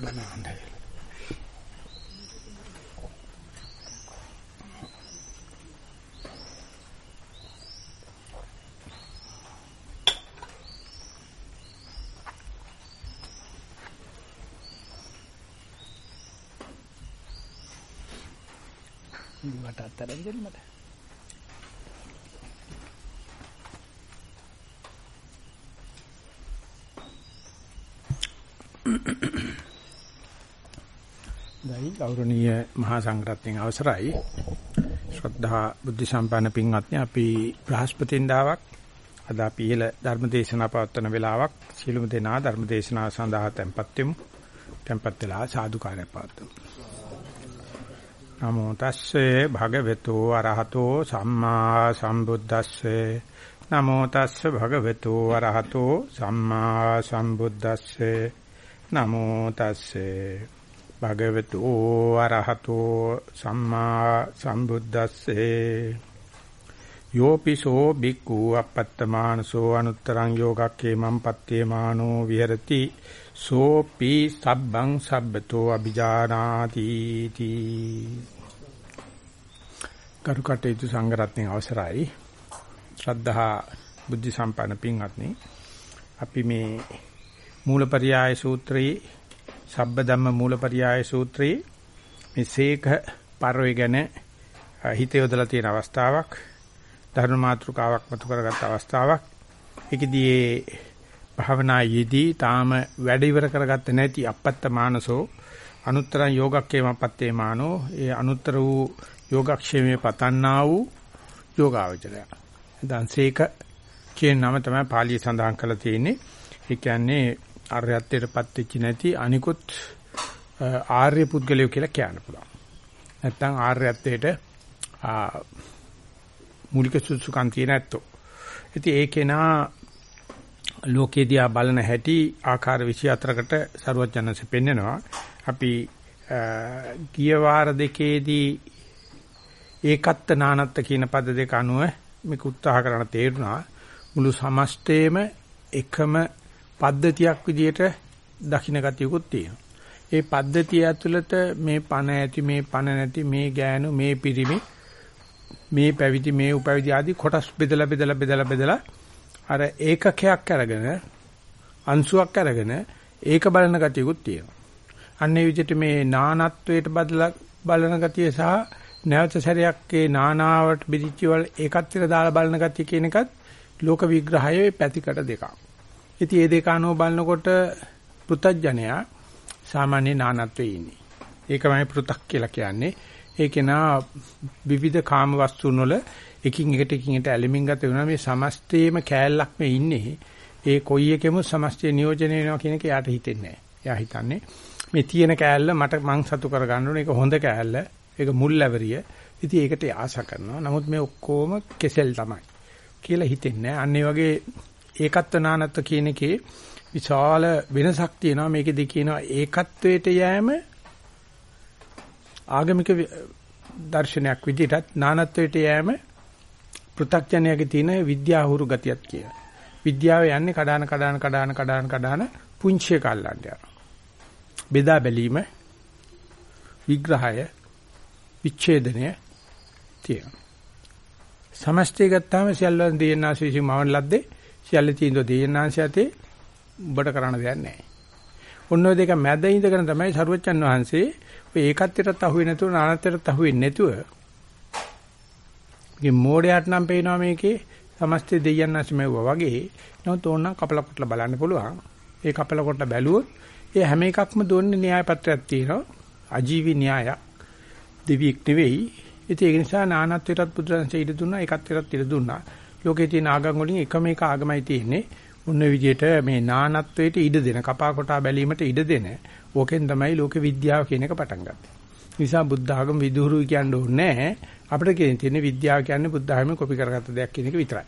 බනහඬ මට අත්තරන් දෙන්න මට දැයි ගෞරවනීය මහා සංඝරත්නයේ අවසරයි. ශ්‍රද්ධා බුද්ධ සම්පන්න පින්වත්නි අපි බ්‍රහස්පතින්දාවක් අද අපි ඉහළ ධර්ම දේශනා පවත්වන වෙලාවක්. සියලුම දෙනා ධර්ම දේශනා සඳහා tempත් වෙමු. tempත් වෙලා සාදුකාරය පවත්වමු. නමෝ තස්සේ භගවතු අරහතෝ සම්මා සම්බුද්දස්සේ. නමෝ තස්සේ භගවතු අරහතෝ සම්මා සම්බුද්දස්සේ. නමෝ තස්සේ භගවතු අරහතෝ සම්මා සම්බුද්දස්සේ. යෝපිසෝ බික්ඛු අපත්තමානසෝ අනුත්තරං යෝගක්ඛේ මම් පත්තේමානෝ විහෙරති. සෝපි සබ්බං සබ්බතෝ අ비ජානාති තී. කරුකටේතු සංඝරත්නයේ අවසරයි. ශ්‍රද්ධා බුද්ධ සම්පන්න පින්වත්නි අපි මේ මූලපරියාය සූත්‍රයේ සබ්බ ධම්ම මූලපරියාය සූත්‍රයේ මේ සීක පරවේ ගැන හිත යොදලා තියෙන අවස්ථාවක් ධර්ම මාතෘකාවක් මතු කරගත් අවස්ථාවක් ඒකදී භාවනා යෙදී තාම වැඩ ඉවර කරගත්තේ නැති අපත්ත මානසෝ අනුත්තරං යෝගක්කේමපත්තේ මානෝ ඒ අනුත්තර වූ යෝගක්ෂේමේ පතන්නා වූ යෝගාවචරය. දැන් සීක කියන නම තමයි පාලිය සඳහන් කරලා තියෙන්නේ. ඒ කියන්නේ ආර්යත්වයටපත් වෙච්ච නැති අනිකුත් ආර්ය පුද්ගලයෝ කියලා කියන්න පුළුවන්. නැත්තම් ආර්යත්වයට මූලික සුසුකම් තියෙන ඇත්තෝ. ඉතින් ඒ කෙනා ලෝකේදී ආ බලන හැටි ආකාර 24කට ਸਰුවඥන්සේ පෙන්නනවා. අපි ගිය වාර දෙකේදී ඒකත්ත නානත්ත කියන පද දෙක අනුව මේක උත්සාහ කරන තේරුණා මුළු සමස්තයේම එකම පද්ධතියක් විදියට දකින්න ගතියකුත් තියෙනවා. ඒ පද්ධතිය ඇතුළත මේ පණ ඇති මේ පණ නැති මේ ගෑනු මේ පිරිමි මේ පැවිදි මේ උපැවිදි ආදී කොටස් බෙදලා බෙදලා බෙදලා බෙදලා අර ඒකකයක් අරගෙන අංශුවක් අරගෙන ඒක බලන ගතියකුත් තියෙනවා. අන්නේ විදිහට මේ නානත්වයට බදලා බලන ගතිය සහ නැවත සැරයක් ඒ නානාවට බෙදිච්ච වල ඒකත්වයට දාලා බලන ගතිය කියන එකත් ලෝක විග්‍රහයේ පැතිකඩ දෙකක්. ඉතින් මේ දෙක අනුව බලනකොට පෘතජ්ජනයා සාමාන්‍ය නානත්වයේ ඉන්නේ. ඒකමයි පෘ탁 කියලා කියන්නේ. ඒකේ නා විවිධ කාම වස්තුන් වල එකින් එකට එකින් එකට ඇලෙමින් ගත වෙනවා මේ සමස්තයේම කෑල්ලක් මේ ඉන්නේ. ඒ කොයි එකෙම සමස්තය නියෝජනය වෙනවා කියන එක යාට හිතෙන්නේ නැහැ. එයා හිතන්නේ මේ තියෙන කෑල්ල මට මං සතු කර ගන්න ඕනේ. ඒක හොඳ කෑල්ල. ඒක මුල් ලැබරිය. ඉතින් ඒකට ආශා කරනවා. නමුත් මේ ඔක්කොම කෙසෙල් තමයි. කියලා හිතෙන්නේ නැහැ. අන්න ඒ වගේ ඒකත්ව නානත්ව කියන එකේ විශාල වෙනසක් තියෙනවා මේකෙදි කියනවා ඒකත්වයට යෑම ආගමික දර්ශනයක් විදිහටත් නානත්වයට යෑම පෘථග්ජනයාගේ තියෙන විද්‍යාහුරු ගතියක් කියලා. විද්‍යාව යන්නේ කඩාන කඩාන කඩාන කඩාන කඩාන පුංචිය කල්ලන්න යනවා. බෙදා බැලීම විග්‍රහය විච්ඡේදනය තියෙනවා. සමස්තය ගත්තාම සියල්ලන් දෙයන්නාස විසින් මවන ලද්දේ සියල්ල තියෙන දෙයන්නාංශ යතේ උඹට කරන්න දෙයක් නැහැ. ඔන්න ඔය දෙක මැද ඉඳගෙන තමයි සරුවච්චන් වහන්සේ ඔය ඒකත්වයටත් අහුවෙන්නේ නැතුව නානත්වයටත් අහුවෙන්නේ නැතුව මේ මෝඩයාට නම් පේනවා මේකේ සමස්ත දෙයයන්ස් මෙව්වා වගේ නමුත් ඕනනම් කපල කොටලා බලන්න පුළුවන්. ඒ කපල කොටලා බැලුවොත් ඒ හැම එකක්ම දුන්නේ න්‍යාය පත්‍රයක් තියෙනවා. අජීවි න්‍යායක්. දෙවියෙක් නෙවෙයි. ඉතින් ඒ නිසා නානත්වයටත් බුදුරජාණන් ඉඩ දුන්නා ඒකත්වයටත් ඉඩ දුන්නා. ලෝකේ තියෙන ආගම් වලින් එකම එක ආගමයි තියෙන්නේ. උන්න විදිහට මේ නානත්වයට ඉඩ දෙන කපා කොටා බැලීමට ඉඩ දෙන ඕකෙන් තමයි ලෝක විද්‍යාව කියන එක පටන් ගත්තේ. නිසා බුද්ධ ආගම විදුහුරුයි කියන්න ඕනේ නැහැ. අපිට කියන්නේ විද්‍යාව කියන්නේ බුද්ධ ආගමේ කොපි කරගත්ත දෙයක් කියන එක විතරයි.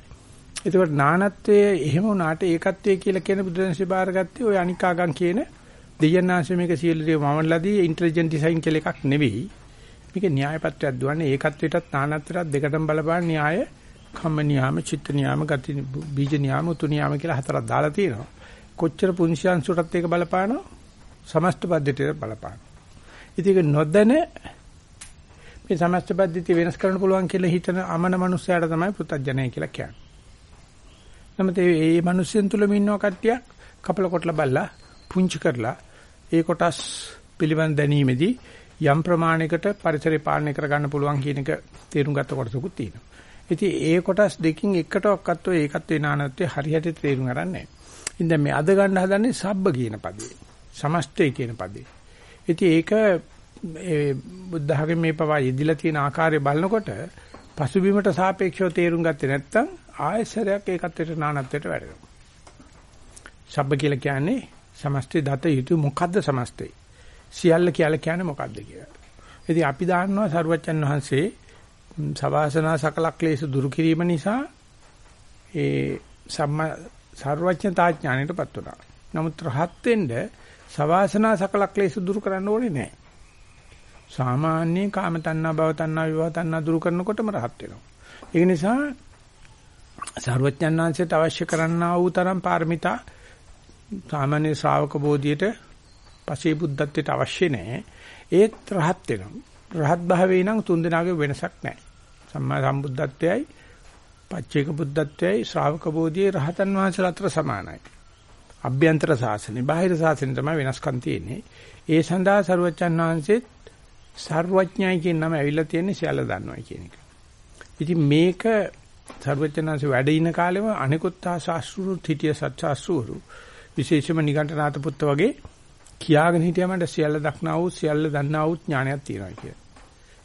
ඒකට නානත්වයේ එහෙම වුණාට ඒකත්වයේ කියලා කියන බුදුරජාණන්සේ බාරගත්තේ ওই අනිකාගම් කියන දෙයන්නාංශ මේක සියලු දේ මමලදී ඉන්ටෙලිජන්ට් ඩිසයින් කියලා එකක් නෙවෙයි. මේක න්‍යායපත්‍රයක් දුවන්නේ ඒකත්වයටත් නානත්වයටත් දෙකටම බලපාන න්‍යාය කම්ම නියාම, චිත්ත නියාම, ගති බීජ නියාම, උතු නියාම කියලා හතරක් දාලා තියෙනවා. කොච්චර පුංචි අංශුවටත් ඒක බලපානවා? සමස්ත පද්ධතියට බලපාන. ඉතින් ඒක නොදැන මේ සමස්ත පද්ධතිය වෙනස් කරන්න පුළුවන් කියලා හිතන අමන මනුස්සයාට තමයි පෘථග්ජනය කියලා කියන්නේ. නමුත් මේ මිනිස්සුන් තුලම ඉන්නව කට්ටියක් කපල කොටලා බල්ලා පුංචි කරලා ඒ කොටස් පිළිබඳ දැනීමේදී යම් ප්‍රමාණයකට පරිසරය පාලනය කරගන්න පුළුවන් කියන එක තේරුම් ගත්ත කොටසකුත් තියෙනවා. ඉතින් ඒ කොටස් දෙකකින් එකටවත් ඔය ඒකත් වෙනානත්වයේ හරියට තේරුම් ගන්න නැහැ. ඉතින් මේ අද ගන්න හදන්නේ සබ්බ කියන පදේ. සමස්තය කියන පදේ. ඉතින් ඒක ඒ බුද්ධහගේ මේ පවා යෙදිලා තියෙන ආකාරය බලනකොට පසුබිමට සාපේක්ෂව තේරුම් ගත්තේ නැත්නම් ආයසරයක් ඒකත්වයට නානත්වයට වැඩෙනවා. සබ්බ කියලා කියන්නේ සමස්තය දත යුතු මොකද්ද සමස්තය? සියල්ල කියලා කියන්නේ මොකද්ද කියලා. ඉතින් අපි දන්නවා සරුවච්චන් වහන්සේ සවාසනා සකලක්ලේශ දුරු කිරීම නිසා ඒ සම්ම සර්වඥතා ඥාණයටපත් වුණා. නමුත් රහත් වෙන්න සවාසනා සකලක්ලේශ දුරු කරන්න ඕනේ නැහැ. සාමාන්‍ය කාම තණ්හා භව තණ්හා විවාහ තණ්හා දුරු කරනකොටම රහත් වෙනවා. ඒ නිසා සර්වඥාන්සේට අවශ්‍ය කරන්නා වූ තරම් පාරමිතා සාමාන්‍ය ශ්‍රාවක බෝධියට පසේ බුද්ධත්වයට අවශ්‍ය නැහැ. ඒත් රහත් වෙනවා. රහත් භාවයේ නම් තුන් දෙනාගේ වෙනසක් නැහැ. සම්මා සම්බුද්ධත්වයයි පච්චේක බුද්ධත්වයයි ශ්‍රාවක බෝධියේ රහතන් වහන්සේලා අතර සමානයි. අභ්‍යන්තර සාසනේ බාහිර සාසනේ තමයි වෙනස්කම් තියෙන්නේ. ඒ සඳහා සරුවච්චන් වහන්සේත් සර්වඥයි කියන නම ඇවිල්ලා තියෙන්නේ සියල්ල දන්නවයි කියන එක. ඉතින් මේක සර්වඥාන්සේ වැඩ ඉන කාලෙම අනිකුත් ශාස්ත්‍රරු හිටිය සත්‍යාස්ත්‍රරු විශේෂම නිගණ්ඨනාත පුත්ත වගේ කියාගෙන හිටියම සියල්ල දක්නා වූ සියල්ල දන්නා වූ ඥානයක් තියෙනවා කියලා.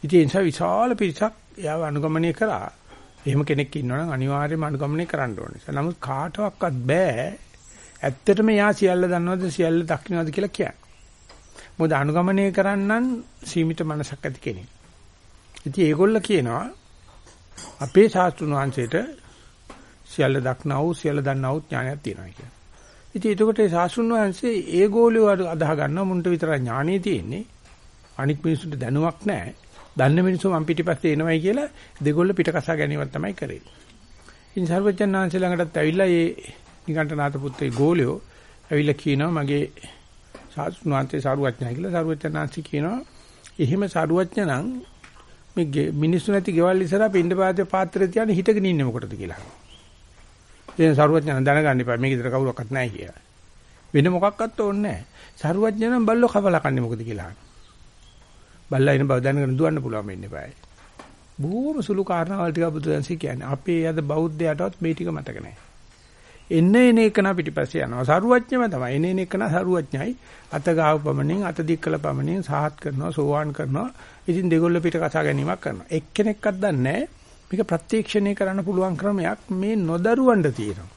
ඉතින් ඒ නිසා විශාල පිරිසක් එයාව අනුගමනය කරා. එහෙම කෙනෙක් ඉන්නවනම් අනිවාර්යයෙන්ම අනුගමනය කරන්න ඕනේ. නමුත් කාටවත් බෑ ඇත්තටම යා සියල්ල දන්නවද සියල්ල දක්නවද කියලා කියන්න. මොකද අනුගමනය කරන්නන් සීමිත මනසක් ඇති කෙනෙක්. ඉතින් ඒගොල්ල කියනවා අපේ ශාස්ත්‍රුන් වහන්සේට සියල්ල දක්නා වූ සියල්ල දන්නා වූ ඥානයක් තියෙනවා කියලා. ඉතින් එතකොට ඒ ශාස්ත්‍රුන් වහන්සේ ඒගොල්ලෝ අදහ ගන්නවා මුන්ට විතරයි ඥානෙ තියෙන්නේ. අනික් මිනිස්සුන්ට දැනුමක් නැහැ. දන්න මිනිස්සු මම පිටිපස්සේ එනවයි කියලා දෙගොල්ල පිටකසා ගැනීමක් තමයි කරේ. ඉතින් සර්වජන්නාංශ ළඟටත් ඇවිල්ලා මේ නිකණ්ඨනාත පුත්‍රේ ගෝලියෝ ඇවිල්ලා කියනවා මගේ සාස්ෘණාන්තේ සාරුවඥයි කියලා සාරුවඥාන්සි කියනවා එහෙම සාරුවඥ නම් මේ මිනිස්සු නැති ගෙවල් ඉස්සරහා පින්ඩ පාතේ පාත්‍රය තියාගෙන හිටගෙන ඉන්නේ මොකටද කියලා. දැන් සරුවඥයන් දැනගන්න එපා මේක ඉතර කවුරක්වත් නැහැ කියලා. වෙන මොකක්වත් ඕනේ නැහැ. සරුවඥයන් බල්ලෝ කවලා කන්නේ මොකද කියලා. බල්ලා ඉන බව දැනගෙන දුවන්න පුළුවන් වෙන්න eBay. බොහොම සුළු කාරණාවල් ටික බුදුදන්සි කියන්නේ. අපේ අද බෞද්ධයටවත් මේ ටික මතක නැහැ. එන්න එන එකන පිටිපස්සේ යනවා. සරුවඥම තමයි. එන එන එකන සරුවඥයි. අත ගාව පමණින් අත දික්කල පමණින් සාහත් කරනවා, සෝවාන් කරනවා. ඉතින් දෙගොල්ල පිට කතා ගැනීමක් කරනවා. එක්කෙනෙක්වත් දන්නේ නැහැ මේක ප්‍රත්‍යක්ෂණය කරන්න පුළුවන් ක්‍රමයක් මේ නොදරුවන්ට තියෙනවා.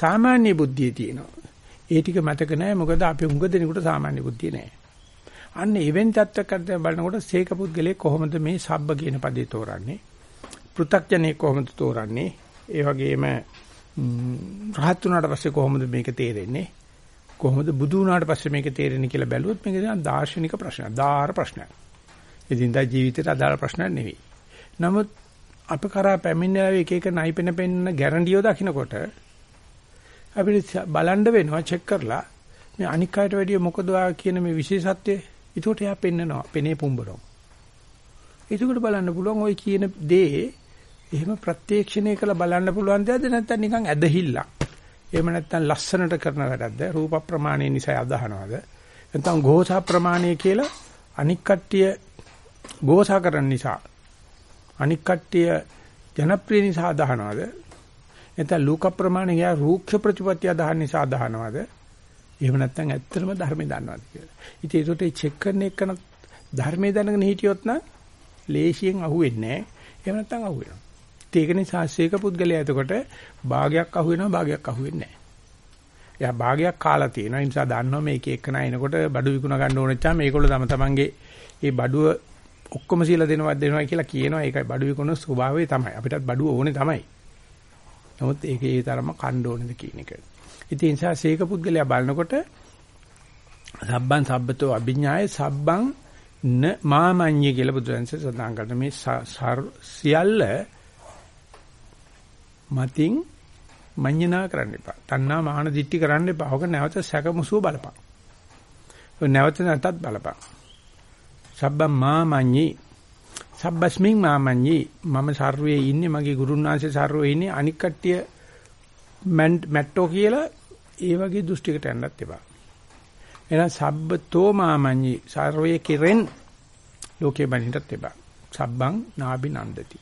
සාමාන්‍ය බුද්ධිය තියෙනවා. ඒ ටික මතක නැහැ මොකද අපි උඟ දෙනෙකුට සාමාන්‍ය බුද්ධිය නැහැ. අන්න ඉවෙන් තත්ත්වකට බලනකොට සීක පුද්ගලයේ කොහොමද මේ සබ්බ කියන පදේ තෝරන්නේ? පෘ탁ජනේ කොහොමද තෝරන්නේ? ඒ වගේම රහත් වුණාට පස්සේ කොහොමද මේක තේරෙන්නේ? කොහොමද බුදු වුණාට පස්සේ මේක තේරෙන්නේ කියලා බැලුවොත් මේක දැන් දාර්ශනික ප්‍රශ්නයක්. දාාර ප්‍රශ්නයක්. එදින්දා ජීවිතයට අදාළ ප්‍රශ්නයක් නෙවෙයි. නමුත් අප කරා පැමිණලා එක එක නයිපෙන පෙන්න ගැරන්ඩියෝ දකින්නකොට අපිට බලන්න වෙනවා චෙක් කරලා මේ අනික් අයට වැඩිය මොකද කියන මේ විශේෂත්වය ඒකට එයා පෙන්නනවා පෙනේ පුම්බනවා. ඒකට බලන්න පුළුවන් ওই කියන දේ එහෙම ප්‍රත්‍යක්ෂණය කරලා බලන්න පුළුවන් දෙයක්ද නැත්නම් නිකන් ඇදහිල්ලක්. එහෙම නැත්නම් ලස්සනට කරන වැඩක්ද? රූප ප්‍රමාණය නිසා අදහනවද? නැත්නම් ഘോഷා ප්‍රමාණය කියලා අනික් කට්ටිය ഘോഷා කරන නිසා අනික් කට්ටිය ජනප්‍රිය නිසා අදහනවද? නැත්නම් ලෝක ප්‍රමාණය ගියා රූක්ෂ ප්‍රතිපත්තිය අදහන නිසා අදහනවද? එහෙම නැත්නම් ඇත්තටම ධර්මය දන්නවද කියලා. ඉතින් ඒකට ඒ චෙක් කරන එක ධර්මයේ දැනගෙන හිටියොත් නම් ලේසියෙන් අහුවෙන්නේ නැහැ. එහෙම නැත්නම් අහුවෙනවා. ඒක නිසා ශේක පුද්ගලයා එතකොට භාගයක් අහුවෙනවා භාගයක් අහුවෙන්නේ නැහැ. එයා භාගයක් කාලා තියෙනවා. ඒ නිසා දන්නවා මේක එක්කන එනකොට බඩු විකුණ ගන්න ඕන නැත්නම් මේගොල්ලෝ තම තමන්ගේ මේ බඩුව ඔක්කොම සීලා දෙනවත් දෙනවා කියලා කියනවා. ඒකයි බඩු විකුණ ස්වභාවය තමයි. අපිටත් බඩුව ඕනේ තමයි. නමුත් ඒක ඒ තරම කණ්ඩ ඕනේද කියන එක. ඉතින් ඒ නිසා ශේක පුද්ගලයා බලනකොට සබ්බන් සබ්බතෝ අභිඥාය සබ්බන් න මාමඤ්ඤ කියලා බුදුරජාණන්සේ සඳහන් කරන මේ සියල්ල මතින් මඤ්ඤණා කරන්න එපා. තණ්හා මාන දිට්ටි කරන්න එපා. ඔක නැවත සැකමුසුව බලපන්. ඔය නැවත නැතත් බලපන්. සබ්බම් මාමඤ්ඤි සබ්බස්මින් මාමඤ්ඤි මම සර්වයේ ඉන්නේ මගේ ගුරුන් වහන්සේ සර්වයේ ඉන්නේ අනික් කට්ටිය මැට්ටෝ කියලා ඒ වගේ දෘෂ්ටිකට යන්නත් එපා. එහෙනම් සබ්බතෝ මාමඤ්ඤි සර්වයේ කිරෙන් ලෝකේ බණින්නත් එපා. සබ්බං නාබිනන්දති.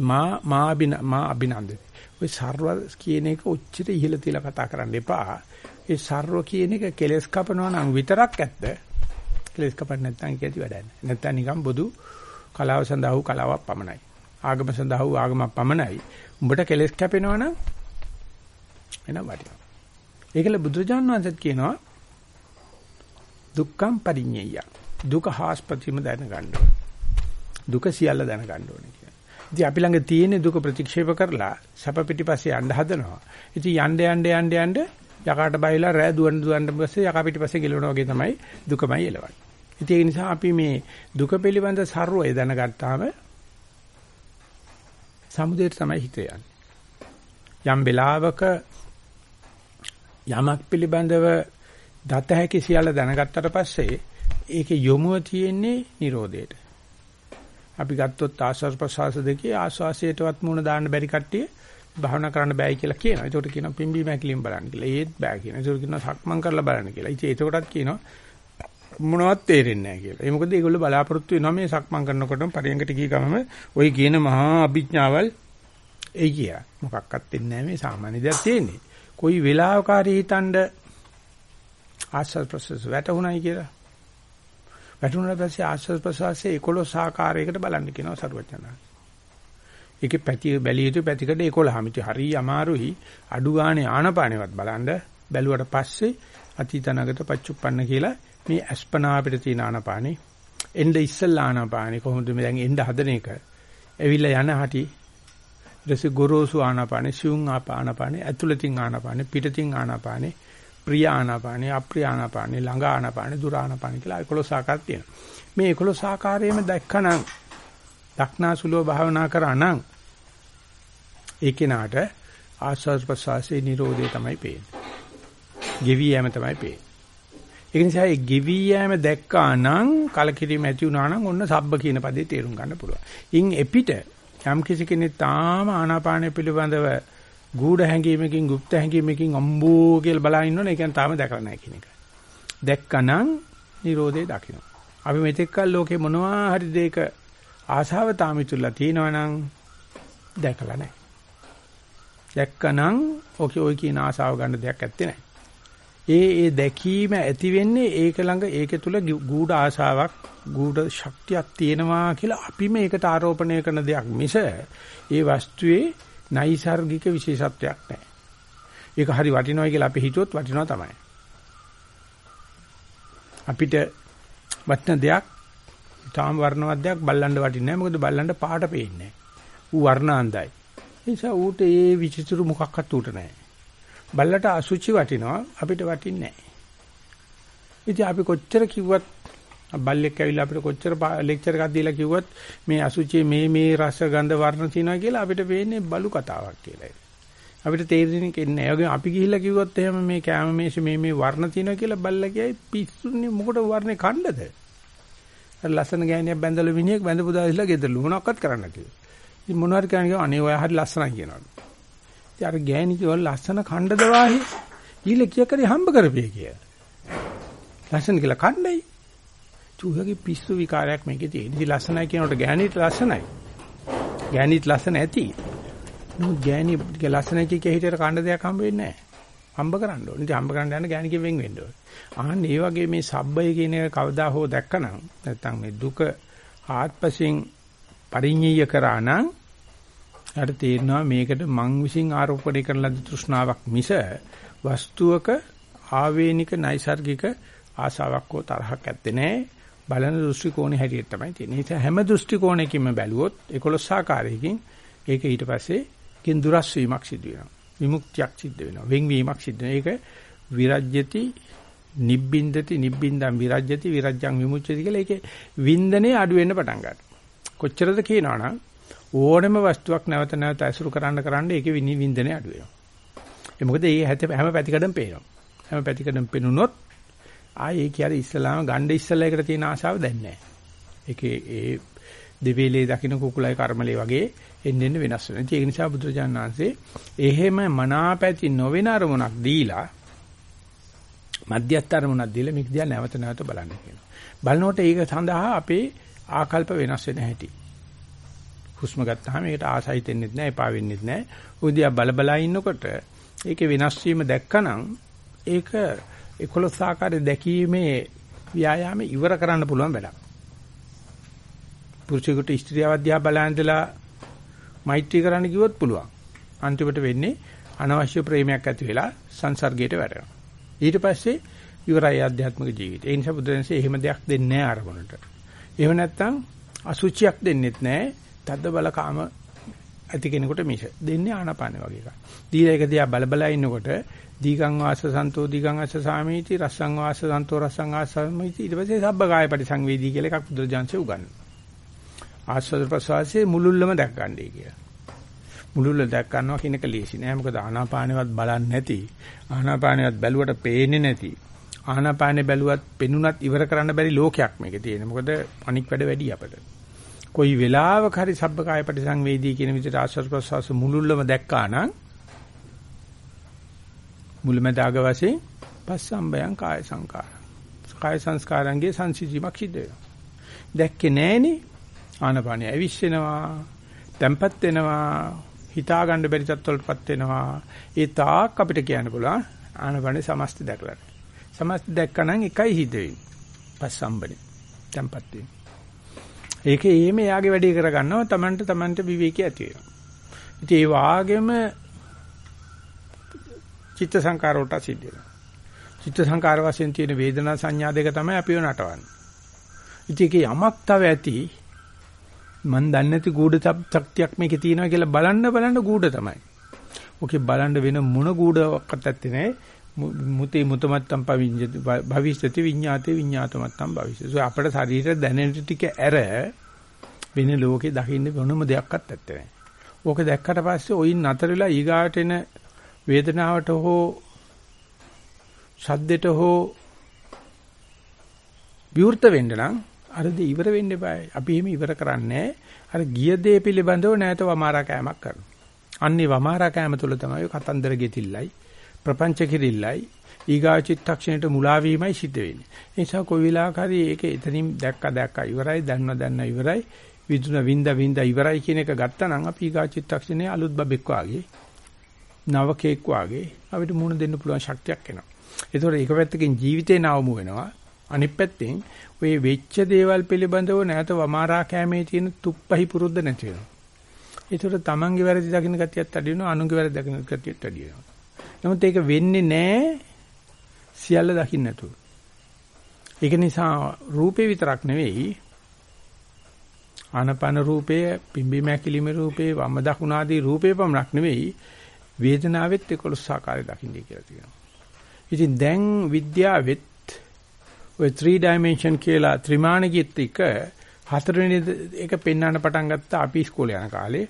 මා මා අබින මා අබිනන්දති. ඔය සර්ව කියන එක උච්චිත ඉහළ තියලා කතා කරන්න එපා. ඒ සර්ව කියන එක කෙලස් කපනවා නම් විතරක් ඇත්ත. කෙලස් කපන්න නැත්නම් ඒක ඇති වැඩක් නැහැ. නැත්නම් නිකන් බොදු කලාව සඳහා වූ කලාවක් පමණයි. ආගම සඳහා වූ ආගමක් පමණයි. උඹට කෙලස් කැපෙනවා නම් එනම් වටිනවා. ඒකල බුදුරජාණන් වහන්සේත් කියනවා දුක්ඛම් පරිඤ්ඤය. දුක හාස්පතිම දැනගන්න දුක සියල්ල දැනගන්න ඕනේ කියලා. ඉතින් අපි ළඟ තියෙන දුක ප්‍රතික්ෂේප කරලා සැප පිටිපස්සේ යන්න හදනවා. ඉතින් යන්න යන්න යන්න යන්න යකාට බයිලා රෑ දුවන්න දුවන්න පස්සේ යකා පිටිපස්සේ ගිලවනවා වගේ තමයි දුකමයි එලවන්නේ. ඉතින් ඒ නිසා අපි මේ දුක පිළිබඳ ਸਰවය දැනගත්තාම සමුදේට තමයි හිත යන්නේ. යම් වෙලාවක යමක් පිළිබඳව දත හැකි සියල්ල දැනගත්තට පස්සේ ඒකේ යොමුව තියෙන්නේ Nirodheට. අපි ගත්තොත් ආස්වාද ප්‍රසවාස දෙකේ ආස්වාසයටවත් මුණ දාන්න බැරි කට්ටිය භාවනා කරන්න බෑයි කියලා කියනවා. ඒකට කියනවා පිම්බි මැකිලින් බලන්න කියලා. ඒත් බෑ කියනවා. ඒකට කියනවා සක්මන් කරලා බලන්න කියලා. ඉතින් ඒකටත් කියනවා මොනවත් තේරෙන්නේ නැහැ කියලා. ඒ මොකද ඒගොල්ලෝ බලාපොරොත්තු වෙනවා මේ සක්මන් කරනකොටම පරියන්කට ගිය ගමම ওই කියන මහා අභිඥාවල් එයි කිය. මොකක්වත් වෙන්නේ නැහැ මේ සාමාන්‍ය දෙයක් තියෙන්නේ. කොයි වෙලාවකාරී හිතනද ආස්වාද ප්‍රසස් වැටුණයි කියලා. වැටුණාට පස්සේ ආස්වාද ප්‍රසවාසයේ 11 ආකාරයකට බලන්න කියනවා සරුවචනා. ඒකේ පැති බැලිය යුතු පැතිකඩ 11 මිති හරි අමාරුයි. අඩු ගානේ ආනපානෙවත් බලන්න. බැලුවට පස්සේ අතීතනගත පච්චුප්පන්න කියලා මේ අස්පනා අපිට තියෙන ආනපානේ. එnde ඉස්සල්ලා ආනපානේ. කොහොමද මේ දැන් එnde හදන එක? ඇවිල්ලා යන හැටි ඊටසේ ගොරෝසු ආනාපානේ සියුම් ආනාපානේ ඇතුළතින් ආනාපානේ පිටතින් ආනාපානේ ප්‍රිය ආනාපානේ අප්‍රිය ආනාපානේ ළඟ ආනාපානේ දුර ආනාපානේ කියලා 11 ආකාරයක් තියෙනවා. මේ 11 ආකාරයෙම දැක්කනම් දක්නාසුලෝ භාවනා කරා නම් ඒ කෙනාට ආස්වාද ප්‍රසවාසයේ Nirodhe තමයි පේන්නේ. ගෙවි යෑම තමයි පේන්නේ. ඒ නිසා ඒ ගෙවි යෑම දැක්කා නම් කලකිරීම ඇති වුණා නම් ඔන්න සබ්බ කියන පදේ තේරුම් ගන්න පුළුවන්. ඉන් එපිට යම් කිසි කෙනෙක් තාම ආනාපානය පිළිබඳව ගූඪ හැඟීමකින් গুপ্ত හැඟීමකින් අම්බෝ කියලා බලා ඉන්නවනේ ඒ කියන්නේ තාම දැකලා නැහැ කියන එක. දැක්කනම් Nirodhe දකින්න. අපි මෙතෙක් කල් ලෝකේ මොනවා හරි දෙයක ආශාව තාමිතුලා තියෙනවනම් දැකලා නැහැ. දැක්කනම් ඔකේ ඔය කියන ආශාව ගන්න දෙයක් ඇත්තේ නැහැ. ඒ ඒ දැකීම ඇති වෙන්නේ ඒක ළඟ ඒක තුල ගූඪ ආශාවක් ගූඪ ශක්තියක් තියෙනවා කියලා අපි මේකට ආරෝපණය කරන දෙයක් මිස ඒ වස්තුවේ නයිසાર્ගික විශේෂත්වයක් නැහැ. ඒක හරි වටිනවයි කියලා අපි හිතුවොත් වටිනවා තමයි. අපිට වටින දෙයක් තාම වර්ණවත් දෙයක් බල්ලන්ඩ වටින්නේ නැහැ. මොකද බල්ලන්ඩ පාට පේන්නේ නැහැ. ඌ වර්ණාන්දයි. ඒ නිසා ඌට ඒ විචිතුරු මොකක්වත් ඌට නැහැ. බල්ලට අසුචි වටිනවා අපිට වටින්නේ නැහැ. ඉතින් අපි කොච්චර කිව්වත් බල්ලෙක් ඇවිල්ලා අපිට කොච්චර ලෙක්චර් එකක් දීලා කිව්වත් මේ අසුචියේ මේ මේ රස ගඳ වර්ණ තියෙනවා කියලා අපිට පේන්නේ බලු කතාවක් කියලා. අපිට තේරෙන්නේ කියන්නේ නැහැ. අපි ගිහිල්ලා කිව්වොත් එහෙම මේ කැම මේෂ මේ මේ වර්ණ තියෙනවා කියලා බල්ලා කියයි පිස්සුන්නේ මොකට වර්ණේ කණ්ඩද? අර ලස්සන ගෑණියක් බැඳලා මිනිහෙක් බැඳපු දාලා ගෙදරලු මොනවක්වත් කරන්න කිව්වා. ඉතින් මොනවාරි කියන්නේ අනේ ඔයා හරි ලස්සනයි කියනවා. ඉතින් අර ගෑණි කිව්වා ලස්සන ඛණ්ඩද වාහි. ඊළ කිය කරේ හම්බ කරපිය කියලා. ලස්සන කියලා ඛණ්ඩයි. චූහගේ පිස්සු විකාරයක් මේකේ තියෙන. ඉතින් ලස්සනයි කියනකොට ගෑණිට ලස්සනයි. ගෑණිට ලස්සන ඇති. නමුත් ගෑණි ලස්සනයි කිය හිතේට ඛණ්ඩ දෙයක් හම්බ වෙන්නේ නැහැ. හම්බ කරන්න ඕනේ. ඉතින් හම්බ කරන්න යන ගෑණිකෙන් වෙන් වෙන්න ඕනේ. අහන්න ඒ වගේ මේ සබ්බය කියන එක කවදා හෝ දැක්කනම් නැත්තම් මේ දුක ආත්පසින් පරිඤ්ඤය කරා නම් ඊට තේරෙනවා මේකට මං විසින් ආරෝපණය කරන ලද තෘෂ්ණාවක් මිස වස්තුවක ආවේනික නයිසර්ගික ආසාවක් හෝ තරහක් ඇත්තේ නැහැ. බලන දෘෂ්ටි කෝණේ හැටියට තමයි තියෙන්නේ. ඒ හැම දෘෂ්ටි කෝණයකින්ම බැලුවොත් 11 ආකාරයකින් ඒක ඊට පස්සේ කින් දුරස් වීමක් සිදු වෙනවා. විමුක්තියක් සිද්ධ වෙනවා. වෙන්වීමක් සිද්ධ වෙනවා. ඒක විරජ්‍යති නිබ්බින්දති නිබ්බින්දම් විරජ්‍යති විරජ්‍යං විමුච්ඡති කියලා ඒකේ වින්දනේ අඩු වෙන්න පටන් ගන්නවා. කොච්චරද කියනවනම් ඕනම වස්තුවක් නැවත නැවත ඇසුරු කරන්න කරන්න ඒකේ විනිවින්දනය අඩු වෙනවා. ඒ මොකද ඒ හැම පැතිකඩම පේනවා. හැම පැතිකඩම පෙනුනොත් ආයේ කියාර ඉස්සලාම ගණ්ඩ ඉස්සලා එකට තියෙන ආශාව දැන් නැහැ. ඒකේ ඒ දෙවේලේ දකින්න කුකුලයි කර්මලේ වගේ එන්න එන්න වෙනස් වෙනවා. ඒක නිසා බුදුරජාණන් වහන්සේ එහෙම මනාපැති නොවන අරමුණක් දීලා මධ්‍යස්ථ අරමුණක් දීලා මේක දිහා නැවත නැවත බලන්න කියනවා. බලනකොට ඒක සඳහා අපේ ආකල්ප වෙනස් වෙන හැටි. හුස්ම ගත්තාම ඒකට ආසයි දෙන්නෙත් නැහැ, එපා වෙන්නෙත් නැහැ. උදියා බල බලා ඉන්නකොට ඒකේ වෙනස් වීම දැක්කනම් ඒක 11 ආකාරයේ දැකීමේ ව්‍යායාමය ඉවර කරන්න පුළුවන් වැඩක්. පුරුෂයෙකුට ස්ත්‍රියව දිහා බලන්දලා මෛත්‍රී කරන්න කිව්වොත් පුළුවන්. අන්තිමට වෙන්නේ අනවශ්‍ය ප්‍රේමයක් ඇති වෙලා සංසර්ගයට වැටෙනවා. ඊට පස්සේ ඉවරයි ආධ්‍යාත්මික ජීවිතය. ඒ නිසා බුදුරජාණන්සේ එහෙම දෙයක් දෙන්නේ නැහැ අරමුණට. එහෙම නැත්නම් අසුචියක් දෙන්නෙත් නැහැ. තද්ද බල කාම ඇති කෙනෙකුට මිස. දෙන්නේ ආනාපාන වගේ එකක්. දීලා එක දිහා බල බල ඉන්නකොට දීගං වාස සන්තෝ දීගං අස්ස සාමීති රස්සං වාස සන්තෝ රස්සං ආස සාමීති ඊට පස්සේ සබ්බ කාය පරිසංවේදී කියලා එකක් බුදුරජාණන්සේ උගන්වනවා. ආස්වාද ප්‍රසවාසයේ මුලුල්ලම දැක් ගන්නයි කියලා. මුලුල්ල දැක් ගන්නවා කියන එක ලේසි නෑ. මොකද ආනාපානෙවත් බලන්නේ නැති. ආනාපානෙවත් බැලුවට පේන්නේ නැති. ආනාපානෙ බැලුවත් පෙනුනත් ඉවර කරන්න බැරි ලෝකයක් මේකේ තියෙන. මොකද අනික් වැඩ වැඩි අපිට. කොයි වෙලාවක හරි සබ්බකාය පරිසංවේදී කියන විදිහට ආස්වාද ප්‍රසවාස මුලුල්ලම දැක්කා නම් මුලමදාග වශයෙන් පස්සම්බයං කාය සංකාර. කාය සංස්කාරංගේ සංසිජීමක් සිද්ධ වෙනවා. දැක්කේ නෑනේ ආනපානිය ඇවිස්සෙනවා, තැම්පත් වෙනවා, හිතා ගන්න බැරි තත්ත්වවලටපත් වෙනවා. ඒ තාක් අපිට කියන්න පුළුවන් ආනපානිය සමස්ත දැකලා. සමස්ත දැක්කනම් එකයි හිත වෙන්නේ. පස්සම්බනේ. තැම්පත් වෙන්නේ. ඒකේ එහෙම යාගේ වැඩේ කරගන්නවා Tamanට Tamanට විවේකී ඇති වෙනවා. ඉතින් ඒ වාගේම චිත්ත සංකාර වලට සිද්ධ වෙනවා. චිත්ත සංකාර වශයෙන් තියෙන වේදනා සංඥා දෙක තමයි අපිව නටවන්නේ. ඉතින් ඒකේ යමක් තව ඇති මන් දන්නේ නැති ගුඩ ශක්තියක් මේකේ තියෙනවා කියලා බලන්න බලන්න ගුඩ තමයි. ඔකේ බලන්න වෙන මොන ගුඩක්වත් නැත්තේ නෑ. මුතේ මුතමත්තම් පවිඤ්ඤති භවිෂ්‍යති විඤ්ඤාතේ විඤ්ඤාතමත්තම් භවිෂ්‍යති. අපේ ශරීරය දැනෙන ටික ඇර වෙන ලෝකේ දකින්න මොනම දෙයක්වත් නැත්තේ නෑ. ඕක දැක්කට පස්සේ ඔයින් නතර වෙලා ඊගාට එන වේදනාවට හෝ ශබ්දෙට හෝ විවෘත වෙන්න නම් අර දේ ඉවර වෙන්න eBay. අපි එහෙම ඉවර කරන්නේ අර ගිය දේ පිළිබඳව නැවත වමාරා කෑමක් කරනවා. අන්නේ වමාරා කෑම තුළ තමයි කතන්දර ගෙතිල්ලයි ප්‍රපංච කිරිල්ලයි ඊගා චිත්තක්ෂණයට මුලා වීමයි සිද්ධ වෙන්නේ. ඒ නිසා කොයි වෙලාවක හරි ඒක එතනින් දැක්ක දැක්ක ඉවරයි දැන්න දැන්න ඉවරයි විදුන විඳ විඳ ඉවරයි කියන එක ගත්තා නම් අපි ඊගා චිත්තක්ෂණේ අලුත් බබෙක් වාගේ නවකෙක් වාගේ අපිට මුණ දෙන්න පුළුවන් ශක්තියක් එනවා. ඒතකොට එක පැත්තකින් ජීවිතේ නවමු වෙනවා. අනිත් පැත්තෙන් ඔය වෙච්ච දේවල් පිළිබඳව නැවත වමාරා කෑමේ තියෙන තුප්පහි පුරුද්ද නැති වෙනවා. ඒතර තමන්ගේ වැරදි දකින්න ගතියත් අඩු වෙනවා අනුන්ගේ වැරදි දකින්න ගතියත් අඩු වෙනවා. නමුත් ඒක වෙන්නේ නැහැ සියල්ල දකින්න නැතුව. ඒක නිසා රූපේ විතරක් නෙවෙයි ආනපන රූපේ පිම්බි මැකිලිම රූපේ වම දකුණ ආදී රූපේ පමණක් නෙවෙයි වේදනාවෙත් 11 ආකාරය දකින්නයි කියලා තියෙනවා. ඉතින් දැන් විද්‍යාවෙත් ඔය 3 dimension කියලා ත්‍රිමාණිකිත් එක හතරවෙනි එක පෙන්වන්න පටන් ගත්තා අපි ඉස්කෝලේ යන කාලේ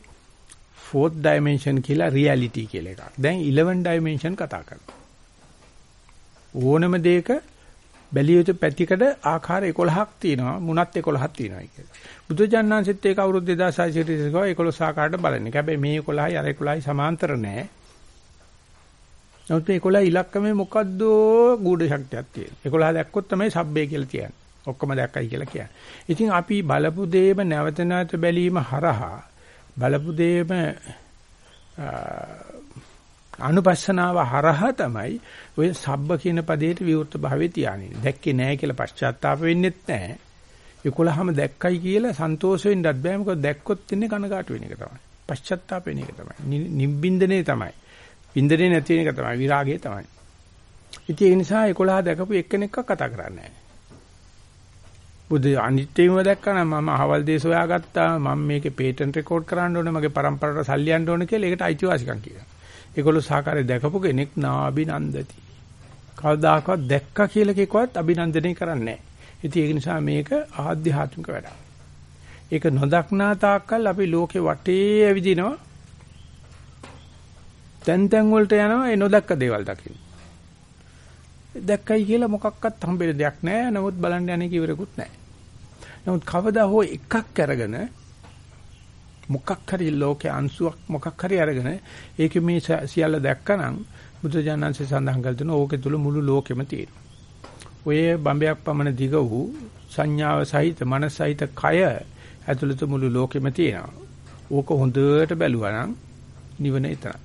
fourth dimension කියලා reality කියලා එකක්. දැන් 11 dimension කතා කරනවා. ඕනම දෙයක බැලිය යුතු පැතිකඩ ආකාර 11ක් තියෙනවා මුණත් 11ක් තියෙනවා කියලා. බුදුජානනාංශෙත් ඒක අවුරුදු 2600 ක 11 ආකාරයට බලන්නේ. හැබැයි මේ 11යි අර 11යි සමාන්තර නෑ. නමුත් මේ 11 ඉලක්කමේ මොකද්ද ගුඪ ශක්තියක් තියෙන. 11 දැක්කොත් තමයි සබ්බේ කියලා කියන්නේ. ඔක්කොම දැක්කයි කියලා කියන්නේ. ඉතින් අපි බලපු දේම නැවත නැවත බැලීම හරහා බලපු දේම අනුපස්සනාව හරහා තමයි ඔය සබ්බ කියන පදේට විවෘත භාවයේ තියානින්. දැක්කේ නැහැ කියලා පශ්චාත්තාප වෙන්නෙත් නැහැ. 11ම දැක්කයි කියලා සන්තෝෂ වෙන්නත් බෑ මොකද දැක්කොත් ඉන්නේ කනකාට වෙන එක තමයි. පශ්චාත්තාප වෙන එක තමයි. නිබ්බින්දනේ තමයි. වින්දනේ නැති වෙන එක තමයි විරාගය තමයි. ඉතින් ඒ නිසා 11 දැකපු එක්කෙනෙක්ව කතා කරන්නේ නැහැ. බුදු අනිත්‍යම දැක්කම මම අහවල් දේ සොයාගත්තා මම මේකේ පේටන්ට් රෙකෝඩ් කරන්න ඕනේ මගේ પરම්පරාවට සල්ලි යන්න ඕනේ කියලා ඒකට අයිතිවාසිකම් කියනවා. ඒගොල්ලෝ සහකාරය දැකපු කෙනෙක් නාබිනන්දති. කවදාකවත් දැක්කා කියලා කිව්වත් අභිනන්දනය කරන්නේ නැහැ. ඉතින් ඒක නිසා මේක ආධ්‍යාත්මික වැඩක්. ඒක නොදක්නා තාක්කල් අපි ලෝකේ වටේ ඇවිදිනවා තැන් තැන් වලට යනවා ඒ නොදක්ක දේවල් දකින්න. දැක්කයි කියලා මොකක්වත් හම්බෙන්න දෙයක් නැහැ. නමුත් බලන්න යන්නේ කිවරකුත් නැහැ. නමුත් කවදා හෝ එකක් අරගෙන මොකක් හරි ලෝකේ අංශුවක් මොකක් හරි අරගෙන ඒකේ මේ සියල්ල දැක්කනම් බුදුජානන්සේ සඳහන් කළ තුන ඕකේ තුල මුළු ලෝකෙම තියෙනවා. ඔය බම්බයක් පමණ දිග වූ සංඥාව සහිත මනස සහිත කය ඇතුළත මුළු ලෝකෙම තියෙනවා. ඕක හොඳට බැලුවා නම් නිවන එතරම්.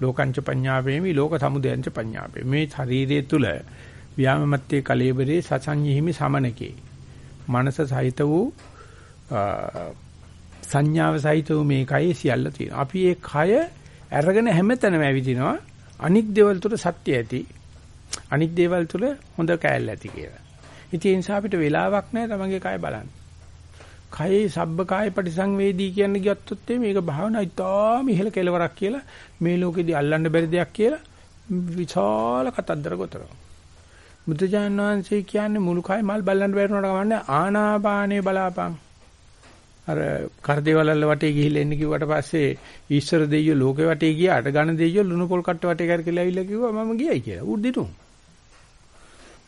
ලෝකංච පඤ්ඤාපේමි ලෝක සමුදයංච පඤ්ඤාපේ. මේ ශරීරය තුල ව්‍යාමමත්තේ කලේබරේ සසඤ්ඤිහිමි සමනකේ. මනස සහිත වූ සංඥාව සහිත වූ මේ කයේ සියල්ල තියෙනවා. අපි ඒ කය අරගෙන හැමතැනම ඇවිදිනවා. අනික් දේවල් තුල සත්‍ය ඇති. අනික් දේවල් තුල හොඳ කෑල්ල ඇති කියලා. ඉතින් ඒ නිසා අපිට වෙලාවක් නැහැ තමන්ගේ කය බලන්න. කයේ සබ්බ කාය පරිසංවේදී කියන්නේ ගත්තොත් මේක භාවනා ඉතාම ඉහළ කෙලවරක් කියලා මේ ලෝකෙදී අල්ලන්න බැරි දෙයක් කියලා විශාල කතන්දර ගොතනවා. බුදුජාන විශ්වංශය කියන්නේ මුළු කය මල් බල්ලන්න බැරිනවට කමන්නේ ආනාපානේ බලාපං. අර කරදේවලල්ල වටේ ගිහිල්ලා එන්න කිව්වට පස්සේ ඊශ්වර දෙයියෝ ලෝකේ වටේ ගියාට ඝන දෙයියෝ ලුණු පොල් කට්ට වටේ කරකලා ඇවිල්ලා කිව්වා මම ගියයි කියලා. උද්දිටු.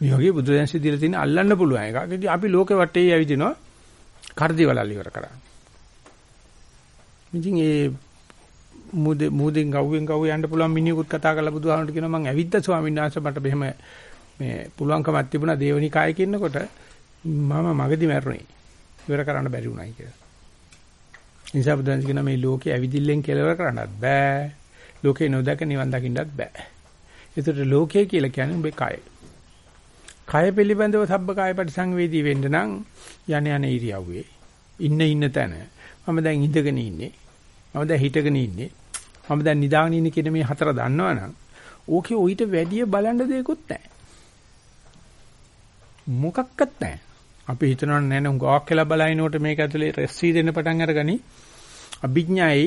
මේ වගේ බුදුදහම දීලා තියෙන අල්ලන්න පුළුවන් එකක්. ඉතින් අපි ලෝකේ වටේ ඇවිදිනවා කරදේවලල්ල ඉවර කරා. ඉතින් ඒ මුද මුදෙන් ගව්වෙන් ගව් යන්න පුළුවන් මිනිහෙකුත් කතා කරලා බුදුහාමට කියනවා මං ඇවිද්ද ස්වාමීන් වහන්සේ මට මෙහෙම මේ පුළුවන්කමක් තිබුණා දේවනිකායේ ඉන්නකොට මම මගදී මැරුණේ. ඉවර කරන්න බැරි වුණායි කියලා. නිසා බුදුන් කියන මේ ලෝකේ ඇවිදිල්ලෙන් කෙලවර කරන්නත් බෑ. ලෝකේ නොදක නිවන් දකින්නත් බෑ. ඒතර ලෝකය කියලා කියන්නේ උඹේ කය. කය පිළිබඳව සබ්බ කාය පරිසංවේදී වෙන්න නම් යන යන ඉරියව්වේ ඉන්න ඉන්න තැන මම දැන් ඉඳගෙන ඉන්නේ. මම දැන් හිටගෙන ඉන්නේ. මම දැන් නිදාගෙන ඉන්නේ කියන මේ හතර දන්නවනම් ඕකේ ඊට වැඩිය බලන්න දෙයක්වත් නැහැ. මොකක්වත් නැහැ. අපි හිතනවා නෑ නේ හුඟක් කියලා බලනකොට මේක ඇතුලේ රෙස්ටි දෙන්න පටන් අරගනි. අභිඥායි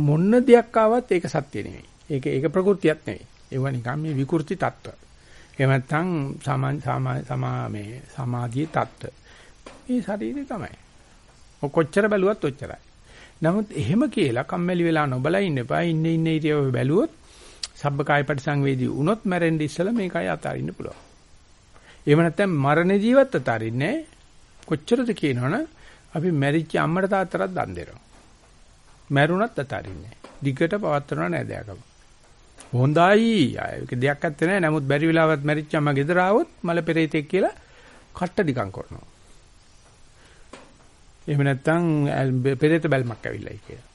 මොන දෙයක් ආවත් ඒක සත්‍ය නෙවෙයි. ඒක ඒක ප්‍රകൃතියක් නෙවෙයි. ඒව නිකම් මේ විකෘති தত্ত্ব. එහෙම නැත්නම් සමා සමා මේ සමාධියේ தত্ত্ব. මේ ශරීරය තමයි. කොච්චර බැලුවත් ඔච්චරයි. නමුත් එහෙම කියලා කම්මැලි වෙලා නොබලා ඉන්න එපා. ඉන්න ඉන්න ඉරියව බැලුවොත් සබ්බකාය පරිසංවේදී වුණොත් මැරෙන්න ඉස්සලා මේකයි අතාරින්න පුළුවන්. එහෙම නැත්නම් මරණ ජීවත් අතාරින්නේ කොච්චරද කියනවනම් අපි මැරිච්ච අම්මට තාත්තටත් දන් දෙනවා. මැරුණත් අතාරින්නේ දිගට පවත්වනවා නෑදෑකම. හොඳයි. ඒක දෙයක් ඇත්ත නෑ. නමුත් බැරි වෙලාවත් මැරිච්ච අම්මා ගෙදර ආවොත් මල පෙරේතෙක් කියලා කට්ට දිගම් කරනවා. එහෙම නැත්නම් පෙරේත බැල්මක් ඇවිල්ලායි කියලා.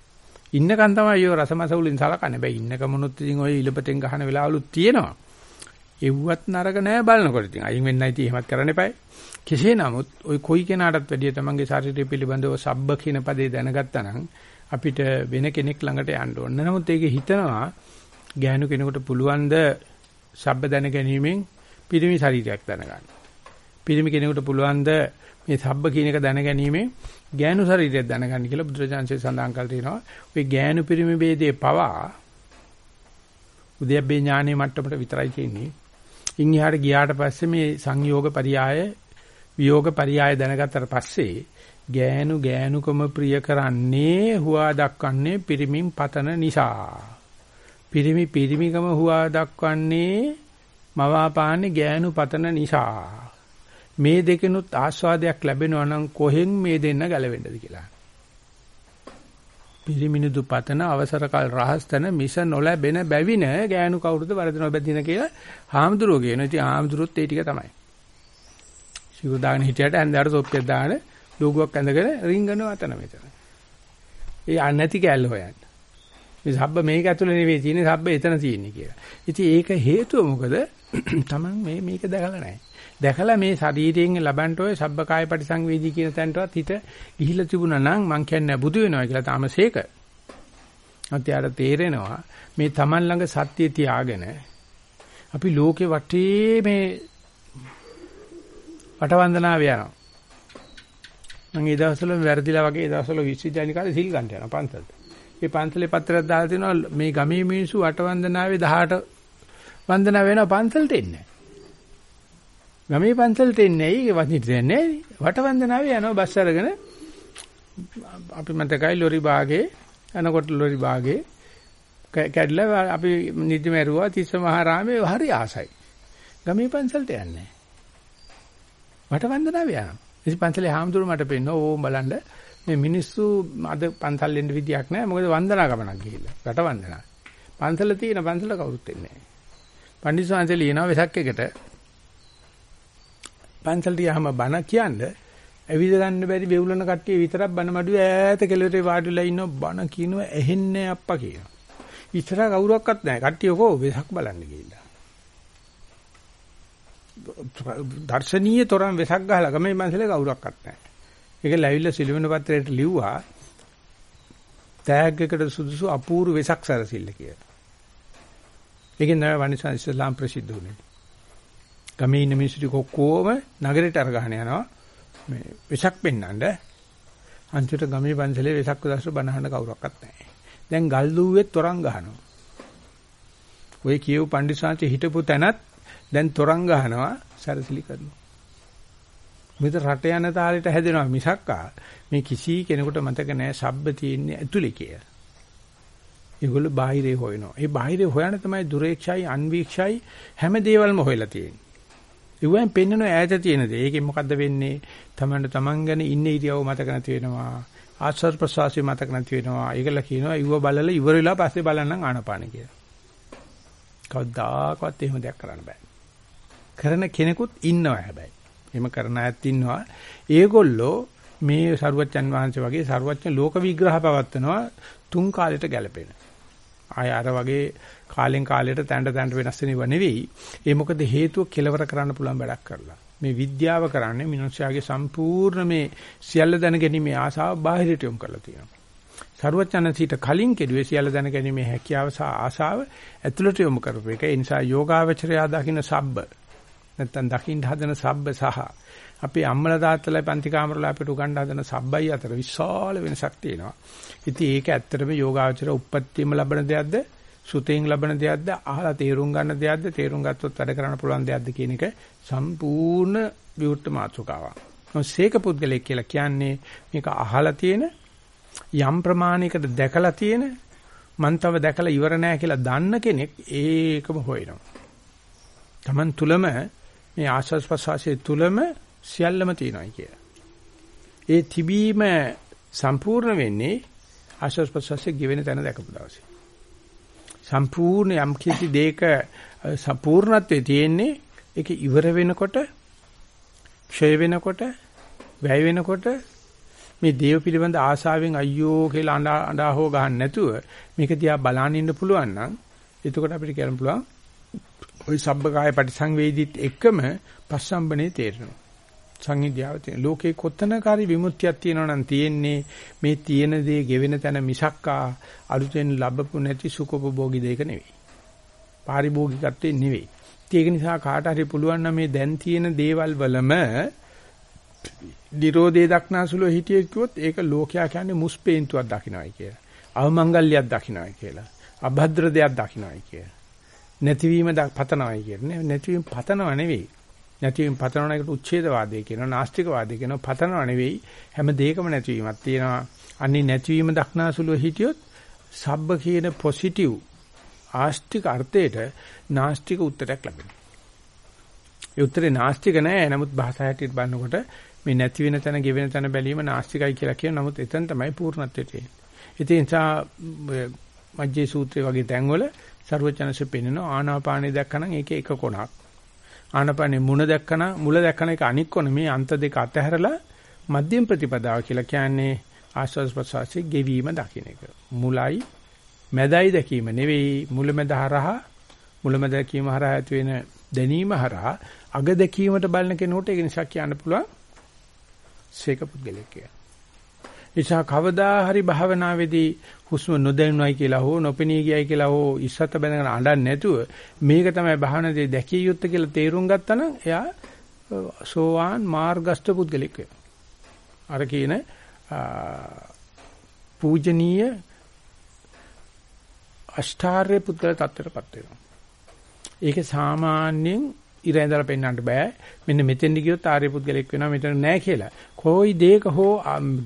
ඉන්නකන් තමයි ඔය රසමසවුලින් සලකන්නේ. බෑ ඉන්නකමනොත් ඉතින් ඔය ඉලපතෙන් ගහන වෙලාවලුත් තියෙනවා. එව්වත් නරක නෑ බලනකොට ඉතින් අයින් වෙන්නයි තියෙ එහෙමත් කරන්න එපායි. කෙසේ නමුත් ওই කොයි කෙනාටත් වැඩිය තමන්ගේ ශාරීරික පිළිබඳව සබ්බ කියන පදේ දැනගත්තා නම් අපිට වෙන කෙනෙක් ළඟට යන්න ඕන. නමුත් ඒක හිතනවා ගෑනු කෙනෙකුට පුළුවන් ද සබ්බ දැන ගැනීමෙන් පිරිමි ශරීරයක් දැනගන්න. පිරිමි කෙනෙකුට පුළුවන් ද මේ සබ්බ කියන එක දැන ගැනීමෙන් ගෑනු ශරීරය දැනගන්න කියලා බුදුරජාන්සේ සඳහන් කරලා තියෙනවා. ওই ගෑනු පිරිමි ભેදේ පවා උද්‍යප්පේ ඥානයේ මට්ටමට විතරයි තියෙන්නේ. ඉන් එහාට ගියාට පස්සේ මේ සංයෝග පරියාය විയോഗ පරියාය දැනගත්තට පස්සේ ගෑනු ගෑනුකම ප්‍රිය කරන්නේ හුවා දක්වන්නේ පිරිමින් පතන නිසා. පිරිමි පිරිමිකම හුවා දක්වන්නේ මවාපාන්නේ ගෑනු පතන නිසා. මේ දෙකෙනුත් ආස්වාදයක් ලැබෙනවා නම් කොහෙන් මේ දෙන්න ගැලවෙන්නද කියලා. පිරිමිනුදු පතන අවසර කල් රහස්තන මිස නොලැබෙන බැවින ගෑනු කවුරුද වරද නොබැදින කියලා හාමුදුරුවෝ කියනවා. ඉතින් හාමුදුරුවොත් ඒ ටික තමයි. සිවුරු දාගෙන හිටියට ඇඳාට තොප්පියක් දාන ලෝගුවක් ඇඳගෙන රින්ගන වතන මෙතන. ඒ අනැති කැල්ල හොයන්න. මේ සබ්බ මේක ඇතුලේ නෙවෙයි තියෙන්නේ සබ්බ එතන තියෙන්නේ කියලා. ඉතින් ඒක හේතුව මොකද? Taman මේ මේක දැකලා නැහැ. දැකලා මේ ශරීරයෙන් ලබන්ට ඔය සබ්බකාය පරිසංවේදී කියන තැනටවත් හිත ගිහිලා තිබුණා නම් මං කියන්නේ බුදු වෙනවා කියලා තාමසේක. අත්‍යාර තේරෙනවා මේ Taman ළඟ සත්‍ය තියාගෙන අපි ලෝකේ වටේ මේ වටවන්දනාව යනවා. මම ඒ දවස්වල වැරදිලා වගේ ඒ දවස්වල විශ්වවිද්‍යාල කාලේ සිල් ගන්න යනවා පන්සලට. ඒ පන්සලේ පත්‍රයක් දාලා තිනවා මේ ගමේ මිනිස්සු වටවන්දනාවේ 18 වන්දනා වෙනවා පන්සලට එන්නේ. ගමේ පන්සලට එන්නේ ඇයි වදින්න දෙන්නේ වටවන්දනාවේ යනවා බස් අරගෙන අපි මතකයි ලොරි භාගේ යනකොට ලොරි භාගේ කැඩලා අපි නිදි මරුවා තිස්ස මහරාමේ හරි ආසයි ගමේ පන්සලට යන්නේ. මට වන්දනාව යනවා. ඉතින් පන්සලේ හාමුදුරු මට පෙන්න ඕ බලන්න මේ මිනිස්සු අද පන්සල් එන්න විදියක් නැහැ. මොකද වන්දනා ගමනක් ගිහිල්ලා. රට වන්දනා. පන්සල තියෙන පන්සල කවුරුත් එන්නේ නැහැ. පණ්ඩිත සාන්තේ ලියනවා වෙසක් එකට පන්සලට යහම බණ කියන්නේ ඇවිද ගන්න බැරි වෙවුලන කට්ටිය විතරක් බණ මඩුවේ ඈත කෙළවරේ වාඩිලා ඉන්න බණ කියනවා ඇහෙන්නේ අප්පා කියනවා. ඉතර කවුරක්වත් නැහැ. කට්ටිය කො වෙසක් බලන්න ගිහිල්ලා. දර්ශනීය තරම් වෙසක් ගහලා ගමේ මනසලේ කවුරක්වත් නැහැ. ඒක ලැබිලා සිළුවෙන පත්‍රයට ලිව්වා තෑග් එකට සුදුසු අපූර්ව වෙසක් සැරසිල්ල කියලා. ඒකෙන් තමයි වනිසා ඉස්ලාම් ප්‍රසිද්ධ වුනේ. ගමේ ඉන්න මිනිස්සු ටික ඔක්කොම නගරයට අරගෙන යනවා. මේ වෙසක් පෙන්නඳ අන්තිමට ගමේ පන්සලේ වෙසක් දවසට බණහන්න කවුරක්වත් නැහැ. දැන් ගල් දුව්වෙත් තරංග ගහනවා. ඔය කියව පණ්ඩිතාංශ හිටපු තැනත් දැන් තරංග ගහනවා සැරසිලි කරනවා. මෙතන රට යන තාලෙට හැදෙනවා මිසක්කා මේ කිසි කෙනෙකුට මතක නැහැ සබ්බ තියෙන්නේ ඇතුලේ කියලා. ඒගොල්ලෝ බාහිරේ හොයනවා. ඒ බාහිරේ හොයන තමයි දුරේක්ෂයි අන්වීක්ෂයි හැම දේවල්ම හොයලා තියෙන්නේ. ඒවෙන් පෙන්නන ඈත තියෙන දේ. ඒකෙන් මොකද්ද වෙන්නේ? තමන්ට තමන් ගැන ඉන්න ඉරියව මතක නැති වෙනවා. ආස්වාද ප්‍රසවාසය මතක නැති වෙනවා. ඒකල කියනවා ඉව බලලා ඉවර වෙලා පස්සේ බලන්නම් ආනපාන කියලා. කවදාකවත් එහෙම දෙයක් කරන්න බෑ. කරන කෙනෙකුත් ඉන්නවා හැබැයි. එහෙම කරන අයත් ඉන්නවා. ඒගොල්ලෝ මේ සරුවච්චන් වහන්සේ වගේ සරුවච්චන් ලෝක විග්‍රහ පවත්වනවා තුන් කාලෙට ගැලපෙන. ආය අර වගේ කාලෙන් කාලයට තැඬ තැඬ වෙනස් වෙනව නෙවෙයි. ඒ මොකද හේතුව කෙලවර කරන්න පුළුවන් වැඩක් කරලා. මේ විද්‍යාව කරන්නේ මිනිස්යාගේ සම්පූර්ණ මේ සියල්ල දැනගැනීමේ ආසාව බාහිරට යොමු කරලා තියෙනවා. සරුවචනසීට කලින් කෙරුවේ සියල්ල දැනගැනීමේ හැකියාව සහ ආසාව ඇතුළට යොමු කරපු එක. ඒ නිසා යෝගාවචරයා දකින්න සබ්බ නැත්තම් දකින්න හදන සබ්බ සහ අපේ අම්මලා තාත්තලා පන්ති කාමරවල අපිට උගන්වන්න හදන සබ්බයි අතර විශාල වෙනසක් තියෙනවා. ඉතින් ඒක ඇත්තටම යෝගාවචර උප්පත්තියම ලබන දෙයක්ද සුතෙන් ලබන දෙයක්ද අහලා තේරුම් ගන්න දෙයක්ද තේරුම් ගත්තොත් වැඩ කරන්න පුළුවන් දෙයක්ද කියන එක සම්පූර්ණ විවෘත මාතෘකාවක්. සීක පුද්ගලයෙක් කියලා කියන්නේ මේක අහලා තියෙන යම් ප්‍රමාණයකට දැකලා තියෙන මන් තව දැකලා ඉවර නෑ කියලා දන්න කෙනෙක් ඒකම හොයනවා. Taman තුලම මේ ආස්වාස් ප්‍රසවාසයේ තුලම සියල්ලම තියෙනවා කියලා. ඒ තිබීම සම්පූර්ණ වෙන්නේ ආස්වාස් ප්‍රසවාසයේ ගෙවෙන තැන දැකපු දවසේ. සම්පූර්ණ යම් කිසි දෙයක සම්පූර්ණත්වයේ තියෙන්නේ ඒක ඉවර වෙනකොට ක්ෂය වෙනකොට වැය වෙනකොට මේ දේව පිළිබඳ ආශාවෙන් අයියෝ කියලා අඬා අඬා හො ගන්න නැතුව මේක දිහා බලන්න ඉන්න පුළුවන් නම් එතකොට අපිට කියන්න පුළුවන් ওই සබ්බකාය පරිසංවේදීත් එකම පස්සම්බනේ තේරෙනවා සංහිඳියාව තියෙන ලෝකේ කොතනකාරි විමුක්තියක් තියෙනවා නම් තියෙන්නේ මේ තියෙන දේ ගෙවෙන තැන මිසක්කා අලුතෙන් ලැබපු නැති සුඛෝපභෝගී දෙයක නෙවෙයි. පාරිභෝගිකත්වේ නෙවෙයි. ඒක නිසා කාට හරි පුළුවන් නම් මේ දැන් තියෙන දේවල් වලම නිරෝධේ දක්නාසුලෝ හිටියේ කිව්වොත් ඒක ලෝකයා කියන්නේ මුස්පේන්තුවක් දකින්නයි කියලා. අවමංගල්‍යයක් දකින්නයි කියලා. අභද්‍ර දෙයක් දකින්නයි කියලා. නැතිවීම පතනවයි කියන්නේ. නැතිවීම පතනව නෙවෙයි. නැතිවීම පතනවන එකට උච්ඡේදවාදය කියනවා නාස්තිකවාදය කියනවා. පතනව නෙවෙයි හැම දෙයකම නැතිවීමක් තියෙනවා. අන්නේ නැතිවීම දක්නාසුලුව හිටියොත් සබ්බ කියන පොසිටිව් ආස්තික අර්ථයට නාස්තික උත්තරයක් ලැබෙනවා. ඒ උත්තරේ නාස්තික නෑ. නමුත් භාෂා හැටියට බලනකොට මේ නැති වෙන තැන ගෙවෙන තැන බැලීම නාස්තිකයි කියලා කියන නමුත් එතන තමයි පූර්ණත්වයට එන්නේ ඒ නිසා මජ්ජේ සූත්‍රය වගේ තැන්වල ਸਰවචනසේ පෙන්නන ආනාපානෙ දැක්කනම් ඒකේ එක කොනක්. ආනපනේ මුණ දැක්කන මුල දැක්කන එක අනික් කොන මේ අන්ත දෙක අතහැරලා මධ්‍යම ප්‍රතිපදාව කියලා කියන්නේ ආස්වාද ප්‍රසවාසයේ ගෙවීම දකින්න එක. මුලයි මැදයි දැකීම නෙවෙයි මුල මැද හරහා මුල මැද දැකීම හරහා ඇති වෙන දැනීම හරහා අග දැකීමට බලන කෙනෙකුට ඒක නිසා කියන්න පුළුවන් සීක පුද්ගලෙක් කියලා. නිසා කවදා හරි භාවනාවේදී හුස්ම නොදැනුණයි කියලා හෝ නොපෙනී ගියයි කියලා හෝ ඉස්සත බැඳගෙන අඬන්නේ නැතුව මේක තමයි භාවනාවේ දැකිය යුත්තේ කියලා තේරුම් ගත්තා නම් එයා සෝවාන් මාර්ගස්ත පුද්ගලෙක් වෙනවා. අර කියන පූජනීය අෂ්ටාර්ය පුද්ගල තත්ත්වයටපත් වෙනවා. ඒක සාමාන්‍යයෙන් ඉර ඇඳලා පෙන්වන්න බෑ. මෙන්න මෙතෙන්දි ගියොත් ආර්ය පුද්ගලෙක් වෙනවා මෙතන නෑ කියලා. කොයි දෙයක හෝ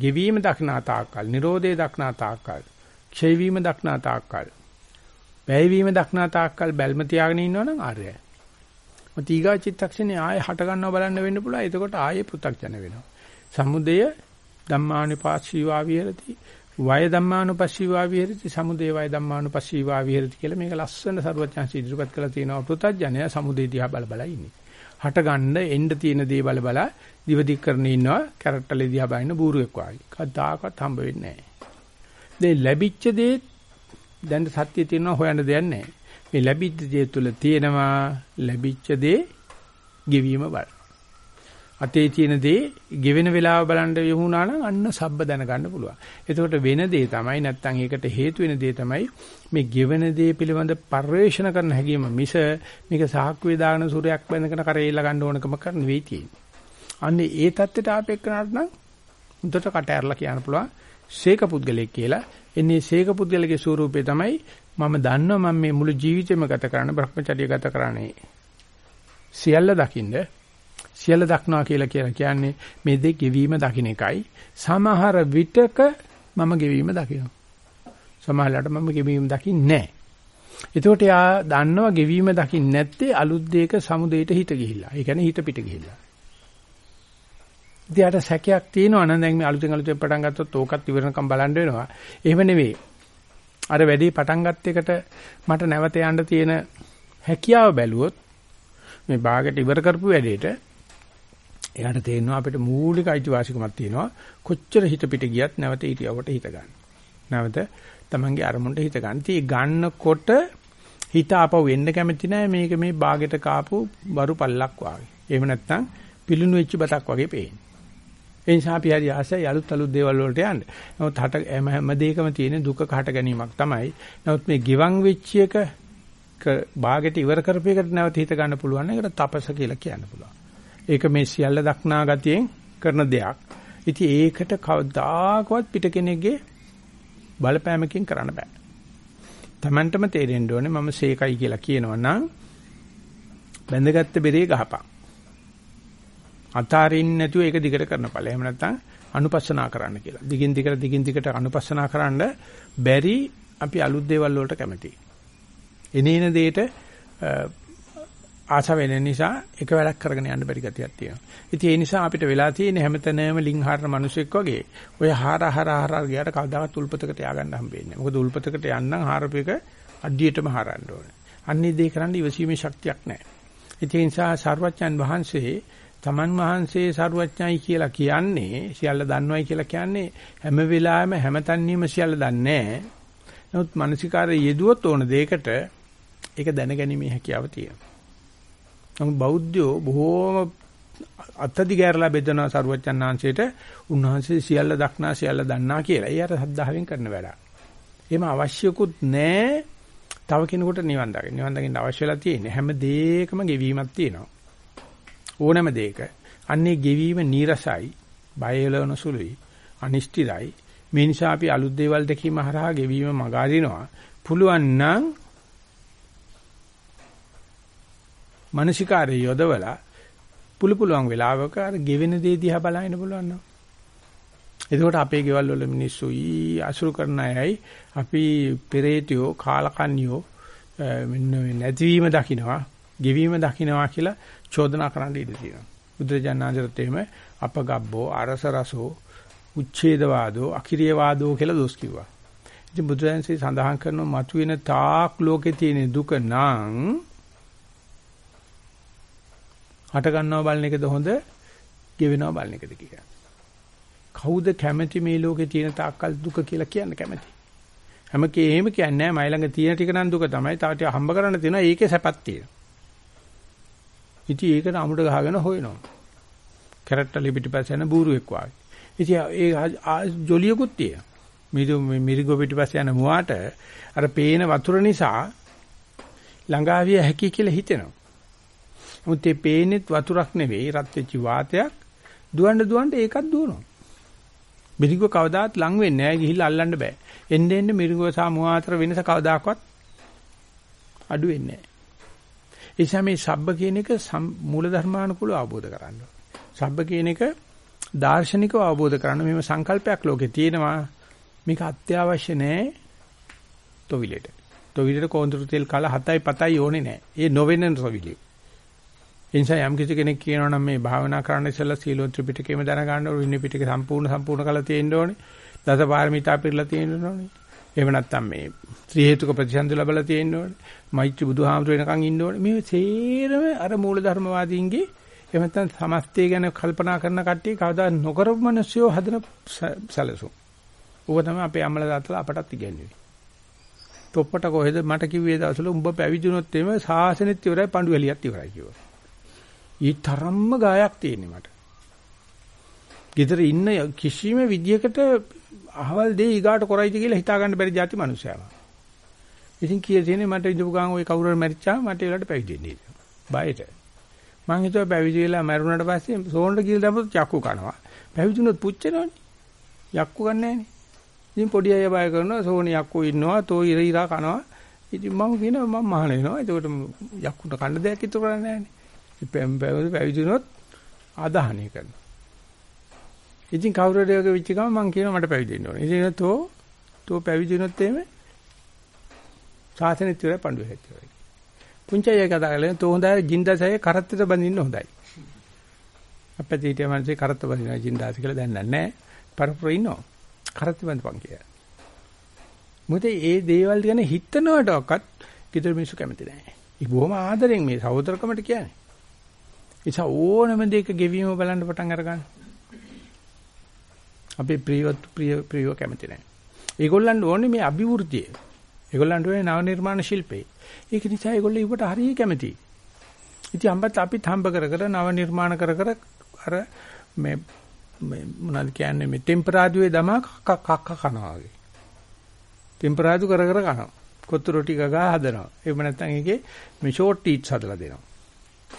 ගෙවීම දක්නා තාක්කල්, Nirodhe දක්නා තාක්කල්, ක්ෂය වීම දක්නා තාක්කල්, වැය වීම දක්නා තාක්කල් බැල්ම තියාගෙන ඉන්නවනම් ආර්යයි. මොකද ඊගා චිත්තක්ෂණේ ආයේ හට ගන්නව බලන්න වෙන්න පුළුවන්. එතකොට ආයේ පෘථග්ජන වෙනවා. සමුදය ධම්මානුපාස්සීවා විහෙරති. වය ධම්මානුපස්සීවා විහෙරති. සමුදය වය ධම්මානුපස්සීවා විහෙරති කියලා මේක ලස්සන සරුවචාන්සි ඉදිරිපත් කරලා තියෙනවා. පෘථග්ජනය සමුදය දිහා බල බල ඉන්නේ. හට ගන්න එන්න තියෙන දේ බල බල දිවදික් කරන ඉන්නවා. කැරට්ටලේ දිහා බලන බූරුවෙක් වගේ. කවදාකවත් හම්බ වෙන්නේ නැහැ. දැන් ලැබිච්ච දේ දැන් සත්‍ය තියෙනවා හොයන්න දෙයක් නැහැ. මේ ලැබිච්ච දේ තුල තියෙනවා ලැබිච්ච දේ ගෙවීම බල. අතේ තියෙන දේ ගෙවෙන වෙලාව බලන්න යොමුනා නම් අන්න සබ්බ දැනගන්න පුළුවන්. එතකොට වෙන දේ තමයි නැත්තම් ඒකට හේතු වෙන දේ තමයි මේ ගෙවෙන දේ පිළිබඳ පරිවේෂණ කරන හැකියම මිස මේක සාක්කුවේ දාන සූර්යයක් බඳගෙන කරේලා ගන්න ඕනකම කරන්න වෙයි තියෙන්නේ. අන්නේ ඒ தත්ත්වයට ආපෙන්නට නම් උදට කට ඇරලා කියන්න පුළුවන් සීක පුද්ගලයෙක් කියලා. එන්නේ සීක පුද්ගලගේ ස්වරූපේ තමයි මම දන්නවා මම මේ මුළු ජීවිතේම ගත කරන Brahmacharya ගත කරන්නේ. සියල්ල දකින්ද සියල්ල දක්නවා කියලා කියලා කියන්නේ මේ දෙක ගෙවීම දකින්න එකයි. සමහර විටක මම ගෙවීම දකිනවා. සමහරවිට මම ගෙවීම දකින්නේ නැහැ. එතකොට යා දන්නවා ගෙවීම දකින්නේ නැත්තේ අලුත් දෙයක සමුදේට හිත ගිහිල්ලා. ඒ කියන්නේ හිත පිට ගිහිල්ලා. ඉතින් සැකයක් තියෙනවා නම් දැන් මේ අලුතෙන් අලුතෙන් පටන් ගත්තොත් ඕකත් ඉවරනකම් බලන්න වෙනවා. එහෙම නෙවෙයි. අර වැඩි පටන් ගත්ත එකට මට නැවත යන්න තියෙන හැකියාව බැලුවොත් මේ භාගයට ඉවර කරපු වැඩේට එයාට තේරෙනවා අපිට මූලික අයිතිවාසිකමක් තියෙනවා කොච්චර හිත පිට ගියත් නැවත ඊටියවට හිත ගන්න. නැවත තමන්ගේ අරමුණට හිත ගන්න. ඉතින් ගන්නකොට හිත ආපහු වෙන්න කැමති නැහැ මේක මේ භාගයට කාපු බරු පල්ලක් වාගේ. එහෙම නැත්නම් පිලුණු වෙච්ච බතක් වගේ පේන්නේ. ඒ නිසා අපි හරි ආසයි අලුත් අලුත් දේවල් වලට යන්න. නමුත් හට හැම දෙයකම තියෙන දුක කහට ගැනීමක් තමයි. නමුත් මේ ගිවන් වෙච්ච එක භාගයට ඉවර කරපේකට නැවත හිත ගන්න පුළුවන්. ඒකට තපස කියලා කියන්න පුළුවන්. ඒක මේ සියල්ල දක්නා ගතියෙන් කරන දෙයක්. ඉතින් ඒකට කවදාකවත් පිට කෙනෙක්ගේ බලපෑමකින් කරන්න බෑ. Tamanටම තේරෙන්න ඕනේ මම සේකයි කියලා කියනවා නම් බැඳගත්ත බෙරේ ගහපන්. අතාරින්න නැතුව ඒක දිගට කරන ඵල. එහෙම නැත්නම් අනුපස්සනා කරන්න කියලා. දිගින් දිගට දිගින් දිගට අනුපස්සනා කරන්න බැරි අපි අලුත් දේවල් වලට කැමතියි. එනේන දෙයට ආස වෙන නිසා එක වැඩක් කරගෙන යන්න බැරි ගතියක් තියෙනවා. ඉතින් ඒ නිසා අපිට වෙලා තියෙන හැමතැනම ලිං හරන මිනිසෙක් වගේ ඔය හාර හාර හාර ගියාට කවදාවත් උල්පතකට ය아가න්න හම්බෙන්නේ නැහැ. මොකද උල්පතකට යන්නම් හාරපේක අඩියටම හරන්න ඕනේ. අන්නේ දේ කරන්න ඉවසීමේ ශක්තියක් නැහැ. ඒ නිසා සර්වඥන් වහන්සේ තමන් වහන්සේ සරුවඥයි කියලා කියන්නේ සියල්ල දන්නවයි කියලා කියන්නේ හැම වෙලාවෙම හැමතැනීම සියල්ල දන්නේ නැහැ. නමුත් මානසිකාරයේ යෙදුවොත් ඕන දෙයකට ඒක දැනගැනීමේ හැකියාව තියෙනවා. නමුත් බෞද්ධයෝ බොහෝම අත්දි ගැරලා බෙදනවා සරුවචනාංශයට උන්වහන්සේ සියල්ල දක්නා සියල්ල දන්නා කියලා. ඒ අර සද්ධාවෙන් කරන වැඩක්. එහෙම අවශ්‍යකුත් නැහැ. තව කෙනෙකුට නිවන් දකින්න. නිවන් දකින්න අවශ්‍යලා තියෙන්නේ හැම දෙයකම ගෙවීමක් තියෙනවා. ඕනෑම දෙයක. අන්නේ ගෙවීම නීරසයි, බයලවන සුළුයි, අනිෂ්ටිරයි. මේ නිසා අපි අලුත් දේවල් දැකීම හරහා ගෙවීම මගහරිනවා. පුළුවන් නම් මානසිකාරය යොදවලා පුළු පුළුවන් වෙලාවක අර ගෙවෙන දේ දිහා බලන්න පුළුවන් නෝ. එතකොට අපේ ගෙවල් වල මිනිස්සුයි අසුරු කරන අයයි අපි පෙරේතයෝ කාලකන්‍යෝ මෙන්න නැතිවීම දකින්නවා, ගෙවීම දකින්නවා කියලා චෝදනා කරන්න ඉඩ තියෙනවා. බුදුරජාණන්සරත් එහෙම අපගබ්බෝ අරස රසෝ උච්ඡේදවාදෝ අකිරියවාදෝ කියලා දොස් කිව්වා. ඉතින් බුදුරජාණන්සේ සඳහන් කරනවා මතුවෙන තාක් ලෝකේ තියෙන දුක නම් හට ගන්නවා බලන එකද හොඳ ගෙවෙනවා බලන එකද කියලා. කවුද කැමැති මේ ලෝකේ තියෙන තාක්කල් දුක කියලා කියන්න කැමැති? හැම කේම කියන්නේ නැහැ මයි ළඟ තියෙන ටික නම් දුක තමයි. තව ටික හම්බ කරන්න තියෙනවා ඒකේ සැපක් තියෙනවා. ඉතින් ඒකට අමුඩ ගහගෙන හොයනවා. කැරට්ටලි පිටිපස්ස යන බූරුවෙක් වගේ. ඉතින් ඒ ජොලියකුත් තියෙනවා. මිරු මිරිගෝ පිටිපස්ස යන මුවාට අර පේන වතුර නිසා ළඟාවිය හැකි කියලා හිතෙනවා. නමුත් මේ පේනෙත් වතුරක් නෙවෙයි රත් වෙච්ච වාතයක් දුවන්න දුවන්න ඒකත් දුවනවා. මිරිගුව කවදාත් ලං වෙන්නේ නැහැ ගිහිල්ලා අල්ලන්න බෑ. එන්න එන්න මිරිගුව සහ මුවා අතර වෙනස කවදාකවත් අඩු වෙන්නේ නැහැ. ඒ නිසා මේ සබ්බ කියන එක මූල ධර්මානුකූලව අවබෝධ කරගන්න ඕනේ. සබ්බ කියන එක දාර්ශනිකව අවබෝධ කරගන්න මේව සංකල්පයක් ලෝකේ තියෙනවා. මේක අත්‍යවශ්‍ය නැහැ. තොවිලෙට. තොවිලෙට කොඳුරු තෙල් කල 7යි 7යි ඕනේ නැහැ. ඒ නොවෙන තොවිලෙ. ඒ නිසා යම් කිසි කෙනෙක් කියනවා නම් මේ භාවනා කරන්න ඉස්සෙල්ලා සීලෝ ත්‍රිපිටකයම දැනගන්න ඕනේ, විනය පිටකේ සම්පූර්ණ සම්පූර්ණ කළා තියෙන්න ඕනේ. දසපාරමිතා පිරලා තියෙන්න ඕනේ. එහෙම නැත්නම් මේ ත්‍රි හේතුක ප්‍රතිසන්දි ලැබලා තියෙන්න ඕනේ. මෛත්‍රී බුදුහාමුදුර වෙනකන් ඉන්න ඕනේ. මේ සේරම අර මූලධර්මවාදීන්ගේ එහෙම නැත්නම් සමස්තය ගැන කල්පනා කරන කට්ටිය කවදා නොකරපු මිනිස්සුયો හදන සැලසුම්. ඌව තමයි අපේ අම්මලා තාත්තලා අපටත් ඉගෙනුවේ. තොප්පට කොහෙද මට කිව්වේ දවසල උඹ පැවිදුනොත් එimhe සාසනෙත් ඉවරයි පඬු එලියත් ඉවරයි කිව්වා. ඊ තරම්ම ගායක් තියෙන්නේ මට. gedara ඉන්න කිසිම විදියකට අහවල් දේ ඊගාට කරයිද කියලා හිතා ගන්න බැරි જાති මිනිස්සයම. ඉතින් කීයේ තියෙන්නේ මට ඉඳපු ගාන ওই කවුරු හරි මැරිච්චා මට ඒලට පැවිදි වෙන්න ඉතින්. බයට. මං හිතුවා පැවිදි වෙලා මැරුණාට පස්සේ සෝන්ට කියලා දැම්මොත් යක්කු කනවා. පැවිදුනොත් පුච්චනවනේ. යක්කු ගන්නෑ නේ. ඉතින් පොඩි අය බය කරනවා සෝනි යක්කු ඉන්නවා තෝ ඉර ඉරා කනවා. ඉතින් මම කියනවා මම මහාන වෙනවා. එතකොට යක්කුට කන්න දෙයක් ඉතුරු කරන්නේ නැහැ නේ. පැවිදුනොත් ආදාහනය කරනවා. ඉතින් කවුරු හරි වගේ වෙච්ච ගමන් මං කියනවා මට පැවිදි වෙන්න ඕනේ. ඉතින් තෝ තෝ පැවිදි වෙනොත් එහෙම සාසනෙත් ඉවරයි පඬු හැච්චුවයි. පුංචි අය කතා කරලා තෝ හොඳයි ජින්දාසය කරත්තට බඳින්න හොඳයි. අපිට ඊට මනසේ කරත්ත බඳිනවා ජින්දාස කියලා දැන් නැහැ. පරපුර ඉන්නවා. කරත්ත බඳපන් කියලා. මොකද මේ දේවල් ගැන හිතනවටවත් කිතර මිනිස්සු කැමති නැහැ. ඒ බොහොම ආදරෙන් මේ සහෝදරකමට කියන්නේ. ඒස ඕනම දෙයක ගෙවීම බලන්න පටන් අරගන්න. අපේ ප්‍රියවත් ප්‍රිය ප්‍රියව කැමති නැහැ. ඒගොල්ලන්ට ඕනේ මේ අභිවෘද්ධිය. ඒගොල්ලන්ට ඕනේ නව නිර්මාණ ශිල්පේ. ඒක නිසා ඒගොල්ලෝ ඊට හරිය කැමතියි. ඉතින් අම්බත් අපිත් හම්බ කර කර නව නිර්මාණ කර කර අර මේ මේ මොනවද කියන්නේ මේ ටෙම්පරාදුවේ දමා කක්ක කක්ක කනවා වගේ. ටෙම්පරාදු කර කර කනවා. කොත්තු රොටි ගගා හදනවා. එහෙම නැත්නම් ඒකේ මේ ෂෝට් ටීට්ස් හදලා දෙනවා.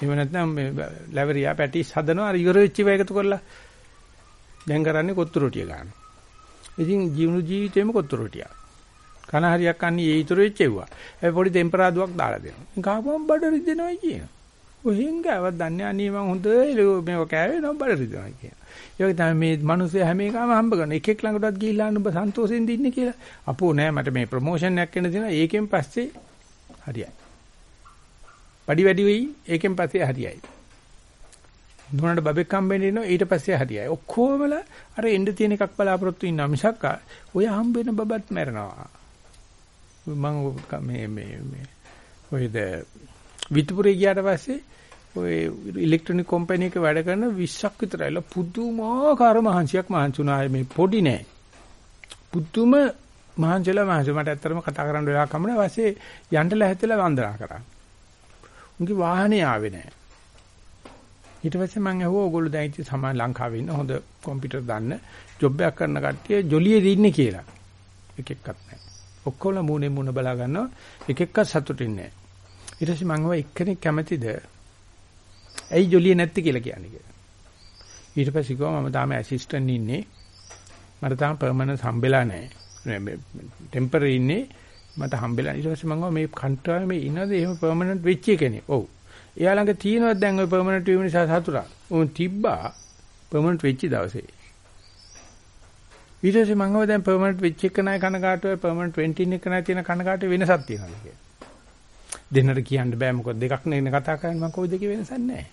එහෙම නැත්නම් මේ ලැවරියා පැටිස් හදනවා අර ඉවර වෙච්ච ඒවා එකතු කරලා දැන් කරන්නේ කොත්තු රොටිය ගන්නවා. ඉතින් ජීවුණු ජීවිතේම කොත්තු රොටියක්. කන හරියක් කන්නේ ඒ ඉතුරු වෙච්චෙව්වා. ඒ පොඩි ටෙම්පරාදුවක් දාලා දෙනවා. කාපුවම බඩ රිදෙනවා කියන. ඔහෙන් ගාවක් දන්නේ අනේ මං හොඳයි මේක කෑවේ නම් බඩ රිදෙනවා කියන. ඒක තමයි මේ මිනිස්සු හැම එකම හම්බ කරන. එකෙක් ළඟටවත් ගිහිල්ලා අන්න ඔබ සන්තෝෂෙන් දින්නේ කියලා. අපෝ නෑ මට මේ ප්‍රොමෝෂන් එකක් වෙන දෙනවා. ඒකෙන් පස්සේ හරියයි. පඩි වැඩි වෙයි. ඒකෙන් පස්සේ හරියයි. දුන්නට බබෙක් හම්බෙන්න ඉන්නවා ඊට පස්සේ හරියයි. ඔක්කොමලා අර එන්න තියෙන එකක් බලාපොරොත්තු ඉන්නවා මිසක් ඔය හම්බ වෙන බබත් මැරෙනවා. මම මේ මේ මේ ඔයද විතුපුරේ ගියාට පස්සේ ඔය ඉලෙක්ට්‍රොනික කම්පැනි එක වැඩ කරන 20ක් විතරයිලා පුදුමාකාර මහන්සියක් මහන්සුණා මේ පොඩි නෑ. පුදුම මහන්සියලා මහන්සිය මට ඇත්තටම කතා කරන්න වෙලාවක් හම්බුනේ. ඊපස්සේ යන්න ලැහැත්තිලා වන්දනා කරා. උන්ගේ වාහනේ ආවේ නෑ. ඊට පස්සේ මම ඇහුවා ඕගොල්ලෝ දැන් ඉතින් සමාන ලංකාවේ ඉන්න හොඳ කම්පියුටර් දන්න ජොබ් එකක් කරන කට්ටිය ජොලියේ ඉන්නේ කියලා. එක එක්කත් නැහැ. ඔක්කොම මූණේ මූණ බලා ගන්නවා එක එක්ක සතුටින් නැහැ. ඊට පස්සේ මම ඇහුවා එක්කෙනෙක් කැමතිද? ඇයි ජොලියේ නැත්තේ කියලා කියන්නේ කියලා. ඊට පස්සේ කිව්වා මම තාම ඇසිස්ටන්ට් ඉන්නේ. මට තාම පර්මනන්ට් හම්බෙලා නැහැ. ටෙම්පරරි ඉන්නේ මට හම්බෙලා. ඊට පස්සේ මම මේ කන්ට්‍රාවේ ඉන්නද එහෙම පර්මනන්ට් වෙච්ච කෙනෙක්. ඔව්. එයා ළඟ තියෙනවද දැන් ওই පර්මනන්ට් වීම නිසා සතුටක්? උන් තිබ්බා පර්මනන්ට් වෙච්ච දවසේ. ඊට පස්සේ මම දැන් පර්මනන්ට් වෙච්ච එක නයි කනකාටුවේ පර්මනන්ට් 20 එක නයි තියෙන කනකාටුවේ වෙනසක් තියෙනවා කියලා. දෙන්නට කියන්න බෑ මොකද දෙකක් නේ කතා කරන්නේ මම කොයි දෙකේ වෙනසක් නැහැ.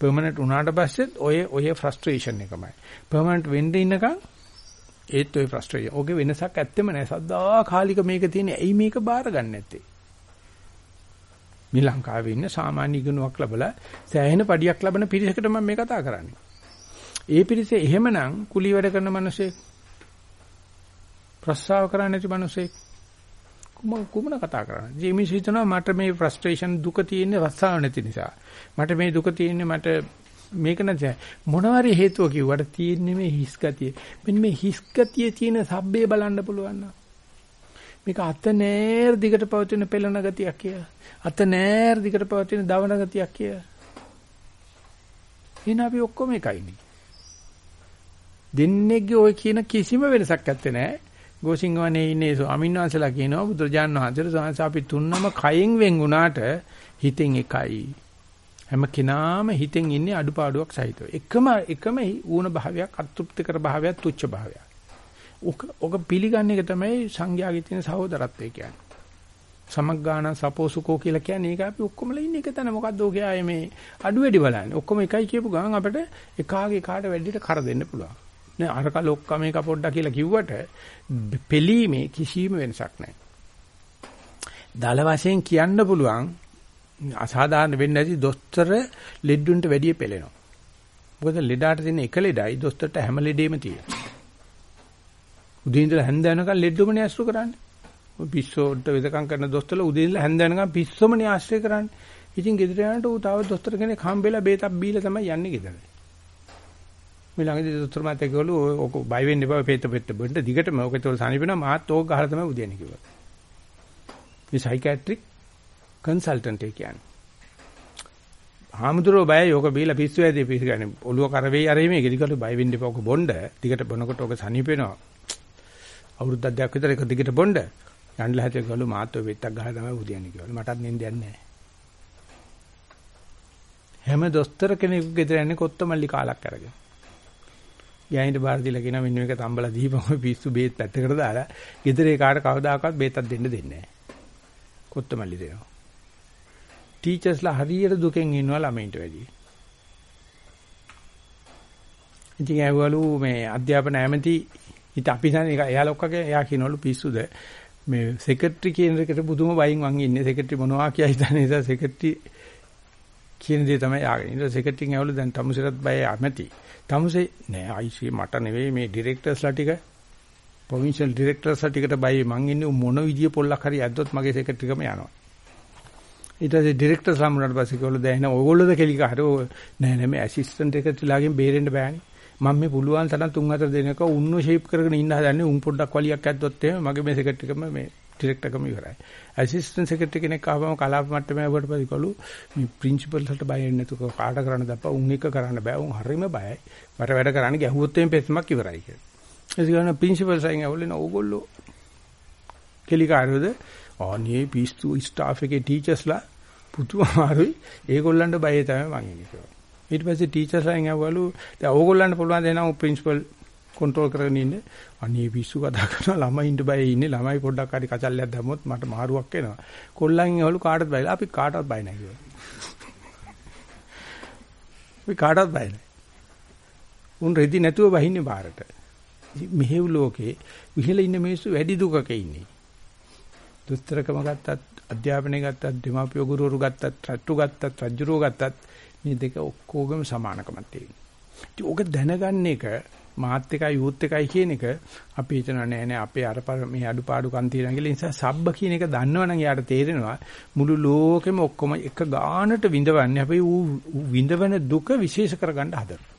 පර්මනන්ට් උනාට පස්සෙත් ඔය ඔය ෆ්‍රස්ට්‍රේෂන් එකමයි. පර්මනන්ට් වෙන්න ඉන්නකම් ඒත් ඔය ෆ්‍රස්ට්‍රේෂන්. ඔගේ වෙනසක් ඇත්තෙම නැහැ. සද්දා කාලික මේක තියෙන්නේ. ඇයි මේක බාර ගන්න නැත්තේ? මේ ලංකාවේ ඉන්න සාමාන්‍ය ඉගෙනුවක් ලැබලා සෑහෙන පඩියක් ලබන පිරිසකට මම මේ කතා කරන්නේ. ඒ පිරිස එහෙමනම් කුලී වැඩ කරන මිනිසෙක් ප්‍රස්තාව කරන්නේ නැති මිනිසෙක් කුම කුමන කතා කරන්නේ. ජීමිස් හිතනවා මට මේ ෆ්‍රස්ට්‍රේෂන් දුක තියෙන්නේ රස්සාව නැති නිසා. මට මේ දුක තියෙන්නේ මට මේක නැති මොනවාරි හේතුව කිව්වට තියෙන්නේ මේ හිස් ගතිය. මෙන්න මේ හිස් ගතියේ තියෙන සබ්බේ බලන්න පුළුවන් නම් මේක අත නෑර දිගට පවතින පෙළෙන ගතියක් කියලා. අත නෑර දිගට පවතින දවන ගතියක් කියලා. එන අපි ඔක්කොම එකයිනේ. දෙන්නේගේ ওই කියන කිසිම වෙනසක් නැත්තේ නෑ. ගෝසිංගවනේ ඉන්නේ ස්වාමීන් වහන්සේලා කියනවා බුදුරජාන් වහන්සේට සෝන්ස අපි තුන්නම කයෙන් වෙන් වුණාට හිතෙන් එකයි. හැම කෙනාම හිතෙන් ඉන්නේ අඩුපාඩුවක් සහිතව. එකම එකම ඌණ භාවයක් අතෘප්තිකර භාවයක් තුච්ච භාවයක්. ඔක ඔක පිළිගන්න එක තමයි සංඝයාගේ තියෙන සහෝදරත්වය කියන්නේ. සමග්ගාන සපෝසුකෝ කියලා කියන්නේ ඒක අපි ඔක්කොමලා ඉන්නේ එක තැන මොකද්ද ඔය කියායේ මේ අඩු වැඩි බලන්නේ. ඔක්කොම එකයි කියපු ගමන් අපිට එකාගේ කාට වැඩිට කර දෙන්න පුළුවන්. නෑ අරක ලොක්ක මේක පොඩ්ඩක් කියලා කිව්වට පෙලීමේ කිසිම වෙනසක් නැහැ. දල වශයෙන් කියන්න පුළුවන් අසාධාරණ වෙන්නේ නැති දොස්තර ලෙඩුන්ට වැඩිය පෙළෙනවා. මොකද ලෙඩාට තියෙන එක ලෙඩයි දොස්තරට හැම ලෙඩේම තියෙනවා. උදේ ඉඳලා හැන්ද යනකම් ලෙඩුමනේ අසුර කරන්නේ. ඔය පිස්සෝට වෙදකම් කරන දොස්තරලා උදේ ඉඳලා හැන්ද යනකම් පිස්සොමනේ ආශ්‍රය කරන්නේ. ඉතින් ගෙදර යනකොට ඌ තව දොස්තර කෙනෙක් හම්බෙලා බේතක් බීලා තමයි යන්නේ ගෙදර. මේ ළඟදී දොස්තර මහත්තයා කිව්වලු ඔක බය වෙන්න එපා පෙත්ත පෙත්ත බෙන්න දිගටම ඔක ඒතකොට සනීපෙනවා මාත් ඕක ගහලා තමයි උදේන්නේ කිව්වා. මේ සයිකියාට්‍රික් කන්සල්ටන්ට් ඒ කියන්නේ. හාමුදුරුවෝ බයයි ඕක බීලා පිස්සු ඇදී පිස්සු ගන්නේ ඔළුව කරවෙයි අරේ මේක දිගට බය වෙන්න එපා ඔක බොණ්ඩ දිගට බොනකොට ඔක සනීපෙනවා. අවුරුද්දක් දෙකක් විතර එක දිගට බොණ්ඩ යන්නලා හැටි ගලු මාත් ඔය වෙත්තක් ගහලා තමයි උදයන්නේ කිව්වා. මටත් නින්දයක් නැහැ. හැම දොස්තර කෙනෙකු ගෙදර යන්නේ කොත්තමල්ලි කාලක් අරගෙන. ගෑනිට බාර දීලා කියනවා මෙන්න මේක තම්බලා දීපම පිස්සු බේත් පැත්තකට දාලා ගෙදර ඒ කාට කවදාකවත් බේතක් දෙන්න දෙන්නේ නැහැ. කොත්තමල්ලි දෙනවා. ටීචර්ස්ලා හරියට දුකෙන් ඉන්නවා ළමයින්ට වැඩිය. ඉතින් ඇවලු මේ අධ්‍යාපන ඇමති ඉතින් අපි හිතන්නේ ඒක එයා ලොක්කගේ එයා කියනවලු පිස්සුද මේ සෙක්‍රටරි කියන එකට බුදුම වයින් වන් ඉන්නේ සෙක්‍රටරි මොනවා කියයි හිතන්නේ නිසා සෙක්‍රටරි කියන දේ තමයි ආගෙන. ඊට සෙක්‍රටරින් ඇවලු දැන් තමුසෙරත් බය ඇමති. තමුසේ නෑ අයිසි මට නෙවෙයි මේ ඩිරෙක්ටර්ස්ලා ටික ප්‍රොවින්ෂල් ඩිරෙක්ටර්ස්ලා ටිකට බයි මං ඉන්නේ මොන විදිය පොල්ලක් හරි ඇද්දොත් මගේ සෙක්‍රටරිකම යනවා. ඊට පස්සේ ඩිරෙක්ටර්ස්ලා මුණට පස්සේ කිව්වලු දැන් එන ඕගොල්ලෝද කෙලික හරි නෑ නෑ මේ ඇසිස්ටන්ට් එකතුලාගෙන් බේරෙන්න බෑනේ. මම මේ පුළුවන් තරම් තුන් හතර දෙනෙක් උන්නු ෂේප් කරගෙන ඉන්න හදන්නේ උන් පොඩ්ඩක් වලියක් ඇද්දොත් එහෙම මගේ මේ සෙක්‍රටරිකම මේ ඩිරෙක්ටර්කම ඉවරයි. ඇසිස්ටන්ට් සෙක්‍රටරි කෙනෙක් ආවම කලාප මට්ටමේ ආවට පස්සේ කළු මේ ප්‍රින්සිපල් වලට බය වෙන්නේ නැතුව කාට කරන්න දප්පා උන් එක කරන්න බෑ උන් හරිම බයයි. මට වැඩ කරන්න ගැහුවොත් එimhe පෙස්මක් ඉවරයි කියලා. ඒ කියන්නේ ප්‍රින්සිපල් සයින් ඇවලෙන ඕගොල්ලෝ කෙලිකාරයෝද අනේ පිස්සු ස්ටාෆ් එකේ ටීචර්ස්ලා පුතුමාරුයි ඒගොල්ලන්ට බයයි තමයි මං ඉන්නේ. ඊට පස්සේ ටීචර්ස්ලාගෙන් අහවලු දැන් ඕගොල්ලන්ට පුළුවන් දෙනවා ප්‍රින්සිපල් කන්ට්‍රෝල් කරගෙන ඉන්න. අනේ පිස්සු කතා කරනවා ළමයින්ට බය ඉන්නේ ළමයි පොඩ්ඩක් හරි කචල්ලයක් දැම්මොත් මට මාරුවක් එනවා. කොල්ලන් ඇහවලු කාටවත් බයලා අපි කාටවත් බය නැහැ කිව්වා. අපි කාටවත් බය නැහැ. උන් රෙදි නැතුව බහින්නේ බාරට. මෙහෙව් ලෝකේ විහිල ඉන්න මිනිස්සු වැඩි දුකක ඉන්නේ. දුස්තරකම ගත්තත් අධ්‍යාපනය ගත්තත් දෙමාපිය ගුරුවරු ගත්තත් රට්ටු ගත්තත් රජුරෝ ගත්තත් මේ දෙක ඔක්කොගම සමානකමක් තියෙනවා. ඉතින් ඕක දැනගන්න එක මාත් එකයි යූත් එකයි කියන එක අපි හිතනවා නෑ නෑ අපේ අර මේ අඩුපාඩුකම් තියෙනවා කියලා නිසා සබ්බ කියන එක දන්නවනම් යාට තේරෙනවා මුළු ලෝකෙම ඔක්කොම එක ගානට විඳවන්නේ අපි ඌ විඳවන දුක විශේෂ කරගන්න හදනවා.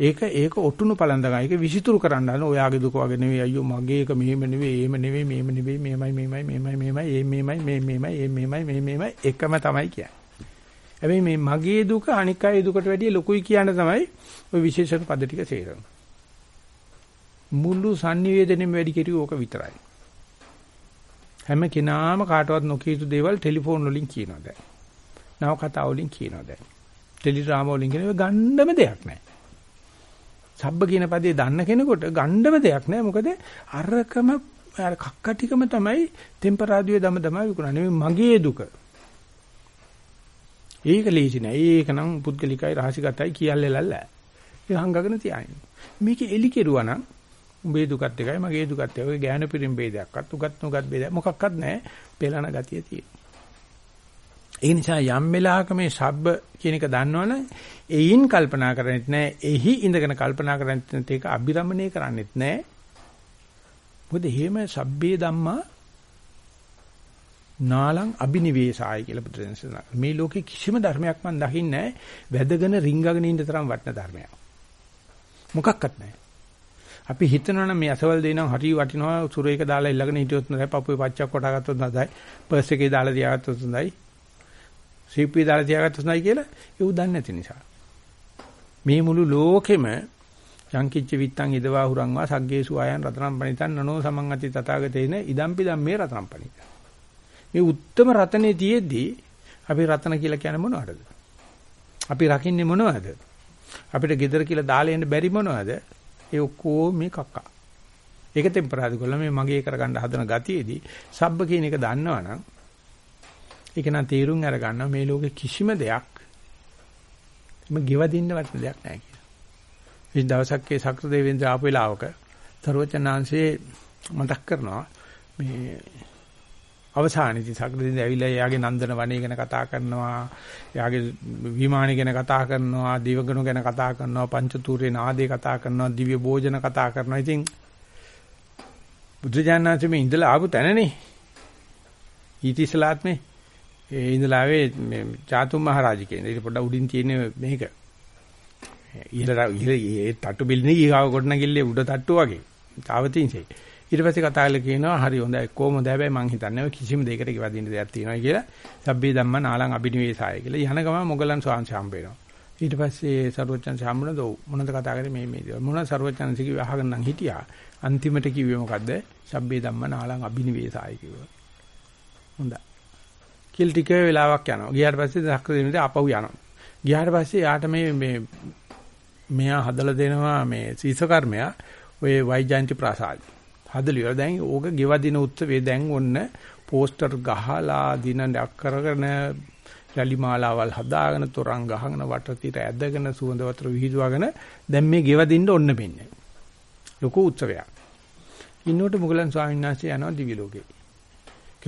ඒක ඒක ඔටුනු පළඳගා. ඒක විසිතුරු කරන්න හදන ඔයාගේ දුක වගේ නෙවෙයි අයියෝ මගේ එක මෙහෙම නෙවෙයි, එහෙම නෙවෙයි, මෙහෙම නෙවෙයි, මෙහෙමයි, මෙහෙමයි, මෙහෙමයි, මෙහෙමයි, මේ මෙහෙමයි, මේ මෙහෙමයි, මේ මෙහෙමයි, මේ මෙහෙමයි එකම තමයි කියන්නේ. හැබැයි මේ මගේ දුක අනික් අයගේ දුකට වැඩිය ලොකුයි කියන තමයි ওই විශේෂණ පද ටික තේරෙන්නේ. මුළු sannivedanem වැඩි කෙරුවේ ඕක විතරයි. හැම කෙනාම කාටවත් නොකිය යුතු දේවල් ටෙලිෆෝන් වලින් කියනවා දැන්. නව කතා වලින් කියනවා දැන්. ටෙලිග්‍රාම වලින් කියනවා ගන්නම දෙයක් නැහැ. සබ්බ කියන පදේ දන්න කෙනෙකුට ගණ්ඩම දෙයක් නැහැ. මොකද අරකම අර කක්ක ටිකම තමයි ටෙම්පරාදුවේ දම දම විකුණන්නේ. මගේ දුක. ඒක ලේසි නෑ. ඒක නම් පුද්ගලිකයි රහසිගතයි කියල්ලෙලල්ල. ඒ හංගගෙන තියාගෙන. මේක එලි කෙරුවා නම් උඹේ දුකත් එකයි මගේ දුකත් එකයි. ඔය ඥාන පිරිම් ભેදයක්වත් උගත් නුගත් ભેදයක් මොකක්වත් නෑ. පෙළන ගතිය තියෙනවා. ඒ නිසා යම් වෙලාවක මේ සබ්බ කියන එක දන්නවනේ එයින් කල්පනා කරන්නේත් නෑ. එහි ඉඳගෙන කල්පනා කරන්නේත් නැත්. ඒක අබිරමණය කරන්නේත් නෑ. මොකද එහෙම සබ්බේ ධම්මා නාලං අබිනිවේසාය කියලා බුදුරජාණන් වහන්සේ මේ ලෝකේ කිසිම ධර්මයක් මම දකින්නේ නැහැ වැදගෙන රිංගගෙන ඉන්න තරම් වටින ධර්මයක් මොකක්වත් නැහැ අපි හිතනවනම් මේ අසවල් දෙනම් හරි වටිනවා සුරේක දාලා ඊළඟන හිටියොත් නැයි පපුවේ පච්චක් කොට ගත්තොත් නැතයි පර්ස් එකේ දාලා තියාගත්තොත් නැතයි සීප්පි දාලා තියාගත්තොත් නැයි කියලා ඒව දන්නේ නැති නිසා මේ මුළු ලෝකෙම යංකිච්ච විත්තං ඉදවා හුරංවා සග්ගේසු ආයන් රතනම් පණිතන් නනෝ සමං අති තථාගතේන ඉදම්පි ධම්මේ රතනම් පණිතන් මේ උත්තරම රතනේ තියෙද්දී අපි රතන කියලා කියන්නේ මොනවද? අපි රකින්නේ මොනවද? අපිට gedara කියලා දාලා එන්න බැරි මොනවද? ඒ ඔක්කොම මේ කක්කා. ඒක ටෙම්පරාදු කරලා මේ මගේ කරගන්න හදන ගතියේදී සබ්බ කියන එක දන්නවනම් ඒක නම් තීරුම් අර ගන්නවා මේ ලෝකේ කිසිම දෙයක් මම ගෙවදින්න වටින දෙයක් නැහැ කියලා. මේ දවසක් ඒ සක්‍ර දෙවියන් ආපු වෙලාවක සර්වචනාංශේ මතක් කරනවා මේ අවසානයේදී සක්‍රදින්ද ඇවිල්ලා එයාගේ නන්දන වනය ගැන කතා කරනවා එයාගේ විමානය ගැන කතා කරනවා දිවගණු ගැන කතා කරනවා පංචතූරේ නාදේ කතා කරනවා දිව්‍ය භෝජන කතා කරනවා ඉතින් බුදුජානනාථ මේ ඉඳලා ආපු තැනනේ ඊට ඉස්සලාත්මේ ඒ ඉඳලා ආවේ මේ චාතුම් මහරජ කියන්නේ. ඒක පොඩ්ඩක් උඩින් තියෙන මේක. ඉහළ ඉහළ ඒ තට්ටු බිල්නේ ඊගාව කොට නැගිල්ලේ උඩ තට්ටු වගේ. තාවතින්සේ. ඊට පස්සේ කතා කරලා කියනවා හරි හොඳයි කොහොමද හැබැයි මං හිතන්නේ කිසිම දෙයකට කිවදින්න දෙයක් තියෙනවා කියලා. සබ්බේ ධම්ම නාලං අබිනිවේසාය කියලා. යන ගම මොගලන් ස්වාංශ හම්බ වෙනවා. ඊට පස්සේ සරුවචන් සම්මුණද මොනවද කතා කරේ? මේ මේ දේවල්. මොනවද සරුවචන් සිකි අහගෙන නම් හිටියා. අන්තිමට කිව්වේ මොකද්ද? සබ්බේ ධම්ම නාලං අබිනිවේසාය කිව්වා. හොඳයි. කිල් ටික වෙලාවක් යනවා. ගියාට පස්සේ දක්ක දෙන්නේ අපහු යනවා. ගියාට පස්සේ යාට මේ මේ මෙයා හදලා දෙනවා මේ සීසකර්මයා ඔය වෛජයන්ති ප්‍රසාදේ හදලියලා දැන් ඕක ගෙවදින උත්සවේ දැන් ඔන්න පෝස්ටර් ගහලා දිනක් කරගෙන රැලි මාලාවල් හදාගෙන තොරන් ගහගෙන වටතිර ඇදගෙන සුවඳ වතුර විහිදුවගෙන දැන් මේ ගෙවදින්න ඔන්න මෙන්නේ. ලොකු උත්සවයක්. ඉන්නකොට මුගලන් ස්වාමීන් වහන්සේ යනවා දිවි ලෝකේ.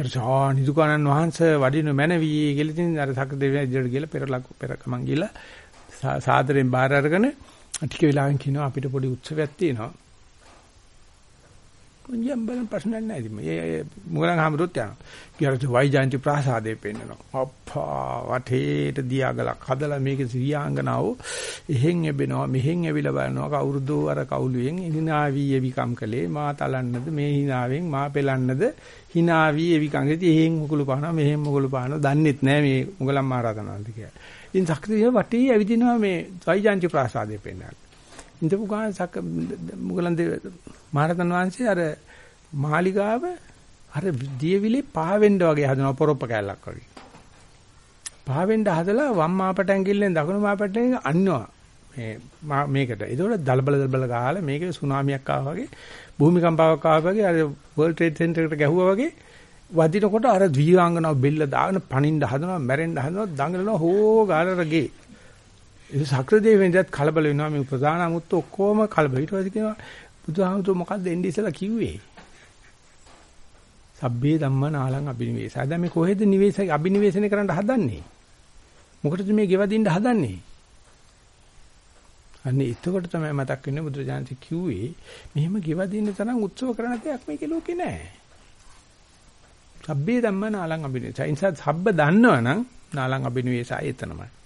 කරසා නිදුකානන් වහන්සේ වඩින මැනවි කියලා ඉතින් අර සක්‍ර ඉදිරියට ගිහලා පෙර ලක් පෙර කමන් ගිහලා සාදරෙන් බාර අරගෙන ටික වෙලාවකින් කියනවා අපිට පොඩි උත්සවයක් තියෙනවා. යම් බලන් ප්‍රශ්නයක් නැහැ ඉතින් මේ මොගලන් හැමදොත් යනවා. කියලාට වයිජාන්ති ප්‍රාසාදේ පෙන්නනවා. අප්පා වටේට දියාගලක් හදලා මේක සිරියාංගනාව එහෙන් එබෙනවා මෙහෙන් ඇවිල්ලා බලනවා කවුරුදෝ අර කවුළුවෙන් හිනාවි එවිකම් කළේ මා තලන්නද මේ හිනාවෙන් මා පෙලන්නද හිනාවි එවිකම් ඉතින් එහෙන් මුකුළු පානවා මෙහෙන් මුකුළු පානවා දන්නෙත් නැහැ මේ මොගලන් මහරහතනන්ද කියලා. ඉතින් සක්‍රිය වටේ ඇවිදිනවා මේ වයිජාන්ති ප්‍රාසාදේ පෙන්නනවා. ඉඳපු ගාන සක මුගලන් මහරතන් වහන්සේ අර මාලිගාව අර දියවිලි පහවෙන්න වගේ හදනවා පොරොප්ප කැලක් වගේ. පහවෙන්න හදලා වම් මාපට ඇඟිල්ලෙන් දකුණු මාපට අන්නවා. මේ මේකට. ඒකෝට දලබල දලබල ගහලා මේකේ සුනාමියක් ආවා වගේ භූමිකම්පාවක් ආවා වගේ අර World Trade Center එකට ගැහුවා වගේ වදිනකොට අර ද්විවාංගනාව බෙල්ල දාගෙන පනින්න හදනවා මැරෙන්න හදනවා දඟලනවා හෝ ගාලරගේ ඒ සක්‍රදේවෙන්දත් කලබල වෙනවා මේ ප්‍රධාන අමුත්ත ඔක්කොම කලබල. ඊට පස්සේ කියනවා බුදුහාමුදුර මොකද්ද එන්නේ ඉස්සලා කිව්වේ? සබ්බේ ධම්ම නාලං අබිනිවේෂය. දැන් මේ කොහෙද නිවේෂ අබිනිවේෂණය කරන්න හදන්නේ? මොකටද මේ ගෙවදින්න හදන්නේ? අන්නේ එතකොට තමයි මතක් වෙන්නේ බුදුරජාණන් කිව්වේ මෙහෙම ගෙවදින්න තරම් උත්සව කරන දෙයක් මේකේ ලෝකේ නැහැ. සබ්බේ ධම්ම නාලං අබිනිවේෂය. ඒ නිසා සබ්බ දන්නවනම් නාලං අබිනිවේෂය එතනමයි.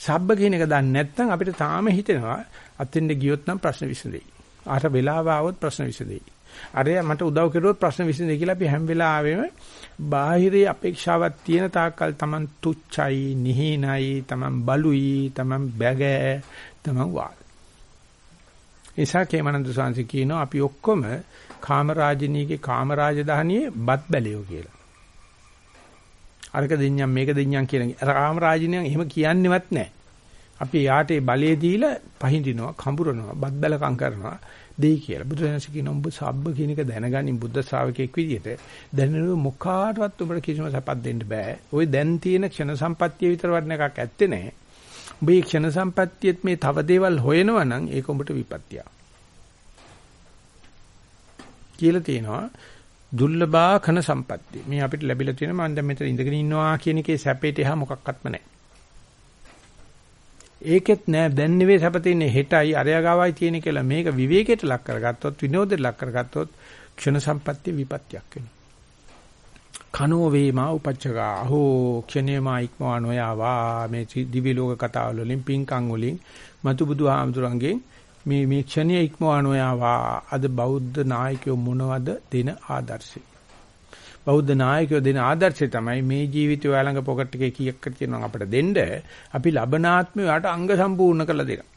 සබ්බ කියන එක දන්නේ නැත්නම් අපිට තාම හිතෙනවා අතෙන්ද ගියොත් නම් ප්‍රශ්න විසඳෙයි. අර වෙලාව ආවොත් ප්‍රශ්න විසඳෙයි. අරය මට උදව් කරුවොත් ප්‍රශ්න විසඳෙයි කියලා අපි හැම වෙලාවෙම බාහිරේ අපේක්ෂාවක් තියෙන තාක්කල් Taman තුච්චයි, නිහිනයි, Taman බලුයි, Taman බැගෑ, Taman වාල්. ඒසා Khemananda සාංශ කියනවා අපි ඔක්කොම කාමරාජිනීගේ කාමරාජධානියේ බත් බැලියෝ කියලා. අරක දෙඤ්ඤම් මේක දෙඤ්ඤම් කියන අර කාමරාජිනියන් එහෙම කියන්නේවත් නැහැ. අපි යාට ඒ බලය දීලා පහඳිනවා, කඹරනවා, බත් බැලකම් කරනවා. දෙයි කියලා. බුදුරජාණන් කියන උඹ සබ්බ කියන එක දැනගනින් බුද්ධ ශ්‍රාවකෙක් විදියට දැනනු මොකාටවත් උඹට කිසිම සපක් දෙන්න බෑ. ওই දැන් තියෙන ක්ෂණ සම්පත්තිය විතර වටින එකක් ඇත්තේ නැහැ. උඹ මේ ක්ෂණ සම්පත්තියෙත් මේ තව දේවල් හොයනවා නම් ඒක උඹට විපත්තිය. කියලා තියෙනවා දුර්ලභා khන සම්පත්තිය. මේ අපිට ලැබිලා තියෙන මම දැන් මෙතන ඉඳගෙන ඉන්නවා කියන එකේ සැපේට එහා මොකක්වත්ම නැහැ. ඒකෙත් නෑ දැන් නෙවෙයි සැප තියෙන්නේ හෙටයි අරයා ගාවයි තියෙන කියලා මේක විවේකයට ලක් කරගත්තොත් විනෝදයට ලක් කරගත්තොත් ක්ෂණ සම්පත්‍ය විපත්‍යක් වෙනවා. කනෝ වේමා උපච්චගා අහෝ ක්ෂණේමා ඉක්මවා නොයාවා මේ දිවි ලෝක කතාවල වලින් පිංකම් වලින් මතු බුදුහාමුදුරන්ගෙන් මේ මේ ක්ෂණයේ ඉක්මවා නොයාවා අද බෞද්ධ නායකයෝ මොනවද දෙන ආදර්ශය බෞද්ධ නායකයෝ දෙන ආදර්ශය තමයි මේ ජීවිතය ඔයාලඟ පොකට් එකේ කීයක් තියෙනවා අපිට දෙන්න අපි ලබනාත්මය යාට අංග සම්පූර්ණ කරලා දෙනවා.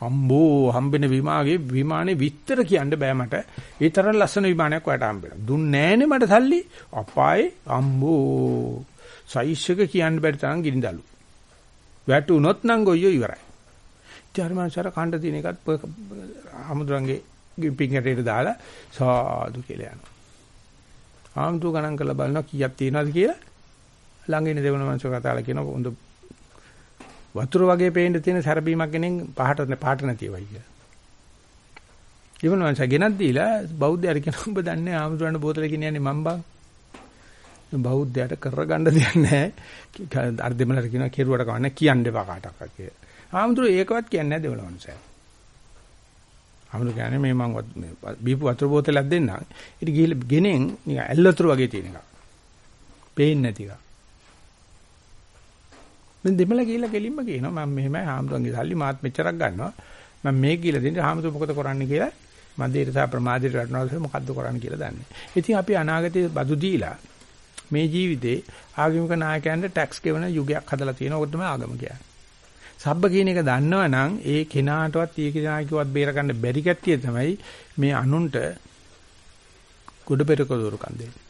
අම්බෝ හම්බෙන විමාගේ විමානේ විස්තර කියන්න බෑ මට. ඒ තරම් ලස්සන විමානයක් ඔයාට හම්බෙනවා. දුන්නේ නෑනේ මට සල්ලි. අපායේ අම්බෝ සයිස් එක කියන්න බැරි තරම් ගිනිදලු. වැටුනොත් නම් ගොයියෝ ඉවරයි. ධර්මාචාර කණ්ඩ තියෙන එකත් අමුදුරන්ගේ පිංගටේට දාලා සාදු කියලා යනවා. ආම්තු ගණන් කරලා බලනවා කීයක් තියෙනවද කියලා ළඟ ඉන්න දෙවන මනුස්සය කතාලා කියන හොඳ වතුර වගේ පේන්න තියෙන සැරබීමක් ගෙනෙන් පහට පාට නැතිවයි කියලා. දෙවන මනුස්සය ගෙනත් දීලා බෞද්ධයර කියන ඔබ දන්නේ ආම්තුරන්න බෝතල ගෙනියන්නේ මම බං. බෞද්ධයට කරගන්න දෙයක් නැහැ. අර දෙමළට කියනවා කෙරුවට කවන්න කියන්න එපා කාටවත් කියලා. ආම්තුර ඒකවත් කියන්නේ නැහැ දෙවන මනුස්සය. ආම්තුර කියන්නේ මේ මං බීපු වතුර බෝතලයක් දෙන්නම්. ඊට ගිහලා ගෙනෙන් නිකන් ඇල් වතුර වගේ තියෙන එකක්. පේන්නේ නැති එකක්. මම දෙමළ ගිහිල්ලා කෙලින්ම කියනවා මම මෙහෙමයි හාමුදුරන්ගේ සල්ලි මාත් මෙච්චරක් ගන්නවා මම මේක කියලා දෙන්නේ හාමුදුර මොකද කරන්නේ කියලා මන්දිරට සහ ප්‍රමාදයට වටනවාද මොකද්ද කරන්නේ කියලා දන්නේ. ඉතින් අපි අනාගතයේ බදු දීලා මේ ජීවිතේ ආගමික නායකයන්ට ටැක්ස් ගෙවන යුගයක් හදලා තියෙනවා. ඔක තමයි ආගම කියන්නේ. සබ්බ කියන එක දන්නවනම් ඒ කෙනාටවත් ඊ කෙනාකියවත් බේර ගන්න බැරි කට්ටිය තමයි මේ අනුන්ට ගොඩ පෙරක දොරකන් දෙන්නේ.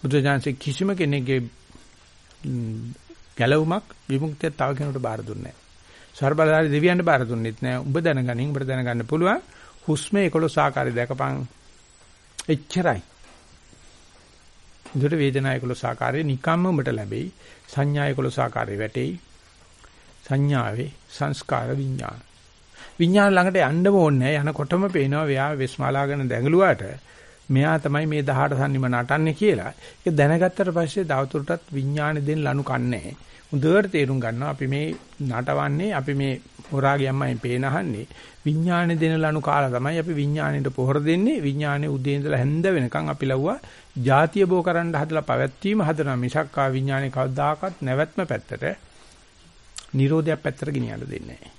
බුදුජානක කිසිම කෙනෙක්ගේ ගැලවුමක් විමුක්තිය තව කෙනෙකුට බාර දුන්නේ නැහැ. සර්බලදාරි දෙවියන්ට බාර දුන්නෙත් නැහැ. උඹ දැනගනින් උඹට දැනගන්න පුළුවන් හුස්මේ 11 ආකාරය දැකපන්. එච්චරයි. උදේට වේදනා 11 ආකාරය නිකම්ම උඹට ලැබෙයි. සංඥා 11 ආකාරය වැටෙයි. සංඥාවේ සංස්කාර විඥාන. විඥාන ළඟට යන්න ඕනේ යනකොටම පේනවා ව්‍යා වෙස්මාලාගෙන දැඟලුවාට මෙයා තමයි මේ 18 සම්නිම නටන්නේ කියලා. ඒක දැනගත්තට පස්සේ දවතුරටත් විඥානෙ දෙන්න ලනු කන්නේ. හොඳට තේරුම් ගන්නවා අපි මේ නටවන්නේ අපි මේ හොරාගේ අම්මයි පේනහන්නේ විඥානෙ දෙන ලනු කාලා තමයි අපි විඥාණයට පොහොර දෙන්නේ. විඥානෙ උදේ ඉඳලා හැන්ද වෙනකන් අපි ලව්වා ಜಾතිය බෝ කරන්න හදලා පැවැත්වීම හදනවා මිසක් ආ විඥානේ කවදාකවත් නැවැත්ම පැත්තට නිරෝධයක් පැත්තට ගෙනියන්න දෙන්නේ නැහැ.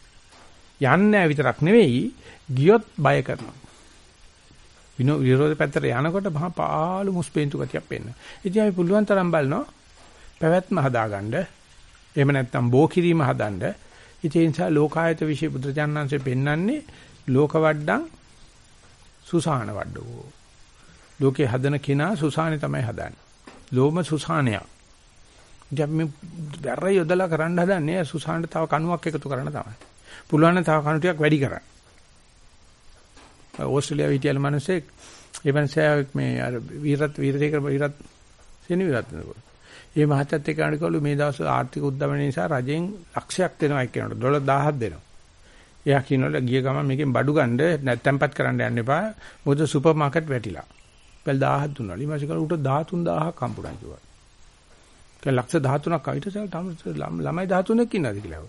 යන්නේ විතරක් නෙවෙයි ගියොත් බය කරනවා. විනෝ විරෝධ පැත්තට යනකොට මහා පාළු මුස්පේන්තු ගතියක් පෙන්න. ඉතින් අපි පුළුවන් තරම් බලනවා පැවැත්ම හදාගන්න. එහෙම නැත්නම් බෝ කිරීම හදන්න. ඉතින් ඒ නිසා ලෝකායත විශේෂ බුදුජානනාංශයෙන් පෙන්වන්නේ ලෝක වඩ්ඩම් සුසාන වඩ්ඩෝ. ලෝකේ හදන කෙනා සුසානේ තමයි හදන්නේ. ලෝම සුසානයක්. ඉතින් මේ වැර යොදලා කරන්න හදන්නේ සුසානට තව කණුවක් එකතු කරන්න තමයි. පුළුවන් නම් තව කණු ටිකක් වැඩි කරන්න. ඕස්ට්‍රේලියාවේ හිටියල මිනිස්සෙක් ඒ මිනිසා මේ අර වීරත් වීරදේකර වීරත් සෙනි වීරත් නේද ඒ මහත්තයත් එක්ක අනිකවලු මේ දවස් ආර්ථික උද්දමන නිසා රජෙන් ලක්ෂයක් දෙනවා එක්කෙනාට 12000ක් දෙනවා. එයා කියනවල ගිය ගමන් මේකෙන් බඩු ගන්න නැත්තම්පත් කරන්න යන්න එපා. මොකද සුපර් මාකට් වැටිලා. බැල් 1000ක් දුන්නා. ඊමණිකල උට 13000ක් හම්බුණා කිව්වා. ඒ ලක්ෂ 13ක් අයිට ළමයි 13ක් ඉන්නවාද කියලා.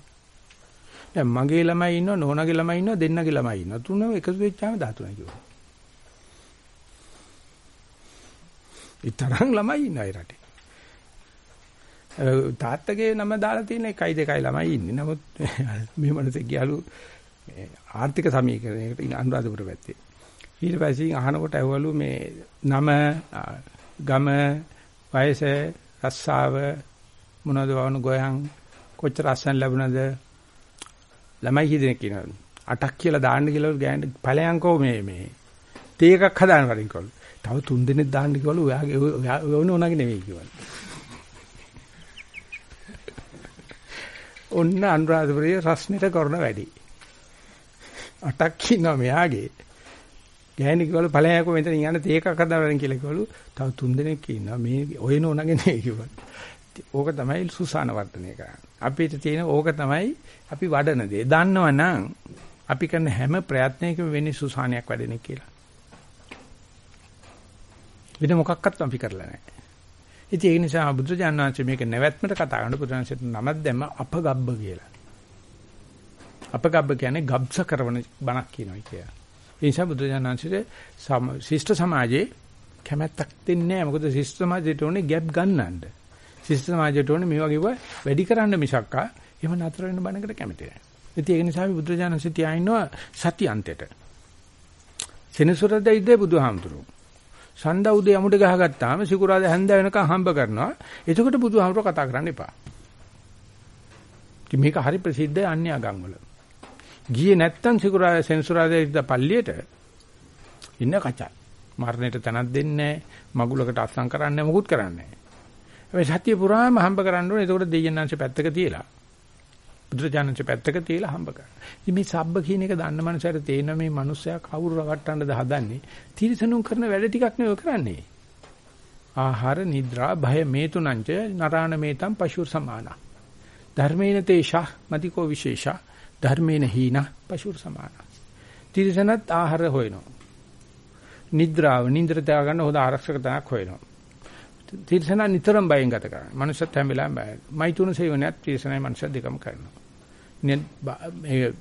දැන් මගේ ළමයි ඉන්නවා නෝනාගේ ළමයි ඉන්නවා දෙන්නගේ ළමයි ඉන්නවා තුනම එකතු වෙච්චාම 13 කිව්වා. ඒ තරම් ළමයි ඉන්නවා ඒ රටේ. තාත්තගේ නම දාලා තියෙන එකයි දෙකයි ළමයි ඉන්නේ. නමුත් මේ මනසේ ගියලු මේ ආර්ථික සමීකරණයකට අනුරාධපුර පැත්තේ. ඊට පස්සේ අහනකොට ඇහුවලු මේ නම ගම වයස රස්සාව මොනවද වවන ගෝයන් කොච්චර අස්සන් ලැබුණද ළමයි කීදෙනෙක් ඉනවද? අටක් කියලා දාන්න කියලා ගෑනට ඵලයන්කෝ මේ මේ තේ එකක් හදාන්න වරින් කවලු. තව තුන් දෙනෙක් දාන්න කිව්වලු ඔයාගේ ඕන ඕනගේ නෙවෙයි කිව්වලු. ඔන්න අනුරාධපුරයේ රස්නෙට කරන වැඩි. අටක් ඉන්නවා මෙයාගේ. ගෑණි කිව්වලු ඵලයන්කෝ මෙතන යන්න තේ එකක් හදාන්න වරින් කියලා කිව්වලු. තව තුන් දෙනෙක් ඉන්නවා මේ ඔය නෝනගේ නෙවෙයි කිව්වලු. ඕක තමයි සුසාන වර්ධනය කරන්නේ. අපිට තියෙන ඕක තමයි අපි වඩන දේ. දන්නවනම් අපි කරන හැම ප්‍රයත්නයකම වෙන්නේ සුසානයක් වැඩෙන එක කියලා. වෙන මොකක්වත් අපි කරලා නැහැ. ඉතින් ඒ නිසා බුදුජානක වහන්සේ මේක නැවැත්මට කතා කරන බුදුන්සේට නමක් දැම්ම අපගබ්බ කියලා. අපගබ්බ කියන්නේ ගබ්ස කරන බණක් කියනවා කියලා. ඒ නිසා බුදුජානක වහන්සේ ශිෂ්ට සමාජයේ කැමැත්තක් දෙන්නේ නැහැ. මොකද ශිෂ්ට සමාජයට ඕනේ ගැප් ගන්නන්න. ශිෂ්ට සමාජයට ඕනේ මේ වගේ වැඩි කරන්න මිසක්කා එහෙම නතර වෙන්න බණකට කැමති නැහැ. ඉතින් ඒක නිසා අපි බුදුරජාණන්සේ තියා ඉන්නවා සති අන්තයට. සෙනසුරදා ඉදේ බුදුහාමුදුරුවෝ. සඳ උදේ යමුඩ ගහගත්තාම සිකුරාදා හැන්ද වෙනකන් හම්බ කරනවා. එතකොට බුදුහාමුදුරුවෝ කතා කරන්න එපා. මේක හරි ප්‍රසිද්ධයි අන්‍ය ආගම් වල. ගියේ නැත්තම් සිකුරාදා සෙනසුරාදා ඉදා පල්ලියට ඉන්න කචල්. මරණයට තනක් දෙන්නේ නැහැ. මගුලකට අත්සන් කරන්නේ මොකුත් කරන්නේ නැහැ. මේ සතිය පුරාම හම්බ කරන්න ඕනේ. එතකොට දෙයයන්ාංශ පැත්තක තියලා. බුදුරජාණන්සේ පැත්තක තියලා හම්බ කරනවා. ඉතින් මේ සබ්බ කියන එක දන්න මනුස්සයර තේන මේ මනුස්සයා කවුරු රවට්ටන්නද හදන්නේ? තිරසනුන් කරන වැඩ ටිකක් නෙවෙයි කරන්නේ. ආහාර නිද්‍රා භය මේ තුනංච නරාණ මේතම් පශුර් සමාන ධර්මේන තේෂා මතිකෝ විශේෂා ධර්මේන හීන පශුර් සමාන. තිරසනත් ආහාර හොයනවා. නිද්‍රාව නින්දර තියාගන්න හොඳ ආරක්ෂක තැනක් හොයනවා. තිරසන නිතරම බයෙන් ගත කරන්නේ. මනුස්සත් හැම වෙලාවෙම බයයි මෛතුන සේවනයත් තිරසනයි මනුස්ස දෙකම කරනවා. මේ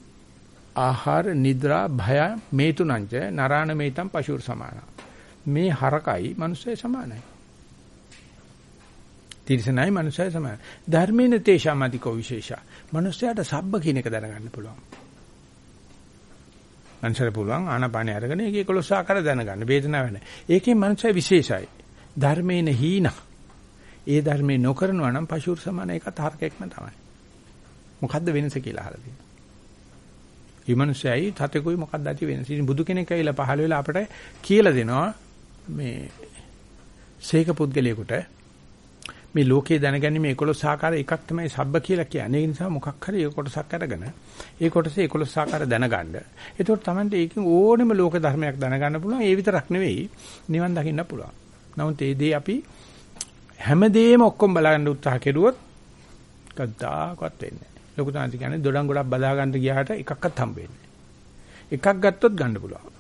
ආහාර නිද්‍රා භය මේ තුනංච නරාණ මේතම් පශුර් සමාන. මේ හරකයි මනුස්සය සමානයි. තිරසනයි මනුස්සය සමානයි. ධර්මේන තේෂාමතිකෝ විශේෂා. මනුස්සයාට සබ්බ කියන එක දැනගන්න පුළුවන්. මනුස්සයට පුළුවන් ආනාපානිය අරගෙන ඒකේ 11 ආකාර දැනගන්න. වේදනාව නැහැ. ඒකෙන් මනුස්සය විශේෂයි. ධර්මේන හීන. ඒ ධර්මේ නොකරනවා නම් පශුර සමාන එකත් හරකෙක්ම තමයි. මොකද්ද වෙනස කියලා අහලා තියෙනවා. මේ මනුස්සයයි තතෙකුයි මොකක්ද ඇති වෙනස? ඉතින් බුදු කෙනෙක් ඇවිල්ලා පහළ වෙලා අපට කියලා දෙනවා මේ සීක පුද්ගලයෙකුට මේ ලෝකේ දැනගැනීමේ 11 ආකාර එකක් තමයි සබ්බ කියලා කියන්නේ. ඒ නිසා මොකක් හරි ඒ කොටසක් අරගෙන ඒ කොටසේ 11 ආකාර දැනගන්න. එතකොට Tamante ඒකෙන් ඕනෙම ලෝක ධර්මයක් දැනගන්න පුළුවන්. ඒ විතරක් නෙවෙයි නිවන් දකින්න පුළුවන්. නමුත් ඒ දේ අපි හැමදේම ඔක්කොම බලන්න උත්සාහ කෙරුවොත් කද්දාකවත් වෙන්නේ නැහැ. ලොකු තාන්ති කියන්නේ දොඩම් ගොඩක් බදා ගන්න ගියාට එකක්වත් හම්බ වෙන්නේ එකක් ගත්තොත් ගන්න පුළුවන්.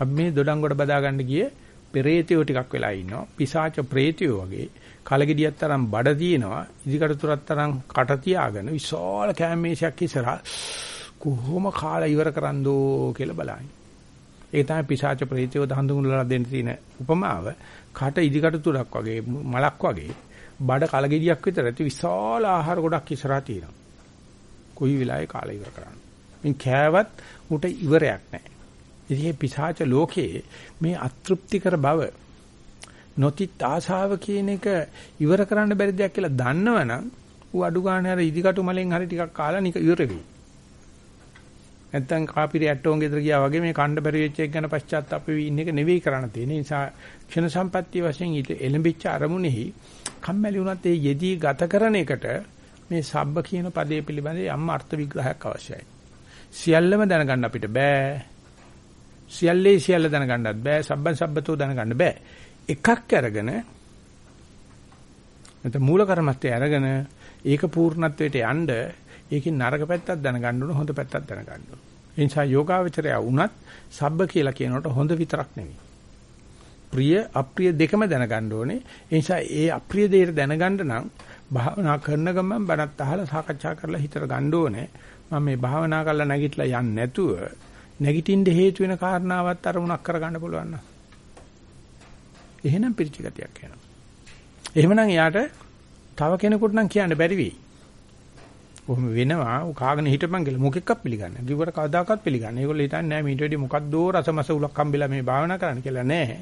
අපි මේ දොඩම් ගොඩ බදා ගන්න ගියේ පෙරේතයෝ ටිකක් වෙලා ඉන්නවා. පිසාච ප්‍රේතයෝ වගේ කලගෙඩියක් තරම් බඩ තියෙනවා ඉදිකටුතරක් තරම් කට තියාගෙන විශාල කැමේශයක් ඉස්සරහා කොහොම කාලා ඉවර කරන්දෝ කියලා බලائیں. ඒ තමයි පිසාච ප්‍රේතයෝ දහඳුන්වලා දෙන්න තියෙන උපමාව. කට ඉදිකටුතරක් වගේ මලක් වගේ බඩ කලගෙඩියක් විතර ඇති විශාල ආහාර ගොඩක් ඉස්සරහා තියෙනවා. කොයි වෙලාවේ කාලා ඉවර කරන්න. මින් කෑවත් උට ඉවරයක් නැහැ. ඉතින් මේ පිසාච ලෝකයේ මේ අතෘප්තිකර බව නොතිත් ආශාව කියන එක ඉවර කරන්න බැරි දෙයක් කියලා දන්නවනම් ඌ අඩු ගන්න හර ඉදිකටු මලෙන් හරි ටිකක් කාලා නික ඉවර වෙයි. නැත්තම් කාපිරි ඇටෝන් ගෙදර ගියා වගේ මේ කණ්ඩ බැරි වෙච්ච එක ගැන පශ්චාත්තාප වෙවි ඉන්න එක නෙවෙයි කරන්න තියෙන්නේ. ඒ නිසා ක්ෂණ සම්පත්තිය වශයෙන් ඊට එළඹිච්ච අරමුණෙහි කම්මැලි වුණත් ඒ යෙදී ගත කරන එකට මේ සබ්බ කියන පදේ පිළිබඳ යම් අර්ථ විග්‍රහයක් අවශ්‍යයි. සියල්ලම දැනගන්න අපිට බෑ. සියල්ලේ සියල්ල දැනගන්නත් බෑ. සබ්බන් සබ්බතෝ දැනගන්න බෑ. එකක් අරගෙන නැත්නම් මූල කර්මස්තය අරගෙන ඒක පූර්ණත්වයට යන්න ඒකේ නරක පැත්තක් දැනගන්න ඕන හොඳ පැත්තක් දැනගන්න ඕන. ඒ නිසා යෝගාවචරය වුණත් සබ්බ කියලා කියනකොට හොඳ විතරක් නෙවෙයි. ප්‍රිය අප්‍රිය දෙකම දැනගන්න ඕනේ. ඒ නිසා ඒ අප්‍රිය දෙයට දැනගන්න නම් භාවනා කරන ගමන් බණත් අහලා සාකච්ඡා කරලා හිතට ගන්න ඕනේ. මම මේ භාවනා කරලා නැගිටලා යන්නේ නැතුව නැගිටින්න හේතු වෙන කාරණාවත් අරමුණක් කරගන්න පුළුවන් නම් එහෙනම් පිරිචි ගතියක් එනවා. එහෙමනම් එයාට තව කෙනෙකුට නම් කියන්න බැරි වෙයි. කොහොම වෙනවා උ කාගෙන හිටපන් කියලා මොකෙක්වත් පිළිගන්නේ නැහැ. කිව්වට කවදාකවත් පිළිගන්නේ. ඒගොල්ලෝ හිතන්නේ නැහැ මීට වෙඩි මොකද්දෝ රසමස උලක් හම්බෙලා මේ භාවනා කරන්න කියලා නෑ.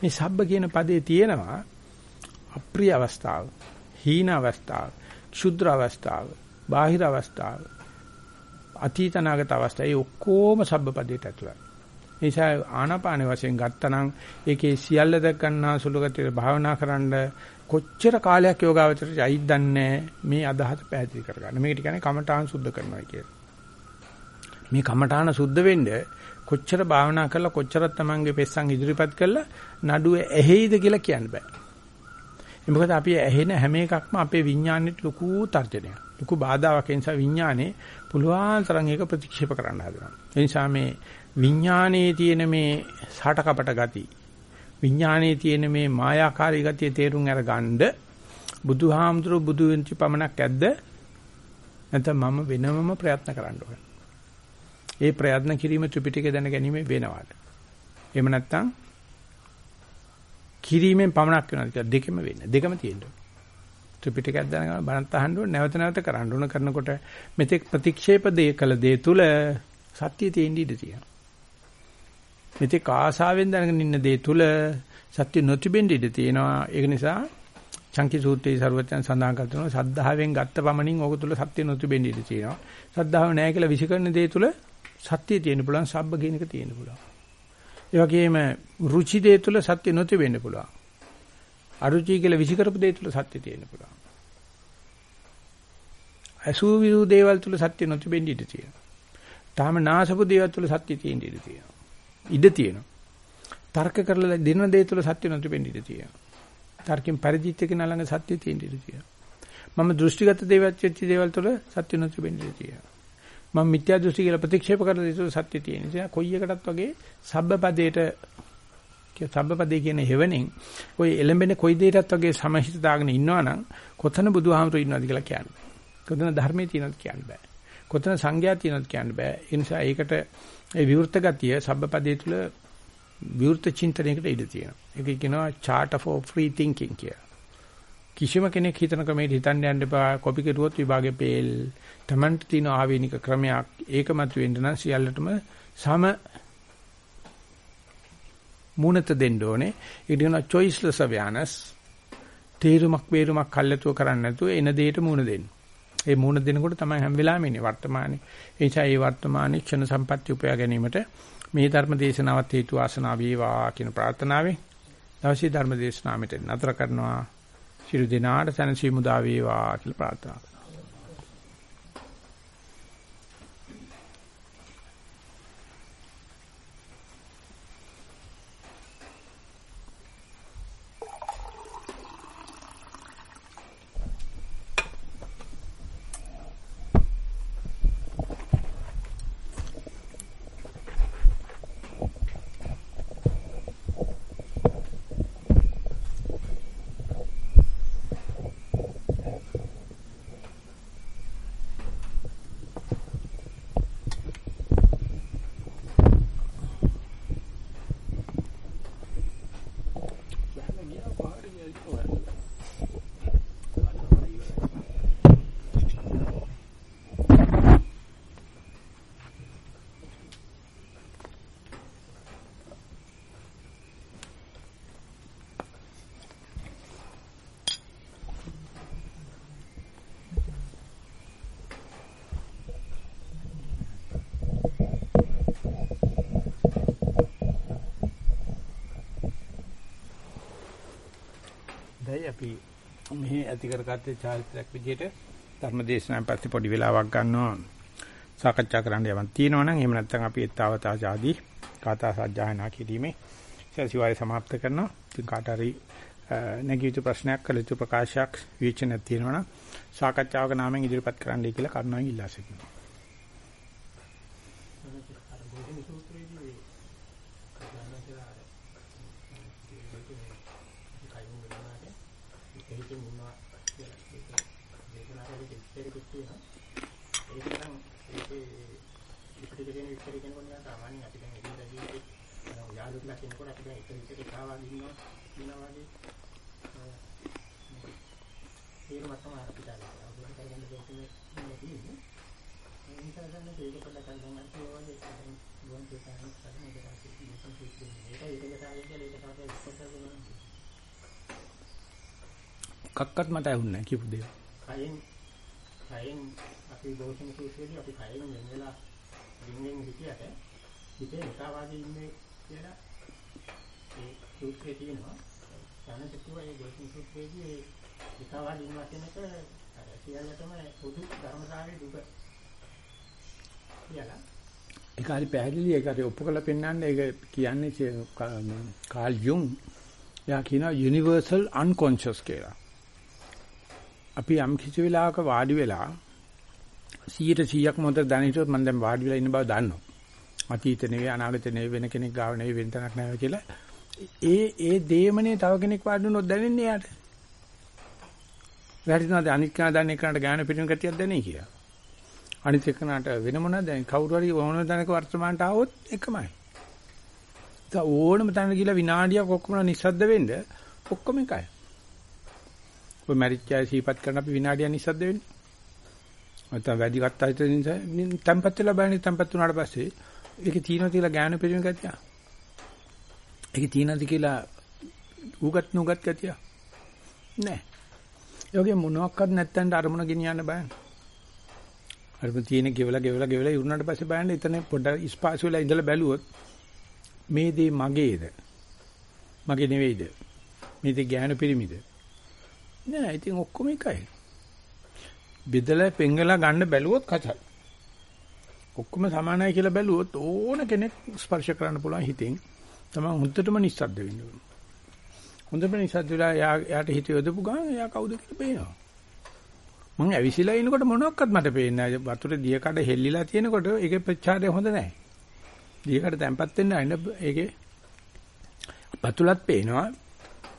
මේ සබ්බ කියන පදේ තියෙනවා අප්‍රිය අවස්ථාව, හීන අවස්ථාව, ක්ෂුද්‍ර අවස්ථාව, බාහිර අවස්ථාව, අතීතනාගත අවස්ථාව. ඒ ඔක්කොම සබ්බ පදේට ඇතුළත්. නිසා ආනාපාන වශයෙන් ගත්තනම් ඒකේ සියල්ල දැක් ගන්නා සුළු ගතිය භාවනා කරන්න කොච්චර කාලයක් යෝගාවචරයට ඇයිද දන්නේ මේ අදහස පැහැදිලි කරගන්න. මේකට කියන්නේ කමඨාන් සුද්ධ කරනවා කියලා. මේ කමඨාන සුද්ධ වෙන්න කොච්චර භාවනා කරලා කොච්චරක් Tamange පෙස්සන් ඉදිරිපත් කළා නඩුව ඇහෙයිද කියලා කියන්න බෑ. මොකද අපි ඇහෙන හැම එකක්ම අපේ විඥානෙට ලොකු තර්ජනයක්. ලොකු බාධාවක් ඒ නිසා විඥානේ පුළුවන් තරම් ඒක ප්‍රතික්ෂේප කරන්න හදනවා. ඒ නිසා මේ විඥානයේ තියෙන මේ සාටකපට ගති විඥානයේ තියෙන මේ මායාකාරී ගතිය තේරුම් අරගන්න බුදුහාමුදුරු බුදු වෙච්ච පමණක් ඇද්ද නැත්නම් මම වෙනමම ප්‍රයත්න කරන්න ඕනේ. ඒ ප්‍රයත්න කිරීම ත්‍රිපිටකය දැන ගැනීම වෙනවාද? එහෙම නැත්නම් කිරීමෙන් පමණක් වෙනවද කියලා දෙකම වෙන්නේ. දෙකම තියෙනවා. ත්‍රිපිටකයක් දැනගන්න බණත් අහන්න ඕනේ නැවත නැවත කරන්න ඕන කරනකොට මෙතෙක් ප්‍රතික්ෂේප දේ කළ දේ තුල සත්‍ය තියෙන්න ඉඩ තියෙනවා. මෙතෙක් ආසාවෙන් දැනගෙන ඉන්න දේ තුල සත්‍ය නොතිබෙන්න ඉඩ තියෙනවා. ඒක නිසා චංකි සූත්‍රයේ ਸਰවඥයන් සඳහන් කරනවා සද්ධාවෙන් ගත්ත පමණින් ඕක තුල සත්‍ය නොතිබෙන්න ඉඩ තියෙනවා. සද්ධාව නැහැ කියලා විසිකරන දේ තුල සත්‍ය තියෙන්න පුළුවන්, සබ්බ කියන එක තියෙන්න පුළුවන්. ඒ වගේම රුචි දේ තුල සත්‍ය නොතිබෙන්න පුළුවන්. අරුචි කියලා විසිකරපු දේ තුල සත්‍ය තියෙන්න පුළුවන්. අසුවිරු දේවල් තුල සත්‍ය නොතිබෙන්න ඉඩ තියෙනවා. තාම නාසපු දේවල් තුල සත්‍ය තියෙන්න ඉඩ තියෙනවා. ඉඩ තියෙනවා. තර්ක කරලා දෙන දේ තුල සත්‍ය නැති වෙන්න ඉඩ තියෙනවා. තර්කෙන් පරිදිත් එක ළඟ සත්‍ය තියෙන්න ඉඩ තියෙනවා. මම දෘෂ්ටිගත දේවල් වෙච්ච දේවල් තුළ සත්‍ය නොතිබෙන්න ඉඩ තියෙනවා. මම මිත්‍යා දෘෂ්ටි කියලා ප්‍රතික්ෂේප කරලා ඒක සත්‍ය තියෙන නිසා කොයි එකටත් වගේ සබ්බපදේට කිය සබ්බපදේ කියන හේවණෙන් ওই එළඹෙන කොයි දෙයකටත් වගේ සමහිත දාගෙන ඉන්නවනම් කොතන බුදුහාමුදුරු ඉන්නවද කියලා කියන්න බෑ. කොතන ධර්මයේ තියෙනවද කියන්න බෑ. කොතන සංඥා තියෙනවද කියන්න බෑ. ඒ නිසා ඒකට ඒ විවෘත ගතිය සබ්බපදේ තුල විවෘත චින්තනයකට ඉඩ තියෙනවා. ඒක කියනවා chart for free thinking කියලා. කිසිම කෙනෙක් හිතන ක්‍රමයට හිතන්න යන්න එපා. කොපි කරුවොත් විභාගේ පේල්. Tamanට තියෙන ආවේනික ක්‍රමයක් ඒක මත වෙන්න නම් සියල්ලටම සම මුණත දෙන්න ඕනේ. ඒක කියන choiceless awareness. තේරුමක් වේරුමක් කල්ැතුව කරන්නේ නැතුව එන දෙයට මුණ දෙන්න. ඒ මුණ දෙනකොට තමයි හැම වෙලාවෙම ඉන්නේ වර්තමානයේ. ඒ නිසා මේ වර්තමානයේ ක්ෂණ සම්පත්‍ය උපයා ගැනීමට මේ ධර්ම දේශනාවත් හේතු ආසනාව වේවා කියන ප්‍රාර්ථනාවෙන් දවසේ ධර්ම දේශනාව මෙතන නතර කරනවා. ශිරු දිනාට සනසි මුදා වේවා කියලා ප්‍රාර්ථනා කරනවා. දැයි අපි මෙහි ඇති කරගත්තේ චාරිත්‍රාක් විදිහට ධර්මදේශනාන් පස්සේ පොඩි වෙලාවක් ගන්නවා සාකච්ඡා කරන්න යමක් තියෙනවා නම් එහෙම නැත්නම් අපි ඒතාවතා ආදී කතා සජ්ජායනා කිරීමේ සැසිවාරය સમાપ્ત කරනවා. ඉතින් කාට හරි නැගීතු ප්‍රශ්නයක් කළ යුතු ප්‍රකාශයක් විචනයක් තියෙනවා නම් සාකච්ඡාවක නාමයෙන් ඉදිරිපත් කරන්නයි කියලා කරුණාවෙන් ඉල්ලා සිටිනවා. කක්කත් මට ඇහුන්නේ නැහැ කියපු දේ. කයෙන් කයෙන් අපි දෝෂණ සූත්‍රයේදී අපි කයෙන් වෙන වෙලා දින්ගෙන් හිටියට හිතේ හිතාවාදී ඉන්නේ කියලා ඒ සූත්‍රයේ තියෙනවා. ඥානසිතුව ඒ දෝෂණ සූත්‍රයේදී ඒ හිතාවාදී ඉන්න වචනක සියල්ලටම පොදු ධර්මතාවයේ දුක කියලා. ඒක හරි පැහැදිලි ඒක හරි ඔප්පු කරලා පෙන්නන්නේ ඒක කියන්නේ කාල් යුන් යා කියනවා universal unconscious කියලා. අපි යම් කිසි වෙලාවක වාඩි වෙලා 100ට 100ක් මොකද දැන හිටියොත් මම දැන් වාඩි වෙලා ඉන්න බව දන්නවා. අතීත නෙවෙයි අනාගත නෙවෙයි වෙන කෙනෙක් ගාව නෙවෙයි වෙන තැනක් නෙවෙයි කියලා. ඒ ඒ දේමනේ තව කෙනෙක් වාඩි වුණොත් දැනෙන්නේ යාට. වැරදිනවද අනිත් කෙනා දන්නේ කෙනාට ගාන පිටින් ගතියක් දැනේ කියලා. අනිත් එක්කනට වෙන මොනවද දැන් කවුරු හරි ඕන තැනක වර්තමානට ආවොත් එකමයි. ඒ ඕනම තැනක ගිහලා විනාඩියක් ඔක්කොම නිස්සද්ද වෙන්න ඔක්කොම එකයි. ඔය මැරිච්ච අය සීපත් කරන අපි විනාඩියක් නිස්සද්ද වෙන්නේ. නැත්නම් වැඩි ගත්තා හිතේ නිසා tempat වෙලා බලන්නේ tempat වුණාට පස්සේ ඒකේ තියෙනවා කියලා ඥාන පරිම ගතිය. ඒකේ තියෙනවද කියලා උගත් නුගත් ගතිය? නෑ. යෝගේ මොනවත් නැත්තඳ අරමුණ ගෙනියන්න බෑ. අරමුණ තියෙන ගෙවලා ගෙවලා ගෙවලා ඉරුණාට පස්සේ බලන්න එතන පොඩ ස්පාස් වෙලා ඉඳලා බැලුවොත් මේ දේ මගේද? මගේ නෙවෙයිද? මේ දේ ඥාන පරිමිද? නෑ ඉතින් ඔක්කොම එකයි. බෙදලා පෙංගලා ගන්න බැලුවොත් කචල්. ඔක්කොම සමානයි කියලා බැලුවොත් ඕන කෙනෙක් ස්පර්ශ කරන්න පුළුවන් හිතෙන්. තමයි හුද්දටම නිස්සද්ද වෙන්න ඕන. හොඳම නිසද්ද වෙලා යාට හිත යොදපු ගමන් එයා කවුද කියලා පේනවා. මං ඇවිසිලා ඉනකොට මොනවත් මට පේන්නේ නැහැ. වතුරේ දිය කඩ හෙල්ලිලා තියෙනකොට ඒකේ ප්‍රචාරය හොඳ නැහැ. දිය කඩ තැම්පත් වෙන්න අයින ඒකේ පතුලත් පේනවා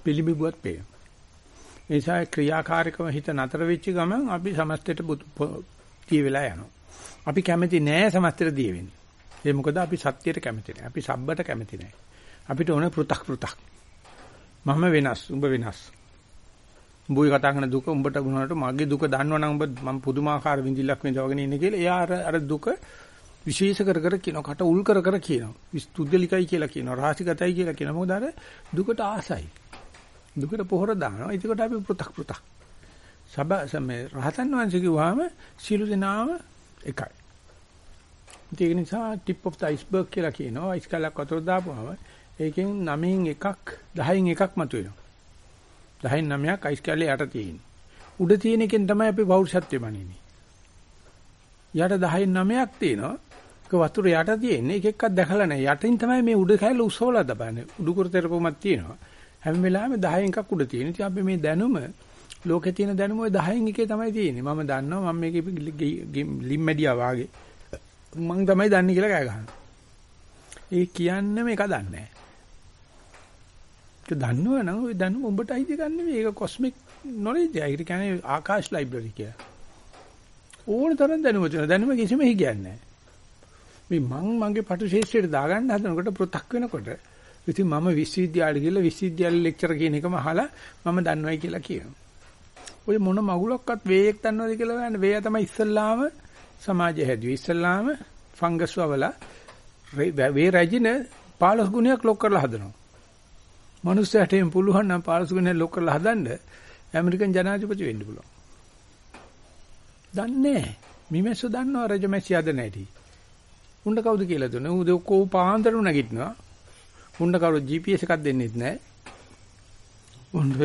පිළිඹුවත් පේනවා. ඒ නිසා ක්‍රියාකාරකම හිත නතර වෙච්ච ගමන් අපි සමස්තයට තිය වෙලා යනවා. අපි කැමති නෑ සමස්තයට දිය වෙන්න. ඒ මොකද අපි සත්‍යයට කැමති නෑ. අපි සබ්බට කැමති නෑ. අපිට ඕන පෘ탁 පෘ탁. මම වෙනස්, උඹ වෙනස්. උඹයි කතා කරන දුක උඹට ගුණාට මගේ දුක දන්නවනම් උඹ මම පුදුමාකාර විඳිල්ලක් විඳවගෙන ඉන්නේ කියලා එයා අර අර දුක විශේෂ කර කර කියනවා කට උල් කර කර කියනවා විස්තුද්දලිකයි කියලා කියනවා රාශිගතයි කියලා කියනවා මොකද අර දුකට ආසයි දුකට පොහොර දානවා. එතකොට අපි පෘ탁 පෘ탁 සබ සමේ රහතන් වහන්සේ කිව්වම සියලු දෙනාම එකයි. ඒක නිසා tip of the iceberg කියලා කියනවා. අයිස් කලක් වතුර දාපුවම ඒකෙන් 9න් එකක් 10න් එකක් මතුවෙනවා. 10න් 9ක් අයිස් කැලේ යට තියෙන්නේ. උඩ තියෙන එකෙන් තමයි අපි පෞරුෂත්වෙ මනින්නේ යට 10න් 9ක් තියෙනවා. ඒක වතුර යට තියෙන්නේ. එක එකක් දැකලා නැහැ. යටින් තමයි මේ උඩ කැල උස්සවලා දබන්නේ. උඩුකුර තෙරපොමක් තියෙනවා. හැම වෙලාවෙම 10න් එකක් උඩ තියෙන. ඉතින් අපි මේ දැනුම ලෝකේ තියෙන දැනුම ඔය 10න් එකේ තමයි තියෙන්නේ. මම දන්නවා මම මේකේ ලිම්මැඩියා වාගේ. මම තමයි දන්නේ කියලා කෑ ගහනවා. ඒ කියන්නේ මේක දන්නේ නැහැ. ඒක දන්නවනම් ඔය දැනුම උඹට අයිති ගන්න නෙවෙයි. ඒක කොස්මික් නොලෙජ් එක. ඒකට කියන්නේ ආකාශ ලයිබ්‍රරි කියලා. ඕන තරම් දැනුම තියෙනවා. දැනුම කිසිම හිගන්නේ නැහැ. මේ මං මගේ පටු ශේෂ්ත්‍රයට දාගන්න හදනකොට පෘ탁 වෙනකොට ඉතින් මම විශ්වවිද්‍යාලෙ ගිහලා විශ්වවිද්‍යාල ලෙක්චර් කියන එකම අහලා මම දන්නවයි කියලා කියනවා. ඔය මොන මගුලක්වත් වේයක් දන්නවද කියලා හොයන්න වේය තමයි ඉස්සල්ලාම සමාජය හැදුවේ. ඉස්සල්ලාම ෆංගස් වවලා වේ රැජින 15 ගුණයක් ලොක් කරලා හදනවා. මනුස්සයට එම් පුළුවන් නම් 15 ගුණයක් ලොක් කරලා හදන්න ඇමරිකන් ජනාධිපති වෙන්න පුළුවන්. දන්නේ නැහැ. මිමැස්සෝ දන්නවා රජමැසි හද නැටි. උණ්ඩ කවුද කියලා දුන්නේ? ඌ දෙකෝ පාන්දරම නැගිටිනවා. උණ්ඩ කවුරු GPS එකක් දෙන්නෙත් නැහැ. උණ්ඩ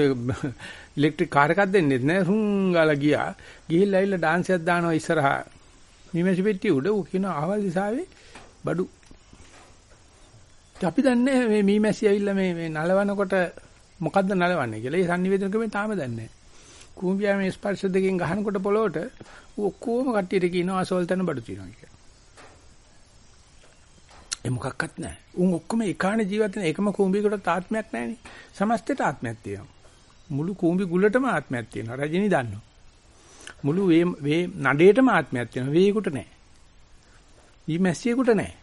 ඉලෙක්ට්‍රික් කාර් එකක් දෙන්නෙත් නැහැ. හුම් ගාලා ගියා. ගිහිල්ලා ඇවිල්ලා ඩාන්ස් එකක් දානවා ඉස්සරහා. නිමැසි පෙට්ටිය උඩ ඌ කියන අහවල් දිසාවේ බඩු. අපි දන්නේ මේ මීමැසි ඇවිල්ලා මේ මේ නලවනකොට මොකද්ද නලවන්නේ කියලා. ඒ sannivedana ක්‍රමේ තාම දන්නේ නැහැ. කුඹියා මේ ස්පර්ශ දෙකෙන් ගහනකොට පොළොවට ඌ ඔක්කොම කට්ටියට කියනවා අසවල් තැන බඩු තියනවා කියලා. ඒ මොකක්වත් නැහැ. උන් ඔක්කොම එකානේ ජීවත් වෙන එකම කූඹියකට ආත්මයක් නැහැනේ. සමස්තයට ආත්මයක් තියෙනවා. මුළු කූඹි ගුලටම ආත්මයක් තියෙනවා. රජිනි දන්නවා. මුළු වේ වේ නඩේටම ආත්මයක් තියෙනවා. වේයකට නැහැ. ඊ මැස්සියෙකුට නැහැ.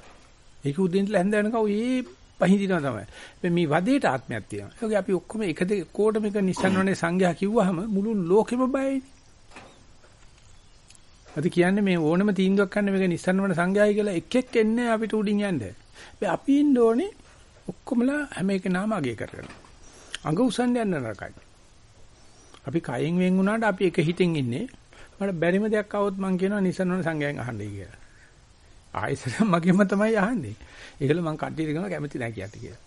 ඒක උදින්ට ලැන්ද වෙනකෝ ඊ පහඳිනවා තමයි. මේ වදේට ආත්මයක් තියෙනවා. ඒක අපි ඔක්කොම එක දෙක කෝටම එක නිසන්වනේ සංඝයා කිව්වහම මුළු ලෝකෙම බයයි. අද කියන්නේ මේ ඕනම තීන්දුවක් ගන්න මේක නිස්සන්න වන සංඝයායි කියලා එක් එක් එන්නේ අපිට උඩින් යන්න. අපි ඉන්න ඕනේ ඔක්කොමලා හැම එක නාම අගය කරගෙන. අඟ උසන්න යන්න නරකයි. අපි කයෙන් වෙන් වුණාට අපි එක හිතෙන් ඉන්නේ. මට බැරිම දෙයක් આવොත් මං කියනවා නිස්සන්න වන සංඝයාෙන් අහන්නයි කියලා. ආයෙත් මගෙම තමයි අහන්නේ. ඒකල මං කට්ටියට කියනවා කැමති නැහැ කියන්න කියලා.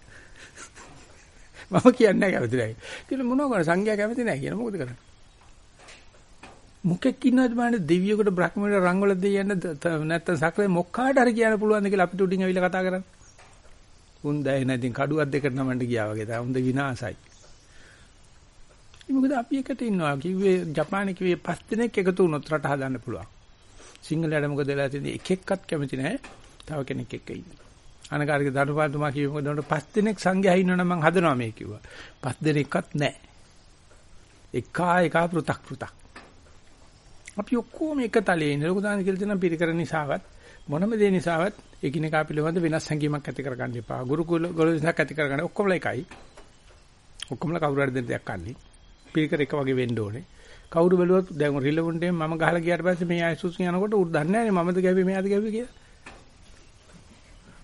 මම කියන්නේ කැමති නැහැ. කියලා මොනවා කරන්නේ සංඝයා කැමති නැහැ කියන මොකද කරන්නේ? මොකෙක් ඉන්නවද බලන්න දෙවියෙකුට බ්‍රහ්මයට රංගවල දෙයන්න නැත්තම් සක්‍රේ මොක්කාට හරි කියන්න පුළුවන්ද කියලා අපිට උඩින් ඇවිල්ලා කතා කරන්නේ. උන් දැයි නැතිනම් කඩුවක් දෙකට නමන්න ගියා වගේ තමයි. උන් ද විනාසයි. මොකද අපි එකට ඉන්නවා. කිව්වේ ජපානයේ කිව්වේ පස් දිනක් එකතු වුණොත් රට හදන්න පුළුවන්. සිංහලයට මොකද වෙලා තියෙන්නේ එක එක්කත් කැමති නැහැ. තව කෙනෙක් එක්ක ඉන්න. අනකාරික දඩපාලතුමා කිව්වේ මොකද උන්ට පස් දිනක් සංඝයා ඉන්නවනම් මං හදනවා මේ කිව්වා. පස් දිනක්වත් නැහැ. එකා එකා පෘ탁 පෘ탁. අපි ඔක්කොම එක තලයේ ඉන්න ලොකු දාන කියලා තියෙන පිරිකර නිසාවත් මොනම දේ නිසාවත් එකිනෙකා පිළිබඳ වෙනස් හැඟීමක් ඇති කරගන්න එපා. ගුරුකුල ගොළුසක් ඇති කරගන්න ඔක්කොමලා එකයි. ඔක්කොමලා කවුරු හරි දෙන්න දෙයක් කන්නේ. පිරිකර එක වගේ වෙන්න ඕනේ. කවුරු බැලුවත් දැන් රිලෙවන්ට් මම ගහලා ගියාට පස්සේ මේ අයිසුස් යනකොට උඩ දන්නේ නැහැ මමද ගැව්වේ මෙයාද ගැව්වේ කියලා.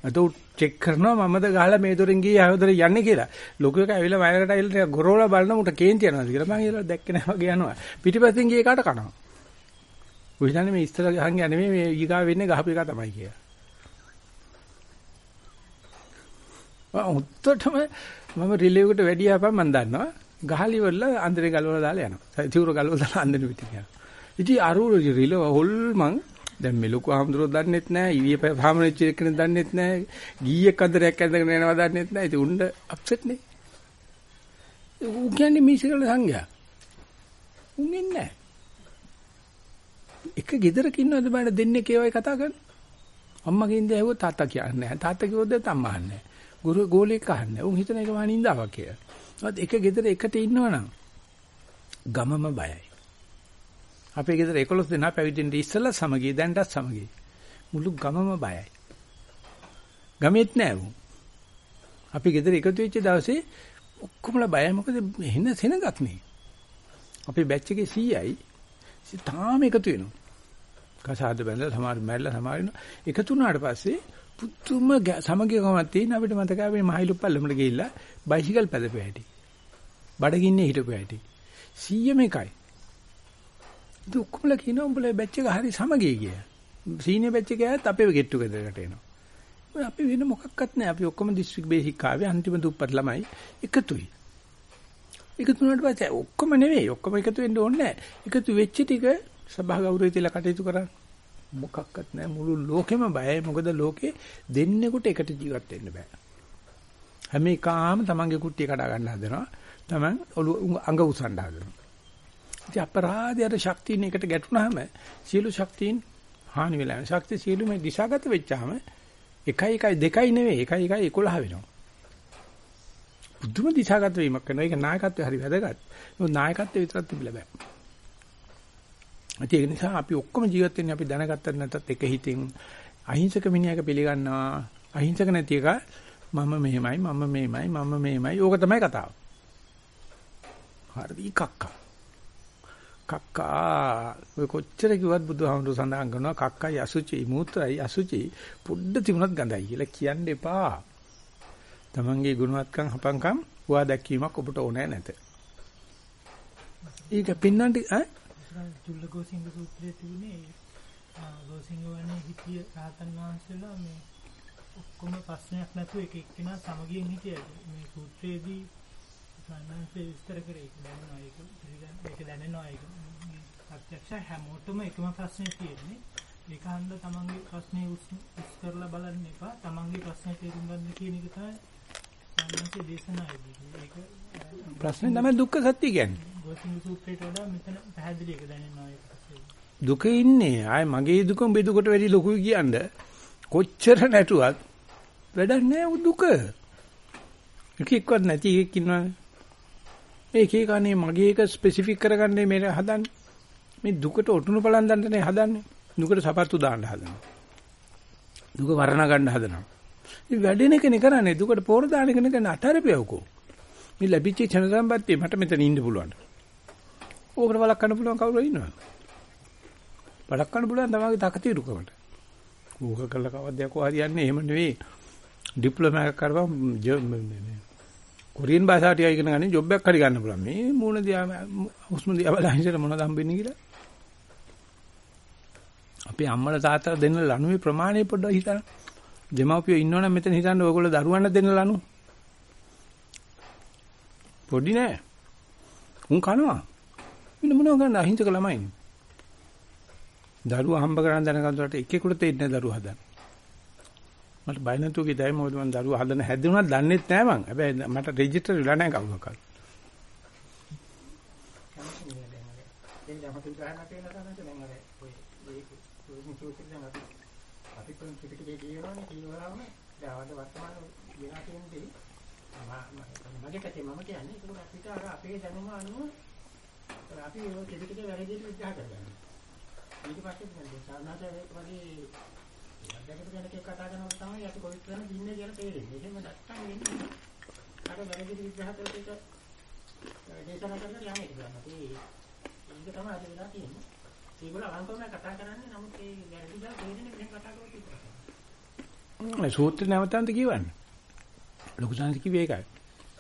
අත උ චෙක් කරනවා මමද ගහලා මේ දොරෙන් ගියේ ආයෝදර යන්නේ කියලා. ලොකු එක ඇවිල්ලා වයරට ඇවිල්ලා ගොරවලා බලන උට කේන්ති යනවාද කියලා මම කියලා දැක්කේ නැහැ වගේ යනවා. පිටිපස්සෙන් ගියේ කාට කනවා. ඔය හිතන්නේ මේ ඉස්තර ගහන් යන්නේ මේ ඊගා වෙන්නේ ගහපු එක තමයි කියලා. ආ උත්තරටම මම රිලේ එකට වැඩි ආපම් මම දන්නවා. ගහලි වල අන්දරේ ගලවලා දාලා යනවා. තිවුර ගලවලා දාලා අන්දර පිටින් යනවා. ඉතින් අරුර රිලේ හොල්මන් දැන් මේ ලොකු ආම්දුරෝ දන්නෙත් නැහැ. ඊයේ පහමනෙච්ච එකනේ දන්නෙත් නැහැ. ගීයක් අන්දරයක් ඇඳගෙන යනවා දන්නෙත් නැහැ. ඉතින් උණ්ඩ අප්සෙට් නේ. ඌ කියන්නේ මිසිකල සංඝයා. උන් ඉන්නේ නැහැ. එක ගෙදරක ඉන්නවද බලන්න දෙන්නේ කේවයි කතා කරන්නේ. අම්මගෙන් ඉඳ ඇහුවොත් තාත්තා කියන්නේ නැහැ. තාත්තා කිව්වොත් අම්මා අහන්නේ නැහැ. ගුරු ගෝලෙක් අහන්නේ. උන් හිතන එක වනින්දාවක් කියලා. ඒත් එක ගෙදර එකට ඉන්නවනම් ගමම බයයි. අපේ ගෙදර 11 දෙනා පැවිදෙන්න ඉස්සෙල්ලා සමගිය දැන්ටත් සමගිය. මුළු ගමම බයයි. ගමෙත් නෑ උන්. අපි ගෙදර එකතු වෙච්ච දවසේ ඔක්කොමලා බයයි මොකද එන සෙනගක් නේ. අපේ බැච් එකේ 100යි තාම එකතු වෙනවා. කසාද බැලලා සමහර මැල්ල සමහර එකතු වුණාට පස්සේ පුදුම සමගියකමක් තියෙන අපිට මතකයි අපි මහයිලුප්පල්ලමට ගිහිල්ලා බයිසිකල් පැදපු හැටි. බඩගින්නේ හිටපු හැටි. 100 මේකයි. ඒක ඔක්කොමල කියනවා උඹලා බැච් එක හරි සමගිය කියලා. සීනියර් බැච් එක ඇයත් අපේ ගෙට් ටුගෙදරකට එනවා. ඔය අපි වෙන මොකක්වත් නැහැ. අපි ඔක්කොම දිස්ත්‍රික් බේසික් ආවේ අන්තිම දුප්පත් ළමයි එකතුයි. එකතු වුණාට පස්සේ ඔක්කොම නෙවෙයි. ඔක්කොම එකතු වෙන්න ඕනේ නැහැ. එකතු වෙච්ච ටික සභා ගෞරවය තියලා කටයුතු කරන්න. මොකක්වත් නැහැ. මුළු ලෝකෙම බයයි. මොකද ලෝකේ දෙන්නෙකුට එකට ජීවත් වෙන්න බෑ. හැම එකාම තමන්ගේ කුට්ටිය කඩා ගන්න හදනවා. තමන් ඔලු අඟ උසන්න හදනවා. ඉතින් අපරාධය අර ශක්තියින් එකට ගැටුණාම සියලු ශක්තියින් හානි වෙලා යනවා. ශක්තිය සියලුම දිශාගත වෙච්චාම 1 1 2යි නෙවෙයි 1 1 11 වෙනවා. බුදුම දිශාගත වීමක් කරනවා. ඒක නායකත්වය හරි වැදගත්. මොකද නායකත්වය විතරක් තිබිලා බෑ. ඒක නිසා අපි ඔක්කොම ජීවත් වෙන්නේ අපි දැනගත්තත් නැත්නම් එක හිතින් අහිංසක මිනිහක පිළිගන්නවා. අහිංසක නැති එක මම මෙහෙමයි මම මෙහෙමයි මම මෙහෙමයි. ඕක තමයි කතාව. හරි කක්කා. කක්කා ඔය කොච්චර කිව්වත් බුදුහාමුදුරු සඳහන් කරනවා කක්කයි අසුචි මූත්‍රායි අසුචි පුඩ තිබුණත් ගඳයි කියලා කියන්න එපා. තමන්ගේ ගුණවත්කම් හපංකම් හුවා දැක්වීමක් ඔබට ඕනෑ නැත. ඒක පින්නන්ටි ඈ චුල්ලගෝසිංහ සූත්‍රයේ තිබුණේ ගෝසිංහ වනේ හිටිය රහතන් වහන්සේලා මේ ඔක්කොම ප්‍රශ්නයක් නැතුව එක එක්කෙනා සමගියෙන් හිටියද මේ සූත්‍රයේදී සම්මානසේ විස්තර කරේ ඒක දැනනවා ඒක ඒක දැනෙනවා ඒක ප්‍රත්‍යක්ෂ හැමෝටම එකම ප්‍රශ්නේ තියෙන්නේ ඒක හන්ද තමන්ගේ ප්‍රශ්නේ උස් කරලා බලන්න එපා තමන්ගේ ප්‍රශ්නේ තේරුම් ගන්න කියන එක තමයි සම්මානසේ දේශනාවේදී ඒක ප්‍රශ්නේ තමයි දුක්ඛ සත්‍ය කියන්නේ එක දුකේ ඉන්නේ ආය මගේ දුක උඹේ දුකට වැඩි ලොකුයි කියන්නේ කොච්චර නැටුවත් වැඩක් නැහැ දුක එකෙක්වත් නැති එකෙක් ඉන්නවනේ ඒක ඒකනේ මගේ එක ස්පෙસિෆික් කරගන්නේ මේ හදන්නේ. මේ දුකට ඔටුනු බලන් දන්නනේ හදන්නේ. දුකට සපත්තු දාන්න හදනවා. දුක වර්ණ ගන්න හදනවා. මේ වැඩෙන එකනේ කරන්නේ. දුකට පෝර දාන එක නෙකන අතරපෙවකෝ. මේ ලැබිච්ච ක්ෂණ සම්පත්තිය මට මෙතන ඉන්න පුළුවන්. ඕකට බලක් ගන්න පුළුවන් කවුරු ඉන්නවද? බලක් ගන්න පුළුවන් තමයිගේ තකතිරුකමට. ඌක කළ කවද්දයක් හරියන්නේ එහෙම නෙවෙයි. ඩිප්ලෝමා එකක් කරපම් කොරියන් භාෂාවට ඉගෙන ගන්න ජොබ් එකක් හරි ගන්න පුළුවන්. මේ මූණ දිහා හුස්ම දිහා බලලා ඉඳලා මොනවද හම්බෙන්නේ කියලා. අපේ අම්මලා තාත්තලා දෙන්න ලණුවේ ප්‍රමාණය පොඩ්ඩක් හිතන්න. දෙමව්පියෝ ඉන්නවනම් මෙතන හිතන්න ඔයගොල්ලෝ දරුවන්ට දෙන්න ලණු. පොඩි නෑ. උන් කනවා. ඉන්න මොනව ගන්න අහිංසක ළමයිනේ. දරුවා හම්බ කරන් දැනගන්නකොට එකෙකුට තේින්නේ දරුවා හදන්න. මට බය නැතුව ගියදයි මොකද මම දරුවා හදන හැදුණා දන්නෙත් නෑ මං. හැබැයි මට රෙජිස්ටර් වෙලා නෑ කවුරක්වත්. දැන් අපිට උදාහරණයක් කියලා තමයි දැන් අර ඔය ඒ සූත්‍රය දැන් අපි අපි කොන් පිටිකේ කියනවනේ කියනවාම දැන් අද වර්තමාන වෙනා කියන්නේ මගේ පැත්තේ මම කියන්නේ ඒක අපිට අර අපේ දැනුම අනුව අපි ඒ පිටිකේ වැරදියට විග්‍රහ කරගන්නවා. ඊට පස්සේ දැන් සාමාන්‍ය වගේ දැකපු කෙනෙක් කතා කරනකොට තමයි අපි කොවිඩ් කරන දින්නේ කියලා තේරෙන්නේ. එහෙම නැත්තම් වෙන්නේ. අර වැරදි විග්‍රහ කරලා ඒක දේශනා කරන්න යන්නේ කියලා. ඒ ඒක තමයි අද වෙලා තියෙන්නේ. ඒගොල්ලෝ අවංකවම කතා කරන්නේ නමුත් ඒ වැරදි දා තේරෙන්නේ මෙහෙම කතා කරලා තියෙනවා. මේ සූත්‍ර නැවතන්ත කියවන්නේ. ලොකු සංස් කිව්වේ ඒකයි.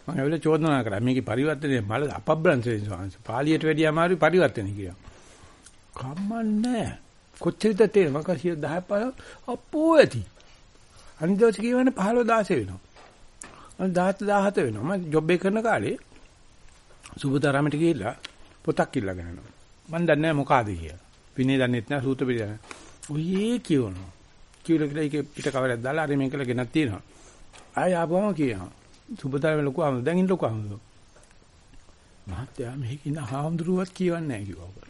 මම ඇවිල්ලා චෝදනා කරා. මේකේ පරිවර්තනය මල අපබ්‍රංශේ සංස්. පාලියට වැඩිය අමාරුයි පරිවර්තනය කියලා. කම්මන්නේ කොච්චරද තේරෙන්නේ මම කසිය 10 15 අපෝ ඇති. අනිත් දවසේ කියවන්නේ 15 16 වෙනවා. අනිත් 17 17 වෙනවා. මම ජොබ් එක කරන කාලේ සුබතරමට ගිහිල්ලා පොතක් ඉල්ලගෙන යනවා. මම දන්නේ නැහැ මොකಾದ කියලා. විනේ දන්නෙත් නැහැ සූත්‍ර පිළිදන්න ඔයේ කියනවා. කියලා කියලා ඒකේ පිට කවරයක් දාලා අර මේක කියලා ගෙනත් තියෙනවා. ආය ආපුවම කියනවා. සුබතරම ලොකු ආමද දැන් ඉන්න ලොකු ආමද මහත්තයා මේක ඉන්න හාමුදුරුවත් කියවන්නේ නැහැ කිව්වා.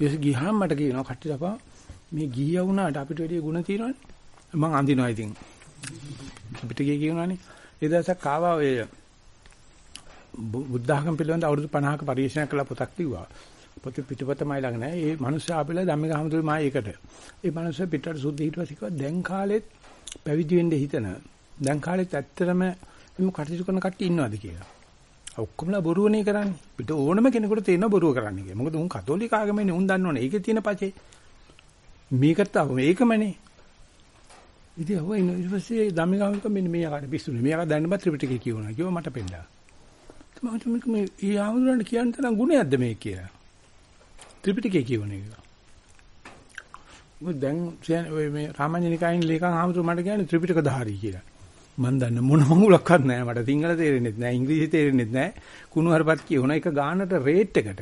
ඊට ගියාම මට කියනවා කට්ටිය අපා මේ ගිහියා වුණාට අපිට වැඩි ಗುಣ තියෙනවනේ. මං අඳිනවා ඉතින්. අපිට ගිය කියනවනේ. ඒ දවසක් ආවා ඔය බුද්ධ ආගම පිළිබඳ අවුරුදු 50ක පරිශීලනය කළ පොතක් තිබ්බා. පොත පිටපතමයි ළඟ නැහැ. ඒ මනුස්සයා අපිලා ධම්මික හමුදුවේ මා ඒකට. ඒ මනුස්සයා පිටට සුද්ධ හිටුවා කිව්වා දැන් කාලෙත් පැවිදි වෙන්න හිතන. දැන් කාලෙත් ඇත්තටම මේ කටයුතු කරන කට්ටිය ඉන්නවද කියලා. ඔක්කොමලා බොරුවනේ කරන්නේ. පිට ඕනම කෙනෙකුට තේරෙන බොරුව කරන්නේ කියලා. මොකද උන් කතෝලික ආගමනේ උන් දන්නවනේ. ඒකේ තියෙන පචේ. මේකට ආව මේකමනේ. ඉතින් අව ඊට පස්සේ ධම්මිකාමික මෙන්න මේ ආකාරය පිස්සුනේ. මේ ආකාර දැන්නම ත්‍රිපිටකය කියවනවා. කිව්වා මට පෙන්නලා. මම මේක මේ ඊ ආමුදුරන්ට කියන්න තරම් ගුණයක්ද මේ කියලා. ත්‍රිපිටකය කියවන එක. මොකද දැන් ඔය මේ රාමඤ්ඤනිකායින් ලේකම් ආමුදුර මට කියන්නේ ත්‍රිපිටක ධාරී කියලා. මම දන්න මොන මඟුලක්වත් නැහැ. මට සිංහල තේරෙන්නේ නැහැ ඉංග්‍රීසි තේරෙන්නේ නැහැ. කුණු හරපත් කියවන එක ගානට රේට් එකට.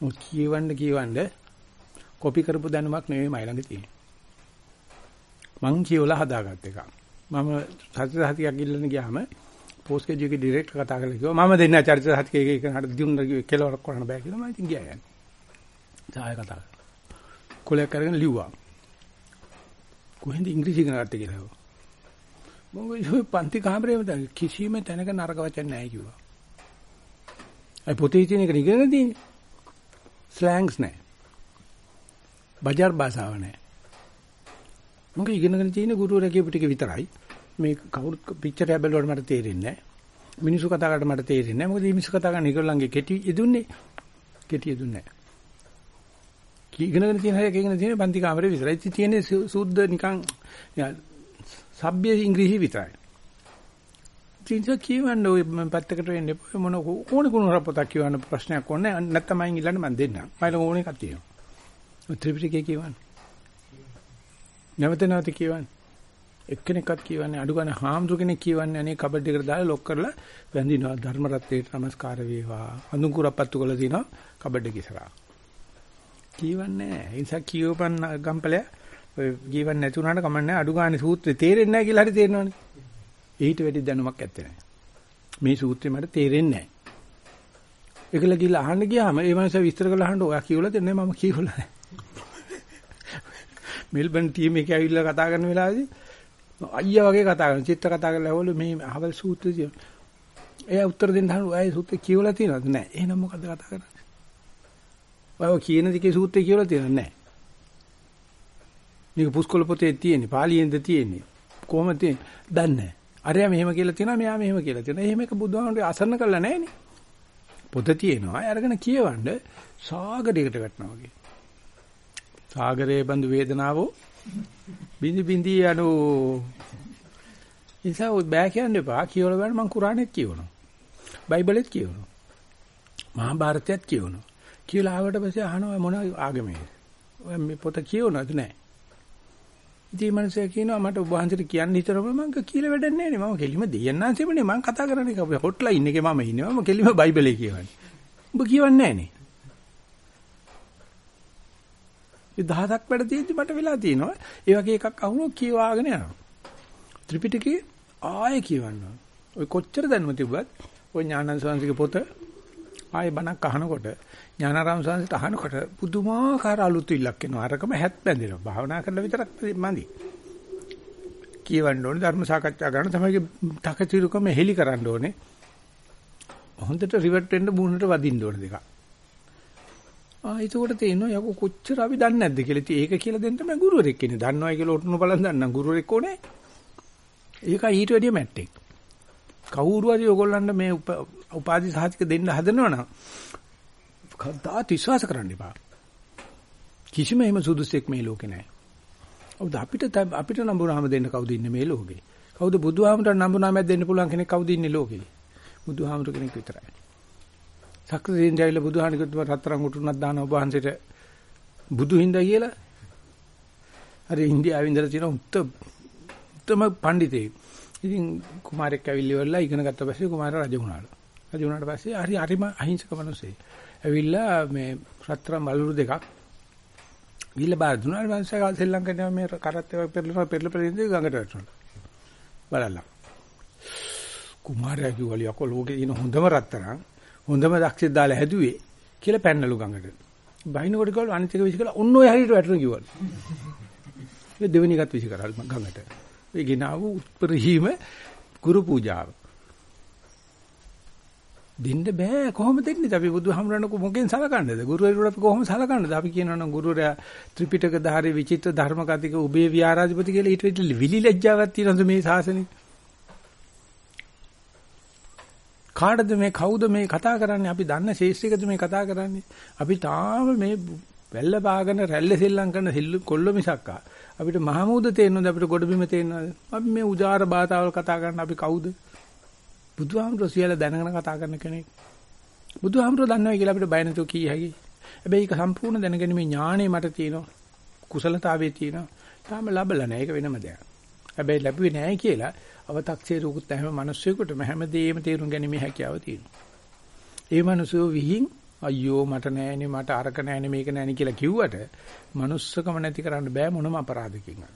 මොක කියවන්න කියවන්න කොපි කරපු දැනුමක් නෙවෙයි මයි ළඟ තියෙන්නේ. මං කියවලා හදාගත්ත එක මම සත්‍ය සහතිකයක් ඉල්ලන්න ගියාම පෝස්ට් කේජ් එකේ ඩිරෙක්ටර් කතා කරලා කිව්වා මම දෙන්න චරිත සහතිකයක එකකට දුන්න කෙලවරක් කරන්න බෑ කියලා. මම ඉතින් ගියා යන්නේ. සාය කතා කොලයක් අරගෙන ලිව්වා. කොහෙන්ද ඉංග්‍රීසි ඉගෙන ගත්තේ කියලා මම පන්ති කාමරේම කිසිම තැනක නරක වචන නැහැ කිව්වා. අයි පොතේ තියෙන එක ඉගෙන තියෙන්නේ. ස්ලැන්ග්ස් නැහැ. බජාර් භාෂාව නැහැ. මම ඉගෙනගෙන තියෙන ගුරුවරයා කියපු ටික විතරයි. මේ කවුරු පික්චර් එක බැලුවට මට තේරෙන්නේ නැහැ. මිනිස්සු කතා කරලා මට තේරෙන්නේ නැහැ. මොකද මේ මිනිස්සු කතා කරන ඒගොල්ලන්ගේ කෙටි යෙදුන්නේ. කෙටි යෙදුන්නේ නැහැ. ඉගෙනගෙන තියෙන හැය ඉගෙන තියෙන පන්ති කාමරේ විතරයි. තියෙන්නේ සුද්ධ නිකන් සભ્ય ඉංග්‍රීසි විතරයි. තින්ස කියවන්න ඔය පැත්තකට වෙන්න එපා මොන ඕනේ කුණුර පොතක් කියවන්න ප්‍රශ්නයක් ඕනේ නැත්නම් මම ඊළඟ මම දෙන්නම්. මයිල ඕනේ එකක් තියෙනවා. ත්‍රිපිටකය කියවන්න. නැවත නැවත කියවන්න. එක්කෙනෙක්වත් කියවන්නේ අඩු ගන්න හාමුදුර කෙනෙක් කියවන්නේ අනේ කබඩ් එකට දාලා ලොක් කරලා වැඳිනවා ධර්ම රත්නයට নমස්කාර වේවා අඳුකුරපත්තු කළා දිනවා කබඩ් එක ඉස්සරහා කියවන්නේ නැහැ ඒ නිසා කියවපන් ගම්පලයා ඔය ජීවන් නැති වුණාට කමන්නේ අඩු ගානේ සූත්‍රය තේරෙන්නේ නැහැ කියලා හරි තේරෙනවනේ. ඊට වැඩි දැනුමක් ඇත්තේ නැහැ. මේ සූත්‍රය මට තේරෙන්නේ නැහැ. ඒකල ගිහලා අහන්න ගියාම ඒ මනස විස්තර කරලා අහන්න ඔයා කියවලා දෙන්නේ මම කියවලා නැහැ. මෙල්බන් ටීම් එකේ ඇවිල්ලා කතා කරන වෙලාවේදී අයියා වගේ කතා කරන චිත්ත කතා කරලා ඇහවලු මේ අහවල් සූත්‍රය එයා උත්තර දෙන්න හනු අය සූත්‍රය කියවලා තියෙනවද නැහැ. එහෙනම් මොකද කතා කරන්නේ? ඔය කියන දිකේ සූත්‍රය කියවලා තියෙනවද නැහැ. මේක පුස්කොළ පොතේ තියෙන්නේ පාලියෙන්ද තියෙන්නේ? කොහොමද තියෙන්නේ? දන්නේ නැහැ. අරයා මෙහෙම කියලා තියෙනවා මෙයා මෙහෙම කියලා තියෙනවා. එහෙම එක බුදුහාමුදුරේ අසරණ කළා නැහනේ. පොත තියෙනවා අරගෙන කියවන්න සාගරයකට වැටෙනවා වගේ. සාගරයේ බඳු වේදනාවෝ බිඳි බිඳි යනෝ. ඉතින් ඔය බෑ කියන්න එපා. කියවල බලන්න මම කුරානෙත් කියවනවා. බයිබලෙත් කියවනවා. මහා භාරතයත් කියවනවා. කියලා ආවට පස්සේ අහනවා මොන ආගමේද ඔය මේ පොත කියවනවද? නැහැ ඉතින් මනුස්සයා කියනවා මට ඔබ වහන්සේට කියන්න හිතනකොට මම කියලා වැඩක් නැහැ නේ. මම කෙලිම දෙයන්නාන්සෙමනේ මම කතා කරන්නේ. අපේ හොට්ලයින් එකේ මම ඉන්නේ. මම කෙලිම බයිබලේ කියවන්නේ. ඔබ කියවන්නේ නැහැ නේ. ඒ දහසක් වැඩ තියෙද්දි මට වෙලා තියෙනවා. ඒ වගේ එකක් අහුනොත් කියවාගෙන යනවා. ත්‍රිපිටකේ ආයෙ කියවන්න. ඔය කොච්චර දැනුම තිබ්බත් ඔය ඥානන් සංසික පොත ආයෙ බණක් අහනකොට ඥානාරාම සංසිත අහනකොට පුදුමාකාර අලුත් ඉල්ලක් එනවා. අරකම හැත් බැඳෙනවා. භාවනා කරලා විතරක් මදි. කියවන්න ඕනේ ධර්ම සාකච්ඡා කරන තමයි තකතිරුකම හෙලි කරන්න ඕනේ. හොඳට රිවර්ට් වෙන්න බුණට වදින්න ඕනේ දෙක. ආ ඒකෝට තේිනවා යකෝ කොච්චර අපි දන්නේ නැද්ද කියලා. ඉතින් ඒක කියලා දෙන්න තමයි ගුරුවරෙක් ඉන්නේ. දන්නවයි කියලා ඔටුනු බලන් දන්නම් ගුරුවරෙක් ඕනේ. ඒක ඊට වැඩිය මැට්ටෙක්. කවුරු හරි ඔයගොල්ලන්ට මේ උපාධි සාහිතික දෙන්න හදනවනම් කවදාත් විශ්වාස කරන්න එපා. කිසිම එහෙම සුදුසෙක් මේ ලෝකේ නැහැ. කවුද අපිට අපිට නම්බුනාම දෙන්න කවුද ඉන්නේ මේ ලෝකේ? කවුද බුදුහාමුදුරන් නම්බුනාමයක් දෙන්න පුළුවන් කෙනෙක් කවුද ඉන්නේ ලෝකේ? බුදුහාමුදුර කෙනෙක් විතරයි. සක්‍රීයෙන් ජයල බුදුහානිකුතුම රත්තරන් උටුනක් දාන ඔබ වහන්සේට බුදු හින්දා කියලා. අර ඉන්දියාවේ ඉඳලා තියෙන උත්තම උත්තම පඬිතේ. ඉතින් කුමාරෙක් ඇවිල්ලිවලා ඉගෙන ගත්ත පස්සේ කුමාරයා රජ වුණාලු. රජ වුණාට පස්සේ හරි හරිම අහිංසක මිනිස්සෙක්. ඇවිල්ලා මේ රත්තරන් බලුරු දෙකක් ගිහලා බාර දුන්නා. ඊට පස්සේ ශ්‍රී ලංකාවේ මේ කරත් ඒවා පෙරලනවා පෙරල පෙරලින්ද ගඟට වැටුණා. බලලා. කුමාරයා කිව්වලු යකෝ ලෝකේ ඉන හොඳම රත්තරන් හොඳම දක්ෂෙක් දාලා හැදුවේ කියලා පැන්නලු ගඟට. බහිනකොට කිව්වලු අනිත් එක විසි කළා ඔන්න ඔය හරියට වැටුණා කිව්වලු. ඒ දෙවෙනි එකත් විසි කරා ගඟට. ඒ ගෙනාවු උත්ප්‍රහීම ගුරු පූජාව. දෙන්න බෑ කොහොමද දෙන්නේ? අපි බුදුහාමරණ මොකෙන් සලකන්නේද? ගුරුවරයාට අපි කොහොම සලකන්නේද? අපි කියනවා නම් ගුරුවරයා ත්‍රිපිටක ධාරී විචිත්‍ර ධර්ම කතික උභය විහාරාධිපති කියලා ඊට විදිහට විලි ලැජ්ජාවක් තියෙනවද මේ ශාසනේ? කාටද මේ කවුද මේ කතා කරන්නේ? අපි දන්න ශේෂ්ත්‍රිකද මේ කතා කරන්නේ? අපි තාම මේ වැල්ල පාගන රැල්ල සෙල්ලම් කරන සිල්ලු කොල්ල මිසක්කා. අපිට මහමූද තේරෙනවද අපිට ගොඩබිම තේරෙනවද? අපි මේ උජාර බාතාවල් කතා කරන අපි කවුද? බුදුහාමුදුරුවෝ සියල්ල දැනගෙන කතා කරන කෙනෙක්. බුදුහාමුදුරුවෝ දන්නවා කියලා අපිට බය නැතුව කී හැකියි. හැබැයි ඒක සම්පූර්ණ දැනගැනීමේ ඥාණය මට තියෙනවා. කුසලතාවයේ තියෙනවා. තාම ලැබලා නැහැ. ඒක වෙනම දෙයක්. හැබැයි ලැබුවේ නැහැ කියලා අව탁සේරුකුත් හැම මිනිස්සෙකුටම හැමදේම තේරුම් ගැනීමේ හැකියාව තියෙනවා. ඒ මිනිස්සු විහිං අයියෝ මට නෑනේ මට අරක නෑනේ මේක නෑනේ කියලා කිව්වට manussකම නැති කරන්න බෑ මොනම අපරාධකින්වත්.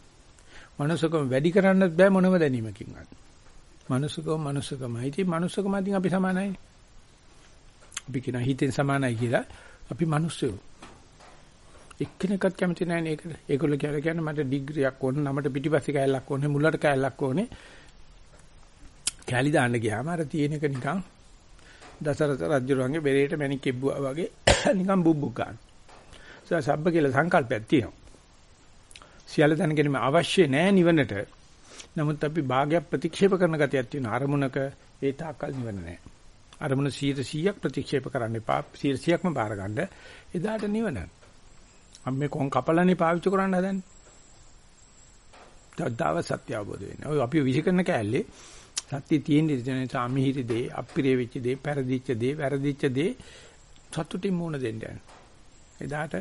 manussකම වැඩි කරන්නත් බෑ මොනම දැනීමකින්වත්. Manussකම manussකමයි. ඉතින් manussකම අතින් අපි සමානයි. අපි කියන හිතෙන් සමානයි කියලා අපි මිනිස්සුයෝ. එක්කෙනෙක්වත් කැමති නැහැ නේ ඒකට. ඒගොල්ලෝ කියලා කියන්නේ මට ඩිග්‍රියක් ඕන, නමට පිටිපස්සේ කෑල්ලක් ඕනේ, මුලට කෑල්ලක් ඕනේ. කැලි දාන්න ගියාම අර තියෙන එක නිකන් දසරත රජුරන්ගේ බෙරේට මැණික් කෙබ්බුවා වගේ නිකන් බුබ්බුක් ගන්න. ඒ සබ්බ කියලා සංකල්පයක් තියෙනවා. සියල්ල දැනගැනීම අවශ්‍ය නැහැ නිවනට. නමුත් අපි භාගයක් ප්‍රතික්ෂේප කරන ගතියක් තියෙන අරමුණක ඒ තාක්කල් නිවන නැහැ. අරමුණ 100%ක් ප්‍රතික්ෂේප කරන්න එපා. 100%ක්ම බාර ගන්න. එදාට නිවන. අපි මේ කොන් කපලනේ පාවිච්චි කරන්න හදන්නේ. තවදාව සත්‍ය අවබෝධ වෙන්නේ. ඔය අපි විශ්ිකරන කෑල්ලේ සත්‍ය තියෙන ඉතින් සාමිහිරි දේ, අප්‍රිය වෙච්ච දේ, පෙරදිච්ච දේ, වැරදිච්ච දේ සතුටින් මුණ දෙන්න යන. එදාට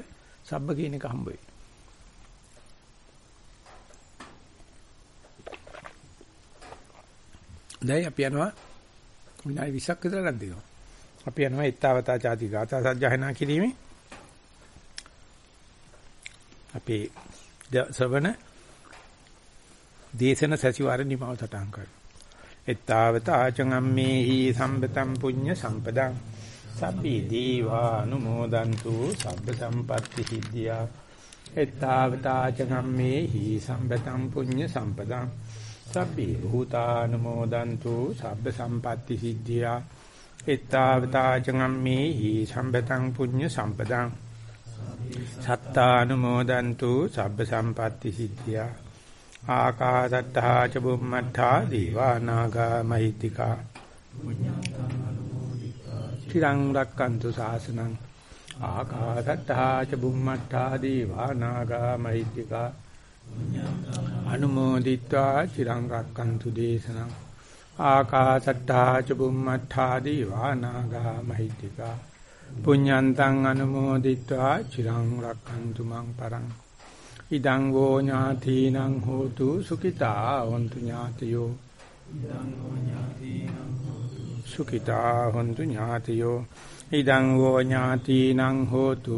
සබ්බ කියන එක හම්බ වෙයි. දැන් අපි යනවා විනාඩි 20ක් විතර ගන්න දෙනවා. අපි යනවා ඊත්තාවතා ചാති ගාථා සජ්ජායනා කිරීමේ අපේ සවන දේශන සැසිවාර නිමාව සටහන් කරනවා. ඊත්තාවතා චංගම්මේහි සම්පතම් පුඤ්ඤ සම්පදං සබ්බි දීවානුමෝදන්තු සබ්බ සම්පත්ති සිද්ධියා. ඊත්තාවතා චංගම්මේහි සම්පතම් පුඤ්ඤ සම්පදං සබ්බේ භූතානුමෝදන්තු සබ්බ සම්පatti සිද්ධියා. එත්තාවතා චංගම්මේහි සම්පතං පුඤ්ඤ සම්පදං. සත්තානුමෝදන්තු සබ්බ සම්පatti සිද්ධියා. ආකාදත්තා ච බුම්මත්තා දීවානාගා මහිත්‍තිකා. තිරං රක්칸තු ශාසනං ආකාදත්තා ච බුම්මත්තා දීවානාගා මහිත්‍තිකා. අනුමෝදිත්වා චිරං රක්칸තු දේශනං. ආකාසට්ටා ච බුම්මත්තා දීවානාගා මහිත්‍තිකා පුඤ්ඤන්තං අනුමෝදිත්වා චිරං රක්칸තු මං පරං. ඉදං වෝ ඥාතිනං හෝතු සුඛිතා හොන්තු ඥාතියෝ. සුඛිතා හොන්තු ඥාතියෝ. ඉදං වෝ ඥාතිනං හෝතු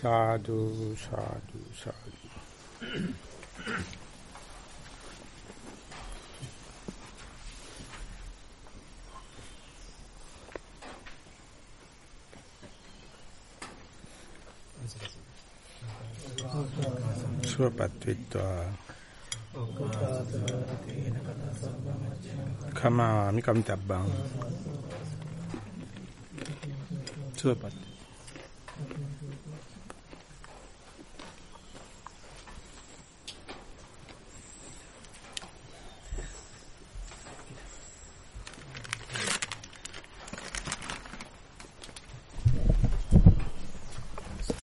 සාදු සාදු සාදු. සුවපත් විත්වා කමාමි කමිතබ්බං සුවපත්.